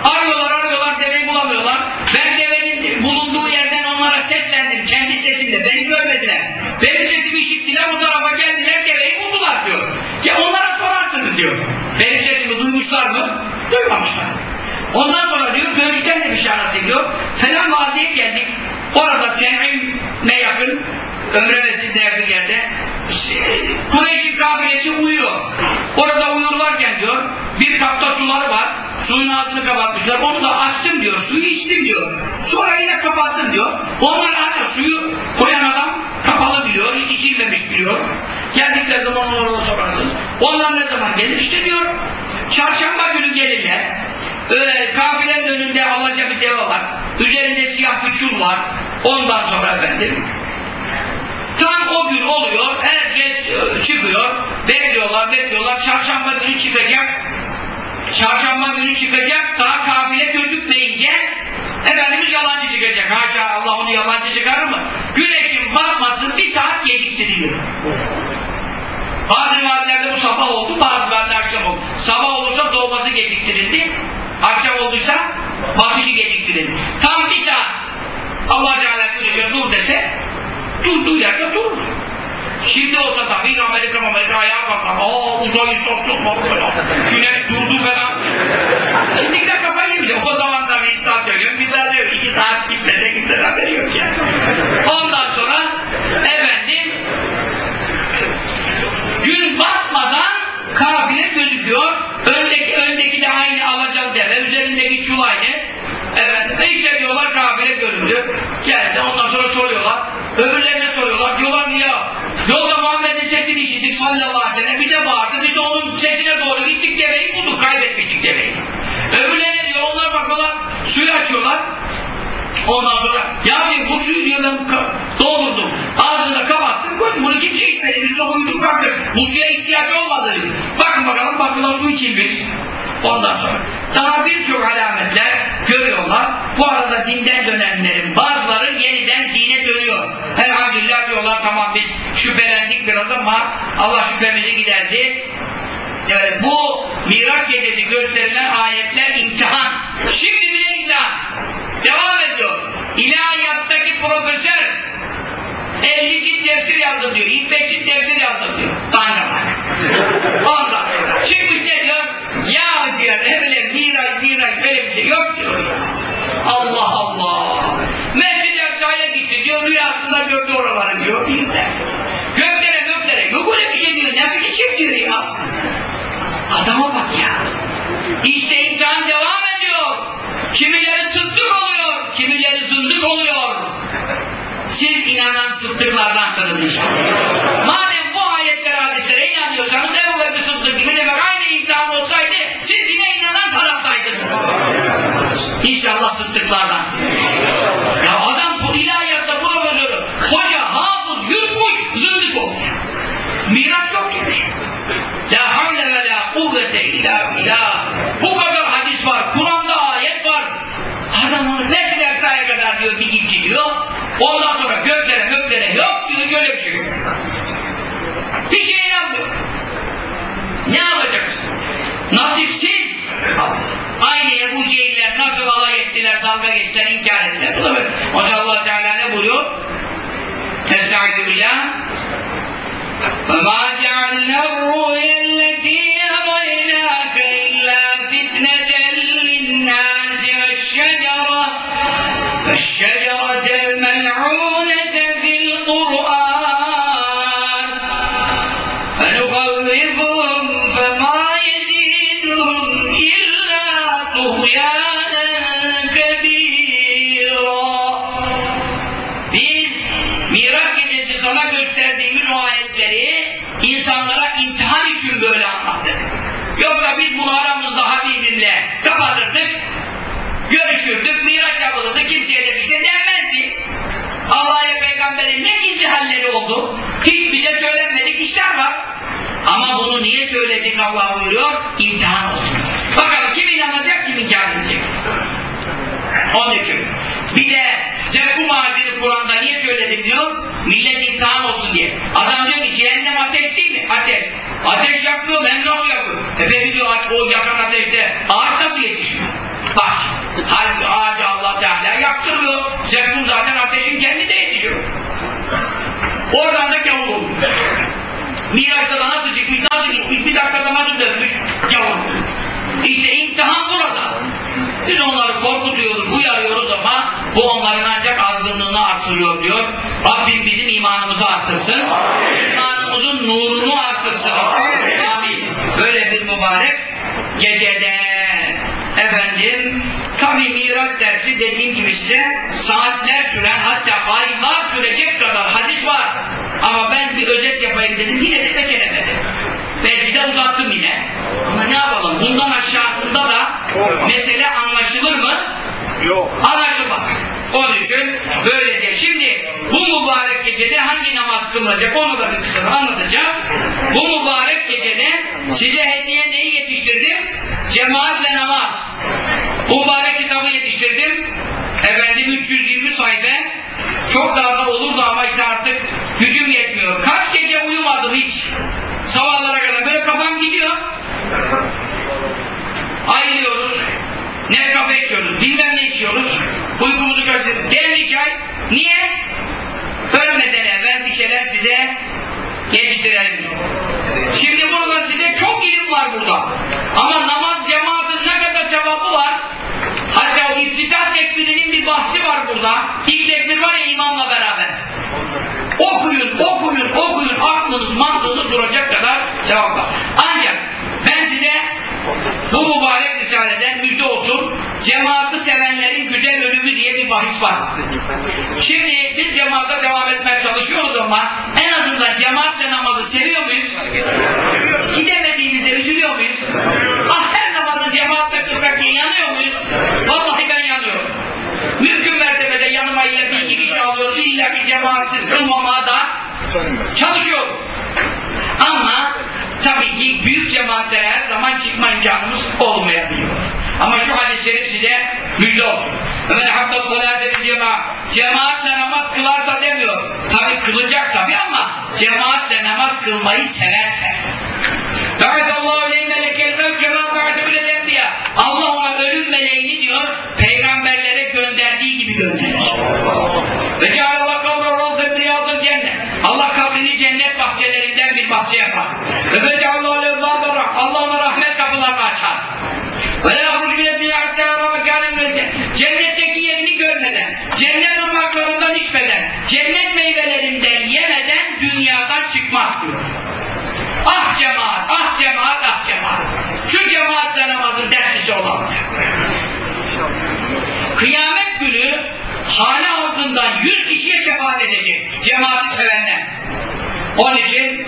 Arıyorlar arıyorlar deveyi bulamıyorlar. Ben devenin bulunduğu yerden onlara seslendim kendi sesimle. Beni görmediler. Benim sesimi işittiler bu tarafa geldiler deveyi buldular diyor. Ya onlara sorarsınız diyor. Benim sesimi duymuşlar mı? Duymamışlar. Ondan sonra diyor dönüşten de işaret ediyor. Falan vadiye geldik. Orada Ten'im'e yakın Ömre Mescid'e yakın yerde Kureyş'in kabilesi uyuyor. Orada uyurlarken diyor bir kapta suları var. Suyun ağzını kapatmışlar. Onu da açtım diyor. Suyu içtim diyor. Sonra yine kapattım diyor. Onlar hala suyu koyan adam kapalı biliyor. İçilmemiş biliyor. Geldikleri zaman onlara sorarsınız. Onlar ne zaman gelir? İşte diyor çarşamba günü gelirler. Öyle kabilenin önünde alaca bir deve var. Üzerinde siyah bir çul var. Ondan sonra efendim tam o gün oluyor. Herkes e, çıkıyor. Bekliyorlar, bekliyorlar. Çarşamba günü çıkacak. Çarşamba günü çıkacak. Daha kabile gözükmeyince Efendimiz yalancı çıkacak. Haşa Allah onu yalancı çıkarır mı? Güneşin batması bir saat geciktiriliyor. Bazı rivayetlerde bu sabah oldu, bazı rivayetlerde akşam oldu. Sabah olursa doğması geciktirildi, akşam olduysa batışı geciktirildi. Tam bir saat Allah Teala güneşe dur dese, durduğu yerde durur. Şimdi olsa tabii Amerika Amerika ayağa kalkar. Aa uzay istasyonu var. Güneş durdu falan. Şimdi de kafayı bile. O zaman da bir saat söylüyorum. Bir daha diyor. İki saat gitmese kimsenin haberi yok ya. Ondan sonra efendim gün batmadan kafile gözüküyor. Öndeki, öndeki de aynı alacalı deve, üzerindeki çul aynı. Efendim, e işte diyorlar kafile göründü. Geldi, ondan sonra soruyorlar. Öbürlerine soruyorlar. Diyorlar ki ya, yolda Muhammed'in sesini işittik sallallahu aleyhi ve sellem. Bize bağırdı, biz de onun sesine doğru gittik deveyi bulduk, kaybetmiştik deveyi. Öbürlerine diyor, onlar bakıyorlar, suyu açıyorlar. Ondan sonra ya diyor, bu suyu diyor ben doldurdum. Ağzını kapattım koydum. Bunu kimse içmedi. Biz de uyuduk kalktık. Bu suya ihtiyaç olmadı dedi. Bakın bakalım bakıyorlar su içilmiş. Ondan sonra daha birçok alametler görüyorlar. Bu arada dinden dönenlerin bazıları yeniden dine dönüyor. Elhamdülillah diyorlar tamam biz şüphelendik biraz ama Allah şüphemizi giderdi. Evet, bu Miraç gecesi gösterilen ayetler imtihan. Şimdi bile imtihan. Devam ediyor. İlahiyattaki profesör 50 cilt tefsir yazdım diyor. İlk 5 cilt tefsir yazdım diyor. Tanrılar. Ondan sonra çıkmış ne diyor? Ya diyor öyle Miraç Miraç öyle bir şey yok diyor. Allah Allah. Mescid-i Aksa'ya gitti diyor. Rüyasında gördü oraları diyor. Göklere göklere. Yok öyle bir şey diyor. Nasıl geçir diyor ya. Adama bak ya. İşte imtihan devam ediyor. Kimileri sıddık oluyor, kimileri zındık oluyor. Siz inanan sıddıklardansınız inşallah. Madem bu ayetler hadislere inanıyorsanız Ebu Bekir Sıddık gibi demek aynı imtihan olsaydı siz yine inanan taraftaydınız. İnşallah sıddıklardansınız. Ya adam bu ilahiyatta profesörü, hoca, hafız, yutmuş, zındık olmuş. Miraç yok demiş. La havle ve la kuvvete illa billah. Bu kadar hadis var, Kur'an'da ayet var. Adam onu Mescid-i Aksa'ya kadar diyor bir gitti diyor. Ondan sonra göklere göklere yok diyor şöyle bir şey yok. Bir şey yapmıyor. Ne yapacaksın? Nasipsiz. Aynı Ebu Cehiller nasıl alay ettiler, dalga geçtiler, inkar ettiler. Bu da böyle. Onun için Allah Teala ne buyuruyor? Estaizu billah. فما جعلنا الرؤيا التي أريناك إلا فتنة والشجرة الملعونة في القرآن فنخوفهم فما يزيدهم إلا طغيانا كبيرا biz Miraç gecesi sana gösterdiğimiz o ayetleri insanlara imtihan için böyle anlattık. Yoksa biz bunu aramızda Habibimle kapatırdık, görüşürdük, peygamberin ne gizli halleri oldu? Hiç bize söylenmedik işler var. Ama bunu niye söyledik Allah buyuruyor? İmtihan olsun. Bakalım kim inanacak, kim inkar edecek? Onun için. Bir de zevku mazini Kur'an'da niye söyledim diyor? Millet imtihan olsun diye. Adam diyor ki cehennem ateş değil mi? Ateş. Ateş yakmıyor, ben nasıl yakıyorum? E peki diyor o yakan ateşte ağaç nasıl yetişiyor? Baş. Halbuki ağacı Allah Teala yaktırmıyor. Zevkun zaten ateşin kendi de yetişiyor. Oradan da gavur olmuş. Miraç'ta da nasıl çıkmış, nasıl gitmiş, bir dakikada nasıl dönmüş? Gavur. İşte imtihan burada. Biz onları korkutuyoruz, uyarıyoruz ama bu onların ancak azgınlığını artırıyor diyor. Rabbim bizim imanımızı artırsın. İmanımızın nurunu artırsın. Amin. Böyle bir mübarek gecede efendim tabi Miraç dersi dediğim gibi size saatler süren hatta aylar sürecek kadar hadis var. Ama ben bir özet yapayım dedim yine de beceremedim. Belki de uzattım yine. Ama ne yapalım? Bundan aşağısında da mesele anlaşılır mı? Yok. Anlaşılmaz. Onun için böyle de. Şimdi bu mübarek gecede hangi namaz kılınacak onu da bir kısaca anlatacağız. Bu mübarek gecede size hediye neyi yetiştirdim? Cemaatle namaz. Bu mübarek kitabı yetiştirdim. Efendim 320 sayfa. Çok daha da olurdu ama işte artık gücüm yetmiyor. Kaç gece uyumadım hiç. Sabahlara kadar böyle kafam gidiyor. Ayılıyoruz. Nescafe içiyoruz, bilmem ne içiyoruz. Uykumuzu kaçırıyoruz. Demli çay. Niye? Ölmeden evvel bir şeyler size Yetiştirelim. Şimdi burada size çok ilim var burada. Ama namaz cemaatin ne kadar sevabı var? Hatta iftitah tekbirinin bir bahsi var burada. İlk tekbir var ya imamla beraber. Okuyun, okuyun, okuyun. Aklınız, mantığınız duracak kadar sevap var. Ancak ben size bu mübarek risaleden müjde olsun Cemaati sevenlerin güzel ölümü diye bir bahis var. Şimdi biz cemaate devam etmeye çalışıyoruz ama en azından cemaatle namazı seviyor muyuz? Gidemediğimize üzülüyor muyuz? Ah her namazı cemaatle kılsak diye yanıyor muyuz? Vallahi ben yanıyorum. Mümkün mertebede yanıma illa bir iki kişi alıyor, illa bir cemaatsiz kılmamaya da çalışıyorum. Ama tabii ki büyük cemaatlere her zaman çıkma imkanımız olmayabiliyor. Ama şu hadis-i şerif size müjde olsun. Ömer hatta salat bir cemaat. Cemaatle namaz kılarsa demiyor. Tabii kılacak tabii ama cemaatle namaz kılmayı severse. Allahu aleyhi melekel mevke ve ba'de bile enbiya. Allah ona ölüm meleğini diyor, peygamberlere gönderdiği gibi gönderir. Ve cealallah kavra ravfe riyadıl cennet. Allah kabrini cennet bahçelerinden bir bahçe yapar. Ve Allah ona rahmet kapılarını açar. Ve la yahrucu bile bir hatta yara ve kânem ve Cennetteki yerini görmeden, cennet ırmaklarından içmeden, cennet meyvelerinden yemeden dünyadan çıkmaz diyor. Ah cemaat, ah cemaat, ah cemaat. Şu cemaatle namazın dertlisi olalım. Kıyamet günü hane halkından yüz kişiye şefaat edecek cemaati sevenler. Onun için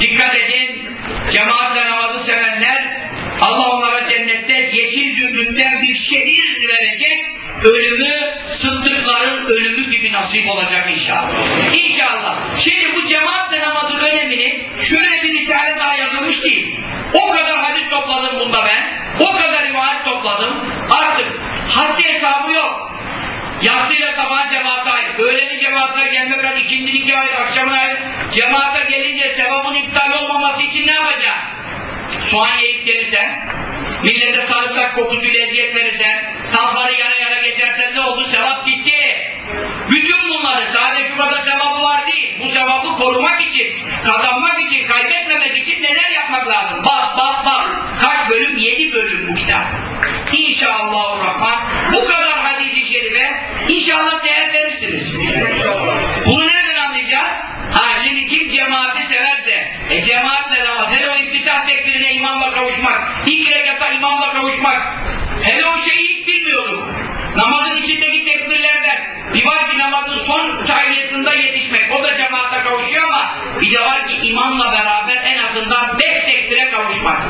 dikkat edin, cemaatle namazı sevenler Allah onlara cennette yeşil zümrütten bir şehir verecek ölümü sıddıkların ölümü gibi nasip olacak inşallah. İnşallah. Şimdi bu cemaatle namazın önemini şöyle bir risale daha yazılmış değil. O kadar hadis topladım bunda ben. O kadar rivayet topladım. Artık haddi hesabı yok. Yatsıyla sabah cemaate ayrı. Öğleni cemaatine gelmek kadar ikindin iki ayrı, akşamın ayrı. Cemaate gelince sevabın iptal olmaması için ne yapacaksın? Soğan yiyip gelirsen, millete sarımsak kokusuyla eziyet verirsen, safları yana yana geçersen ne oldu? Sevap gitti. Bütün bunları sadece şurada sevabı var değil. Bu sevabı korumak için, kazanmak için, kaybetmemek için neler yapmak lazım? Bak bak bak. Kaç bölüm? Yedi bölüm bu kitap. İnşallahurrahman. Bu kadar hadisi şerife inşallah değer verirsiniz. Bunu nereden anlayacağız? Ha şimdi kim cemaati severse, e cemaatle namaz, hele o iftitah tekbirine imamla kavuşmak, ilk rekata imamla kavuşmak, hele o şeyi hiç bilmiyorduk. Namazın içindeki tekbirlerden, bir var ki namazın son tahiyyatında yetişmek, o da cemaatle kavuşuyor ama bir de var ki imamla beraber en azından beş tekbire kavuşmak.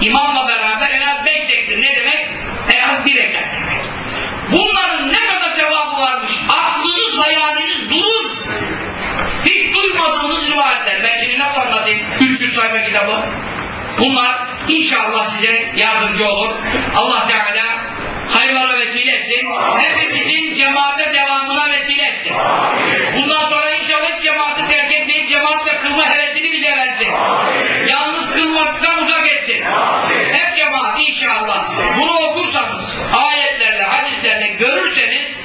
İmamla beraber en az beş tekbir ne demek? En az bir rekat demek. Bunların ne kadar sevabı varmış. Aklınız, hayaliniz durur. Hiç duymadığınız rivayetler. Ben şimdi nasıl anlatayım? 300 sayfa kitabı. Bunlar inşallah size yardımcı olur. Allah Teala hayırlara vesile etsin. Hepimizin cemaate devamına vesile etsin. Bundan sonra inşallah cemaati terk etmeyip cemaatle kılma hevesini bize versin. Yalnız kılmaktan uzak etsin. Hep cemaat inşallah. Bunu okursanız, ayetlerle, hadislerle görürseniz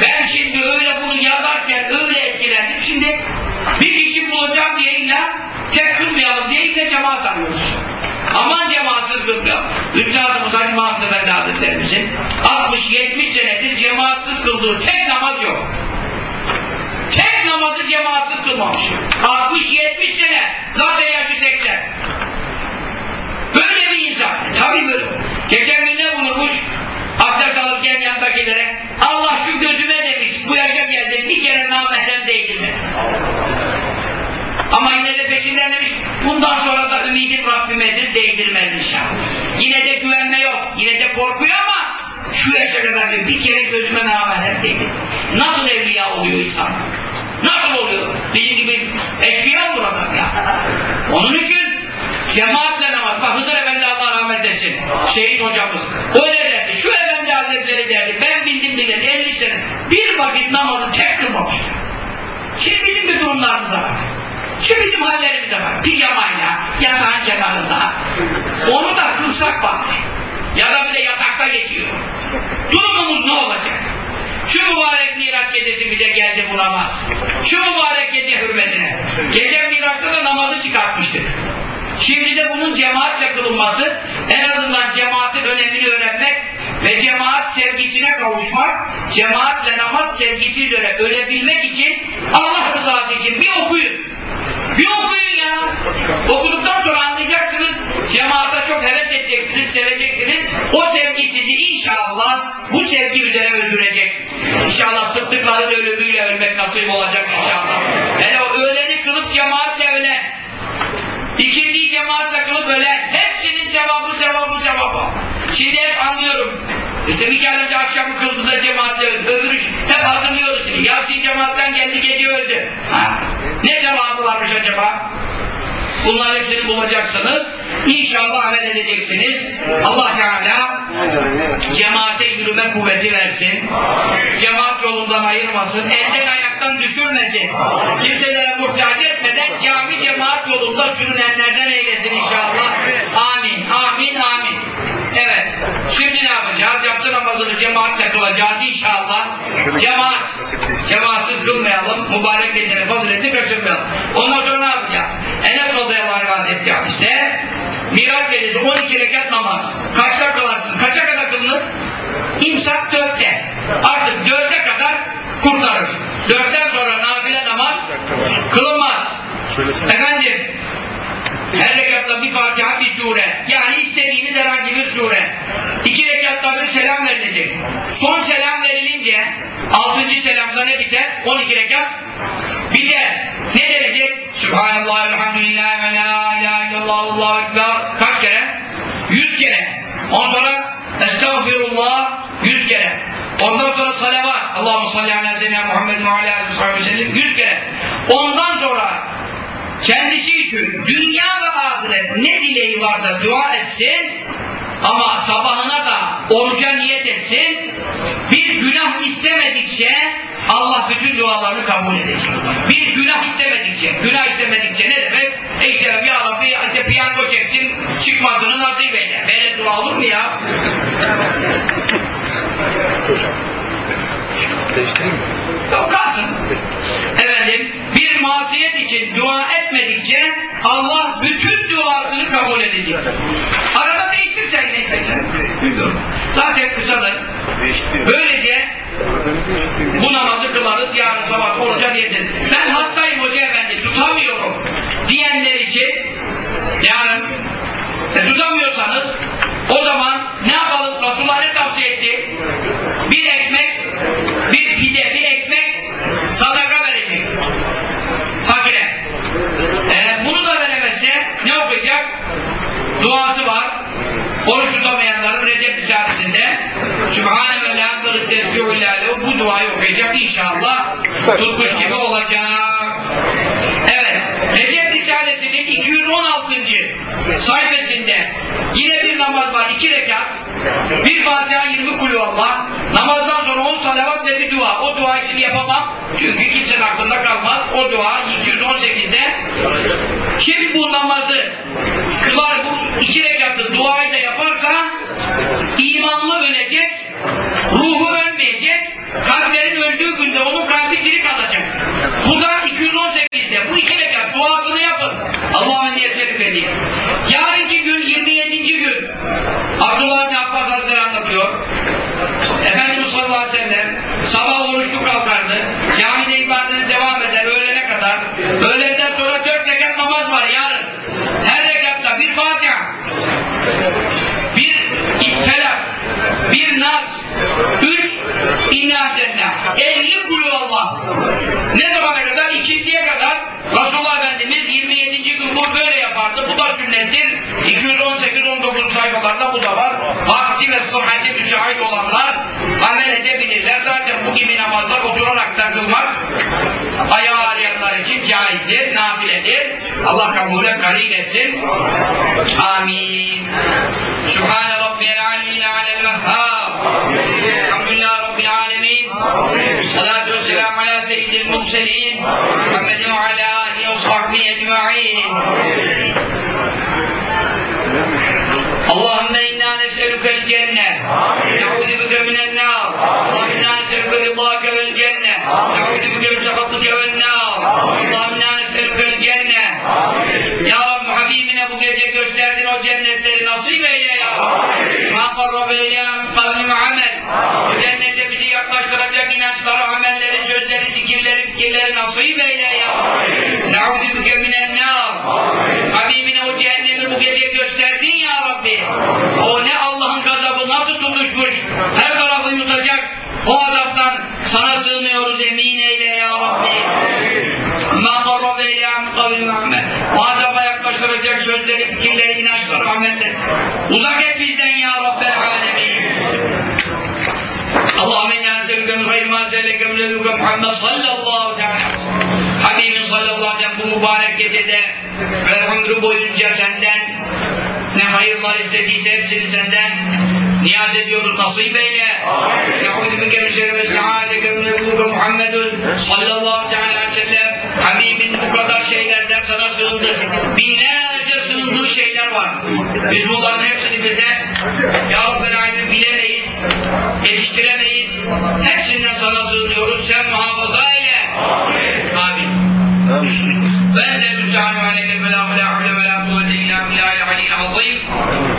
ben şimdi öyle bunu yazarken öyle etkilendim. Şimdi bir kişi bulacağım diye illa tek kılmayalım diye illa cemaat arıyoruz. Aman cemaatsız kılmayalım. Üstadımız Hacı Mahmud Efendi Hazretlerimizin 60-70 senedir cemaatsız kıldığı tek namaz yok. Tek namazı cemaatsız kılmamış. 60-70 sene. Zaten yaşı 80. Böyle bir insan. Tabii böyle. Geçen gün ne bulunmuş? Abdest alırken yanındakilere Allah şu gözüme demiş bu yaşa geldim bir kere namahrem değdirmedi. Ama yine de peşinden demiş bundan sonra da ümidim Rabbimedir değdirmez inşallah. Yine de güvenme yok. Yine de korkuyor ama şu yaşa kadar bir kere gözüme namahrem değdirmedi. Nasıl evliya oluyor insan? Nasıl oluyor? Bizim gibi eşkıya olur adam ya. Onun için cemaatle namaz. Bak Hızır Efendi Allah rahmet etsin. Şehit hocamız. Öyle derdi. Şu Efendi Hazretleri derdi. Ben bildim bileli 50 sene. Bir vakit namazı tek kılmamıştır. Şimdi bizim bir durumlarımıza bak. Şu bizim hallerimize bak. Pijamayla, yatağın kenarında. Onu da kılsak bak. Ya da bir de yatakta geçiyor. Durumumuz ne olacak? Şu mübarek Miraç gecesi bize geldi bu namaz. Şu mübarek gece hürmetine. Gece Miraç'ta da namazı çıkartmıştık. Şimdi de bunun cemaatle kılınması, en azından cemaatin önemini öğrenmek ve cemaat sevgisine kavuşmak, cemaatle namaz sevgisi üzere ölebilmek için Allah rızası için bir okuyun. Bir okuyun ya. Okuduktan sonra anlayacaksınız. Cemaate çok heves edeceksiniz, seveceksiniz. O sevgi sizi inşallah bu sevgi üzere öldürecek. İnşallah sıddıkların ölümüyle ölmek nasip olacak inşallah. Hele o öğleni kılıp cemaatle ölen, cemaatle kılıp ölen, hepsinin sevabı sevabı sevabı. Şimdi hep anlıyorum. İşte Mikail amca akşamı kıldı da cemaatle öldü. Öbürü hep hatırlıyoruz şimdi. Yasin cemaatten geldi gece öldü. Ha? Ne sevabı varmış acaba? Bunların hepsini bulacaksınız. İnşallah amel edeceksiniz. Allah Teala cemaate yürüme kuvveti versin. Cemaat yolundan ayırmasın. Elden ayaktan düşürmesin. Kimselere muhtaç etmeden cami cemaat yolunda sürünenlerden eylesin inşallah. Amin. Amin. Amin. Şimdi ne yapacağız? Yatsı namazını cemaatle kılacağız inşallah. Cemaat. Cemaatsiz kılmayalım. Mübarek gecenin faziletini kaçırmayalım. Ondan sonra ne yapacağız? Enes anh rivayet etti hadiste. Miraç gecesi 12 rekat namaz. Kaçta kılarsınız? Kaça kadar kılınır? İmsak dörtte. Artık dörde kadar kurtarır. Dörtten sonra nafile namaz kılınmaz. Söylesene. Efendim, her rekatta bir Fatiha bir sure. Yani istediğiniz herhangi bir sure. İki rekatta bir selam verilecek. Son selam verilince altıncı selamda ne biter? 12 rekat biter. Ne gelecek? Subhanallah, elhamdülillah ve la ilahe illallah, allahu ekber. Kaç kere? Yüz kere. Ondan sonra estağfirullah yüz kere. Ondan sonra salavat. Allahu salli ala seyyidina Muhammed ve ala ve sellem yüz kere. Ondan sonra kendisi için dünya ve ahiret ne dileği varsa dua etsin ama sabahına da oruca niyet etsin bir günah istemedikçe Allah bütün dualarını kabul edecek. Bir günah istemedikçe, günah istemedikçe ne demek? E işte ya Rabbi işte piyango çektim, çıkmasını nasip eyle. Böyle dua olur mu ya? Değiştireyim mi? Yok kalsın. Efendim bir masiyet için dua etmedikçe Allah bütün duasını kabul edecek. Arada istersen. Bilmiyorum. Zaten kısadır. Böylece bu namazı kılarız yarın sabah oruca niyet Ben hastayım hoca efendi tutamıyorum diyenler için yarın e, tutamıyorsanız o zaman ne yapalım? Resulullah ne tavsiye etti? Bir ekmek, bir pide, bir ekmek sadaka verecek. Fakire. E, bunu da veremezse ne okuyacak? Duası var. Oruç tutamayanların Recep Risalesi'nde Sübhane ve lâmbırı tezgûhüllâhu bu duayı okuyacak inşallah tutmuş gibi olacak. Evet. Recep Risalesi'nin 216. sayfasında yine bir namaz var. iki rekat. Bir Fatiha 20 kulüvallah. Namazdan sonra 10 salavat ve bir dua. O dua işini yapamam. Çünkü kimsenin aklında kalmaz. O dua 218'de kim bu namazı kılar bu iki rekatlı duayı da yaparsa imanlı ölecek, ruhu ölmeyecek, kalplerin öldüğü günde onun kalbi diri kalacak. Bu da 218'de. İki rekat duasını yapın. Allah'ın yeserif edeyim. Yarınki gün 27. gün Abdullah bin Abbas Hazretleri anlatıyor. Efendimiz sallallahu aleyhi ve sellem sabah oruçlu kalkardı. Camide ibadetine devam eder öğlene kadar. Öğleden sonra dört rekat namaz var yarın. Her rekatta bir Fatiha, bir İbtelak, bir Nas, üç İnna Zenna. Elli kulu Allah. Ne zamana kadar? İkindiye kadar Resulullah Efendimiz 27. gün bu böyle yapardı. Bu da sünnettir. 218-19 sayfalarda bu da var. Vakti ve sıhhati müsait olanlar amel edebilirler. Zaten bu gibi namazlar oturarak da kılmak ayağı ağrıyanlar için caizdir, nafiledir. Allah kabule karin etsin. Amin. Sübhane Rabbiyel aliyyil alel vehhab. Elhamdülillah Rabbil alemin. Salatu vesselamu ala seyyidil murselin. Muhammedin ve ala alihi ve sahbihi ecma'in. اللهم انا نسالك الجنه نعوذ بك من النار اللهم انا نسالك رضاك والجنه نعوذ بك من سخطك والنار اللهم انا نسالك الجنه Ya Rabbi Habibine bu gece gece gösterdiğin o cennetleri nasip eyle ya Rabbi. İleyha min kavlin ve amel. Cennete bizi yaklaştıracak inançları, amelleri, sözleri, zikirleri, fikirleri nasip eyle ya Rabbi. Bike minen nar. Habibine o cehennemi bu gece gösterdin ya Rabbi. O ne Allah'ın gazabı nasıl tutuşmuş, her tarafı yutacak. O azaptan sana sığınıyoruz emin eyle ya Rabbi. Ma min kavlin ve amel. O azaba yaklaştıracak sözleri, fikirleri, inançları, amelleri. Uzak et bizden ya alemin. İnna neselüke min hayri ma selleke min nebiyuke Muhammed sallallahu teala. Habibin sallallahu aleyhi bu mübarek gecede ve ömrü boyunca senden ne hayırlar istediyse hepsini senden niyaz ediyoruz nasip eyle. Ne'udhu bike min şerri mes'aleke min nebiyuke Muhammedun sallallahu teala aleyhi ve sellem. Habibin bu kadar şeylerden sana sığındı. Binlerce sığındığı şeyler var. Biz bunların hepsini birden Ya Rabbel Alemin bilemeyiz, yetiştiremeyiz. Hepsinden sana sığınıyoruz. Sen muhafaza eyle. Amin. Ben de müstahane aleyke ve la havle ve la kuvvete illa billahil aliyyil azim.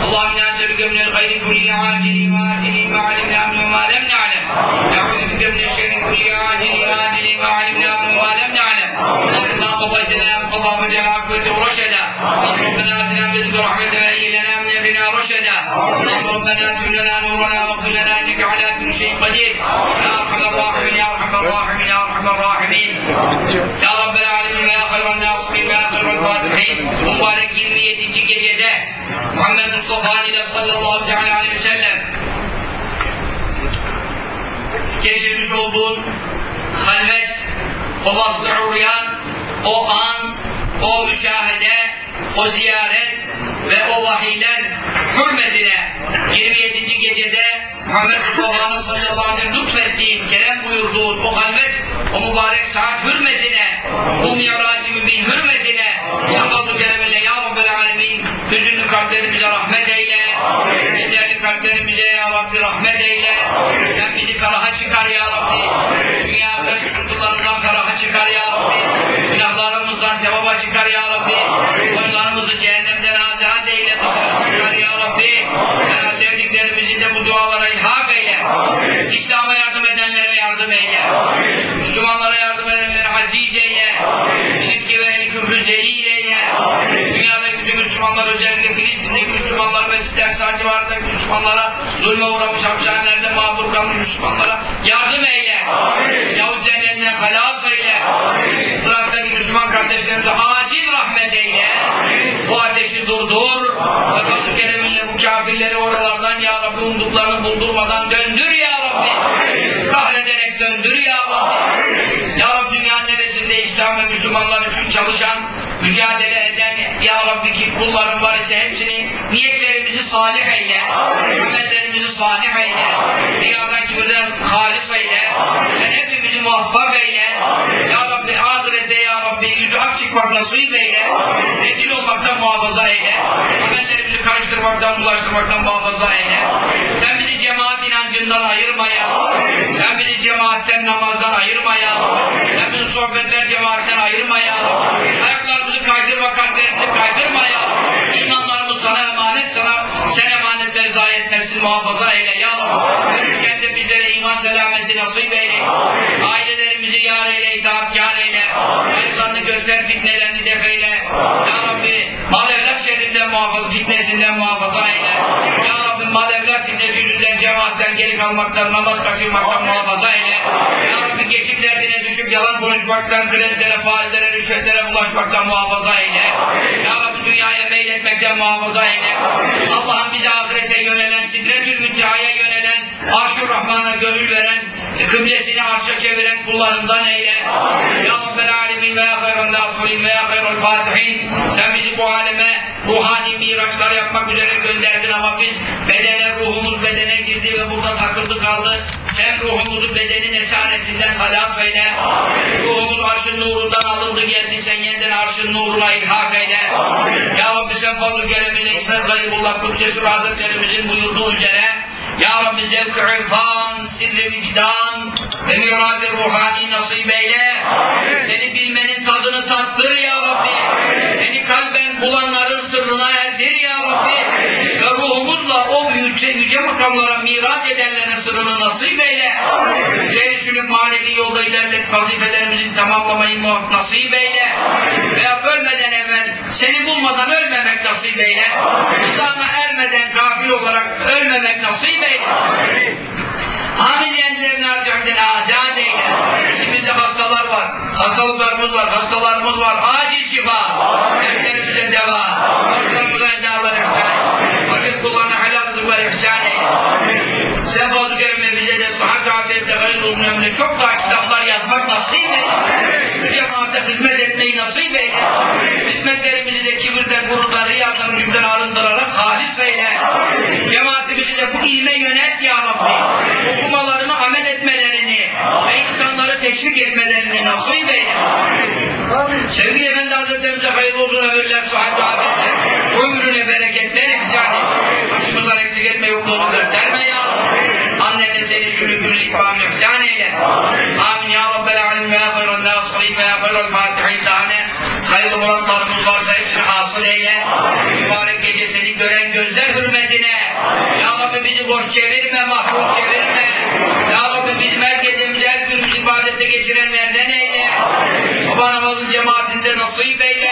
Allahümme inna es'elüke minel hayri kulli acili ve acili ma alimna minhu ma lem na'lem. Na'udhu bike minel şerri kulli acili ve acili ma alimna minhu ma lem na'lem. Allahümme qadayte lana qadâ ve celâ kuvvete ve reşedâ. Allahümme Rabbena atina fid dunya rahmeten ve eyyi lana min emrina reşedâ. Allahümme kadir. Ya Erhamer Rahimin, Ya Erhamer Rahimin, Ya Erhamer Rahimin. Ya Rabbel Alemin ve ya hayran nasirin ve ya hayran fatihin. Mübarek 27. gecede Muhammed Mustafa ile sallallahu teala aleyhi ve sellem geçirmiş olduğun halvet, o baslı uryan, o an, o müşahede, o ziyaret ve o vahiyler hürmetine 27. gecede Muhammed Mustafa'nın sallallahu aleyhi ve sellem lütfettiğin, kerem buyurduğun o halvet, o mübarek saat hürmetine, o mi'racı mübin hürmetine, Ya Fazlı Kerem'le Ya Rabbel Alemin, hüzünlü kalplerimize rahmet eyle, kederli kalplerimize Ya Rabbi rahmet eyle, sen bizi feraha çıkar Ya Rabbi, dünyada sıkıntılarından feraha çıkar Ya Rabbi, günahlarımızdan sevaba çıkar Ya Rabbi, boylarımızı cehennemden azat eyle, dışarı çıkar Ya Rabbi, ya sevdiklerimizin de bu dualara ilhak eyle, İslam'a yardım edenlere yardım eyle, Müslümanlara yardım edenlere aziz eyle, şirki ve ehli küfrü zelil eyle, dünyadaki bütün Müslümanlar özellikle Filistin'deki Müslümanlar ve Sidersan civarındaki Müslümanlara zulme uğramış hapishanelerde mağdur kalmış Müslümanlara yardım eyle. Yahudilerin eline halas eyle. Irak'taki Müslüman kardeşlerimize acil rahmet eyle. Bu ateşi durdur. Ve fazl kereminle bu kafirleri oralardan ya Rabbi umduklarını buldurmadan döndür ya Rabbi. Kahrederek döndür ya Rabbi. Ya Rabbi dünyanın neresinde İslam ve Müslümanlar için çalışan, mücadele eden Ya Rabbi ki kulların var ise hepsini niyetlerimizi salih eyle, amellerimizi salih eyle, dünyadaki birden halis eyle, sen hepimizi muvaffak eyle, Ya Rabbi ahirette Ya Rabbi yüzü ak çıkmak nasip eyle, rezil olmaktan muhafaza eyle, amellerimizi karıştırmaktan, bulaştırmaktan muhafaza eyle, sen bizi cemaat inancından ayırma ya, sen bizi cemaatten namazdan ayırma ya, sen bizi sohbetler cemaatten ayırma ya, ayaklarımızı kaydırma, kalplerimizi kaydırma ya, imanlarımız sana emanet, sana sen emanetleri zayi etmesin, muhafaza eyle ya Rabbi. Kendi bizlere iman selameti nasip eyle. Ailelerimizi yar eyle, itaatkar eyle. Hayırlarını göster, fitnelerini def eyle. Ya Rabbi, mal evlat şerrinden muhafaza, fitnesinden muhafaza eyle. Ya Rabbi, mal evlat fitnesi cemaatten geri kalmaktan, namaz kaçırmaktan muhafaza eyle. Ya Rabbi, geçim derdine düşüp yalan konuşmaktan, kredilere, faizlere, rüşvetlere bulaşmaktan muhafaza eyle. Ya Rabbi, dünyaya meyletmekten muhafaza eyle. Allah'ım bizi ahirete yönelen, sidretül müntehaya yönelen, arş-ı Rahman'a gönül veren, kıblesini arşa çeviren kullarından eyle. Hayran nasirin ve ya hayral fatihin. Sen bizi bu aleme ruhani miraçlar yapmak üzere gönderdin ama biz bedene, ruhumuz bedene girdi ve burada takıldı kaldı. Sen ruhumuzu bedenin esaretinden halas eyle. Ruhumuz arşın nurundan alındı geldi. Sen yeniden arşın nuruna ilhak eyle. Ya Rabbi sen fazl-ı kereminle İsmet Garibullah Kudüs'e Hazretlerimizin buyurduğu üzere Ya Rabbi zevk-i irfan, sirri vicdan ve mirad-i ruhani nasip eyle. Seni bilmenin tattır ya Rabbi. Seni kalben bulanların sırrına erdir ya Rabbi. Ve ruhumuzla o yüce, yüce makamlara miras edenlere sırrını nasip eyle. Seni manevi yolda ilerlet vazifelerimizi tamamlamayı muhaf nasip eyle. Ve ölmeden evvel seni bulmadan ölmemek nasip eyle. Rızana ermeden kafir olarak ölmemek nasip eyle. Amin. Amin. Amin. Amin. Amin. Amin. Amin. Amin. Amin. Amin hastalıklarımız var, hastalarımız var. Acil şifa. Dertlerimize deva. Hastalarımıza edalar ihsan. Vakit kullarına helal rızık ve ihsan eyle. Sen fazl-ı kerime bize de sıhhat afiyette hayırlı uzun ömrüne çok daha kitaplar yazmak nasip eyle. Cemaate hizmet etmeyi nasip eyle. Hizmetlerimizi de kibirden, gururdan, riyadan, ucubdan arındırarak halis eyle. Cemaatimizi de bu ilme yönelt ya Rabbi. Okumalarını amel etmelerini teşvik etmelerini nasip eyle. Sevgili Efendi Hazretlerimize hayırlı olsun ömürler, sıhhat ve afiyetler. Ömrüne bereketler ihsan et. Başımızdan eksik etme yokluğunu gösterme ya. Annene seni şülükünü ikbam ihsan eyle. Amin ya Rabbel alemin ve ya hayran nasirin ve ya hayran fatihin tane. Hayırlı muratlarımız varsa hepsini hasıl eyle. Mübarek gece seni gören gözler hürmetine. Ya Rabbi bizi boş çevirme, mahrum çevirme. Ya Rabbi bizim her gecemizi, her ibadette geçirenlerden eyle. Sabah namazın cemaatinde nasip eyle.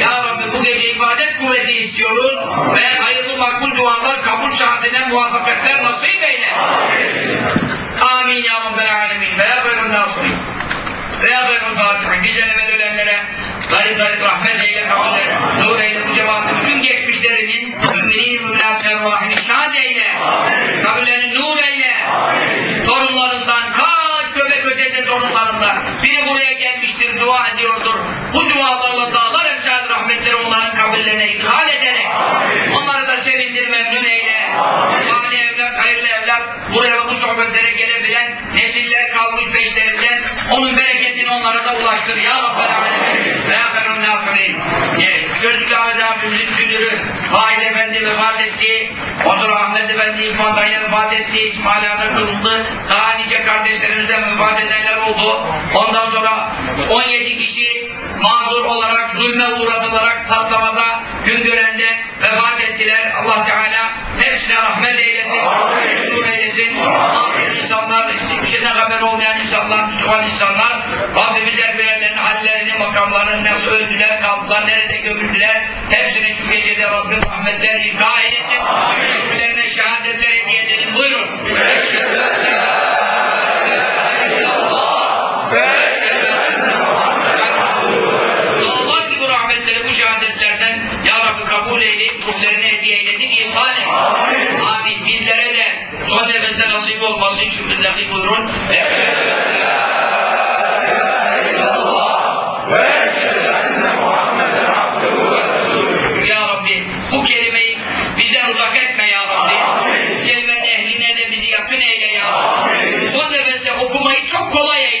Ya Rabbi bu gece ibadet kuvveti istiyoruz ve hayırlı makbul dualar kabul saatine muvaffakatler nasip eyle. Amin ya Rabbel alemin ve ya hayrun nasirin. Ve ya hayrun fatihin. Güzel evvel ölenlere garip garip rahmet eyle kabulleri. Nur eyle bu cemaatin bütün geçmişlerinin müminin müminat ervahini şad eyle. Kabullerini nur eyle. Torunlarından torunlarından biri buraya gelmiştir dua ediyordur. Bu dualarla dağlar emsal rahmetleri onların kabullerine ithal ederek onları da sevindir memnun eyle. Salih hayırlı evlat buraya bu sohbetlere gelebilen nesiller kalmış peşlerinden onun bereketini onlara da ulaştır ya Rabbel Alemin ve ya Ferun Nasirin. Gözlü Ahmet abimizin müdürü Vahid Efendi vefat etti. Onur Ahmet Efendi İrfan Dayı'na vefat etti. İsmail abi kılındı. Daha nice kardeşlerimizden vefat edenler oldu. Ondan sonra 17 kişi mağdur olarak, zulme uğratılarak patlamada, gün görende vefat ettiler. Allah Teala hepsine rahmet eylesin, nur eylesin. Mahzun insanlar, hiçbir şeyden haber olmayan insanlar, Müslüman insanlar, Rabbimiz her birerlerinin hallerini, makamlarını nasıl öldüler, kaldılar, nerede gömüldüler, hepsine şu gecede Rabbim rahmetler ilka eylesin. Birbirlerine şehadetler hediye edelim. Buyurun. Eşhedü eyledik, ihsan et. Amin. Bizlere de sohbetimize nasip olması için nasip buyurun. Ya Rabbi bu kelimeyi bizden uzak etme ya Rabbi. Kelimenin ehline de bizi yakın eyle ya Rabbi. Son nefeste okumayı çok kolay eyle.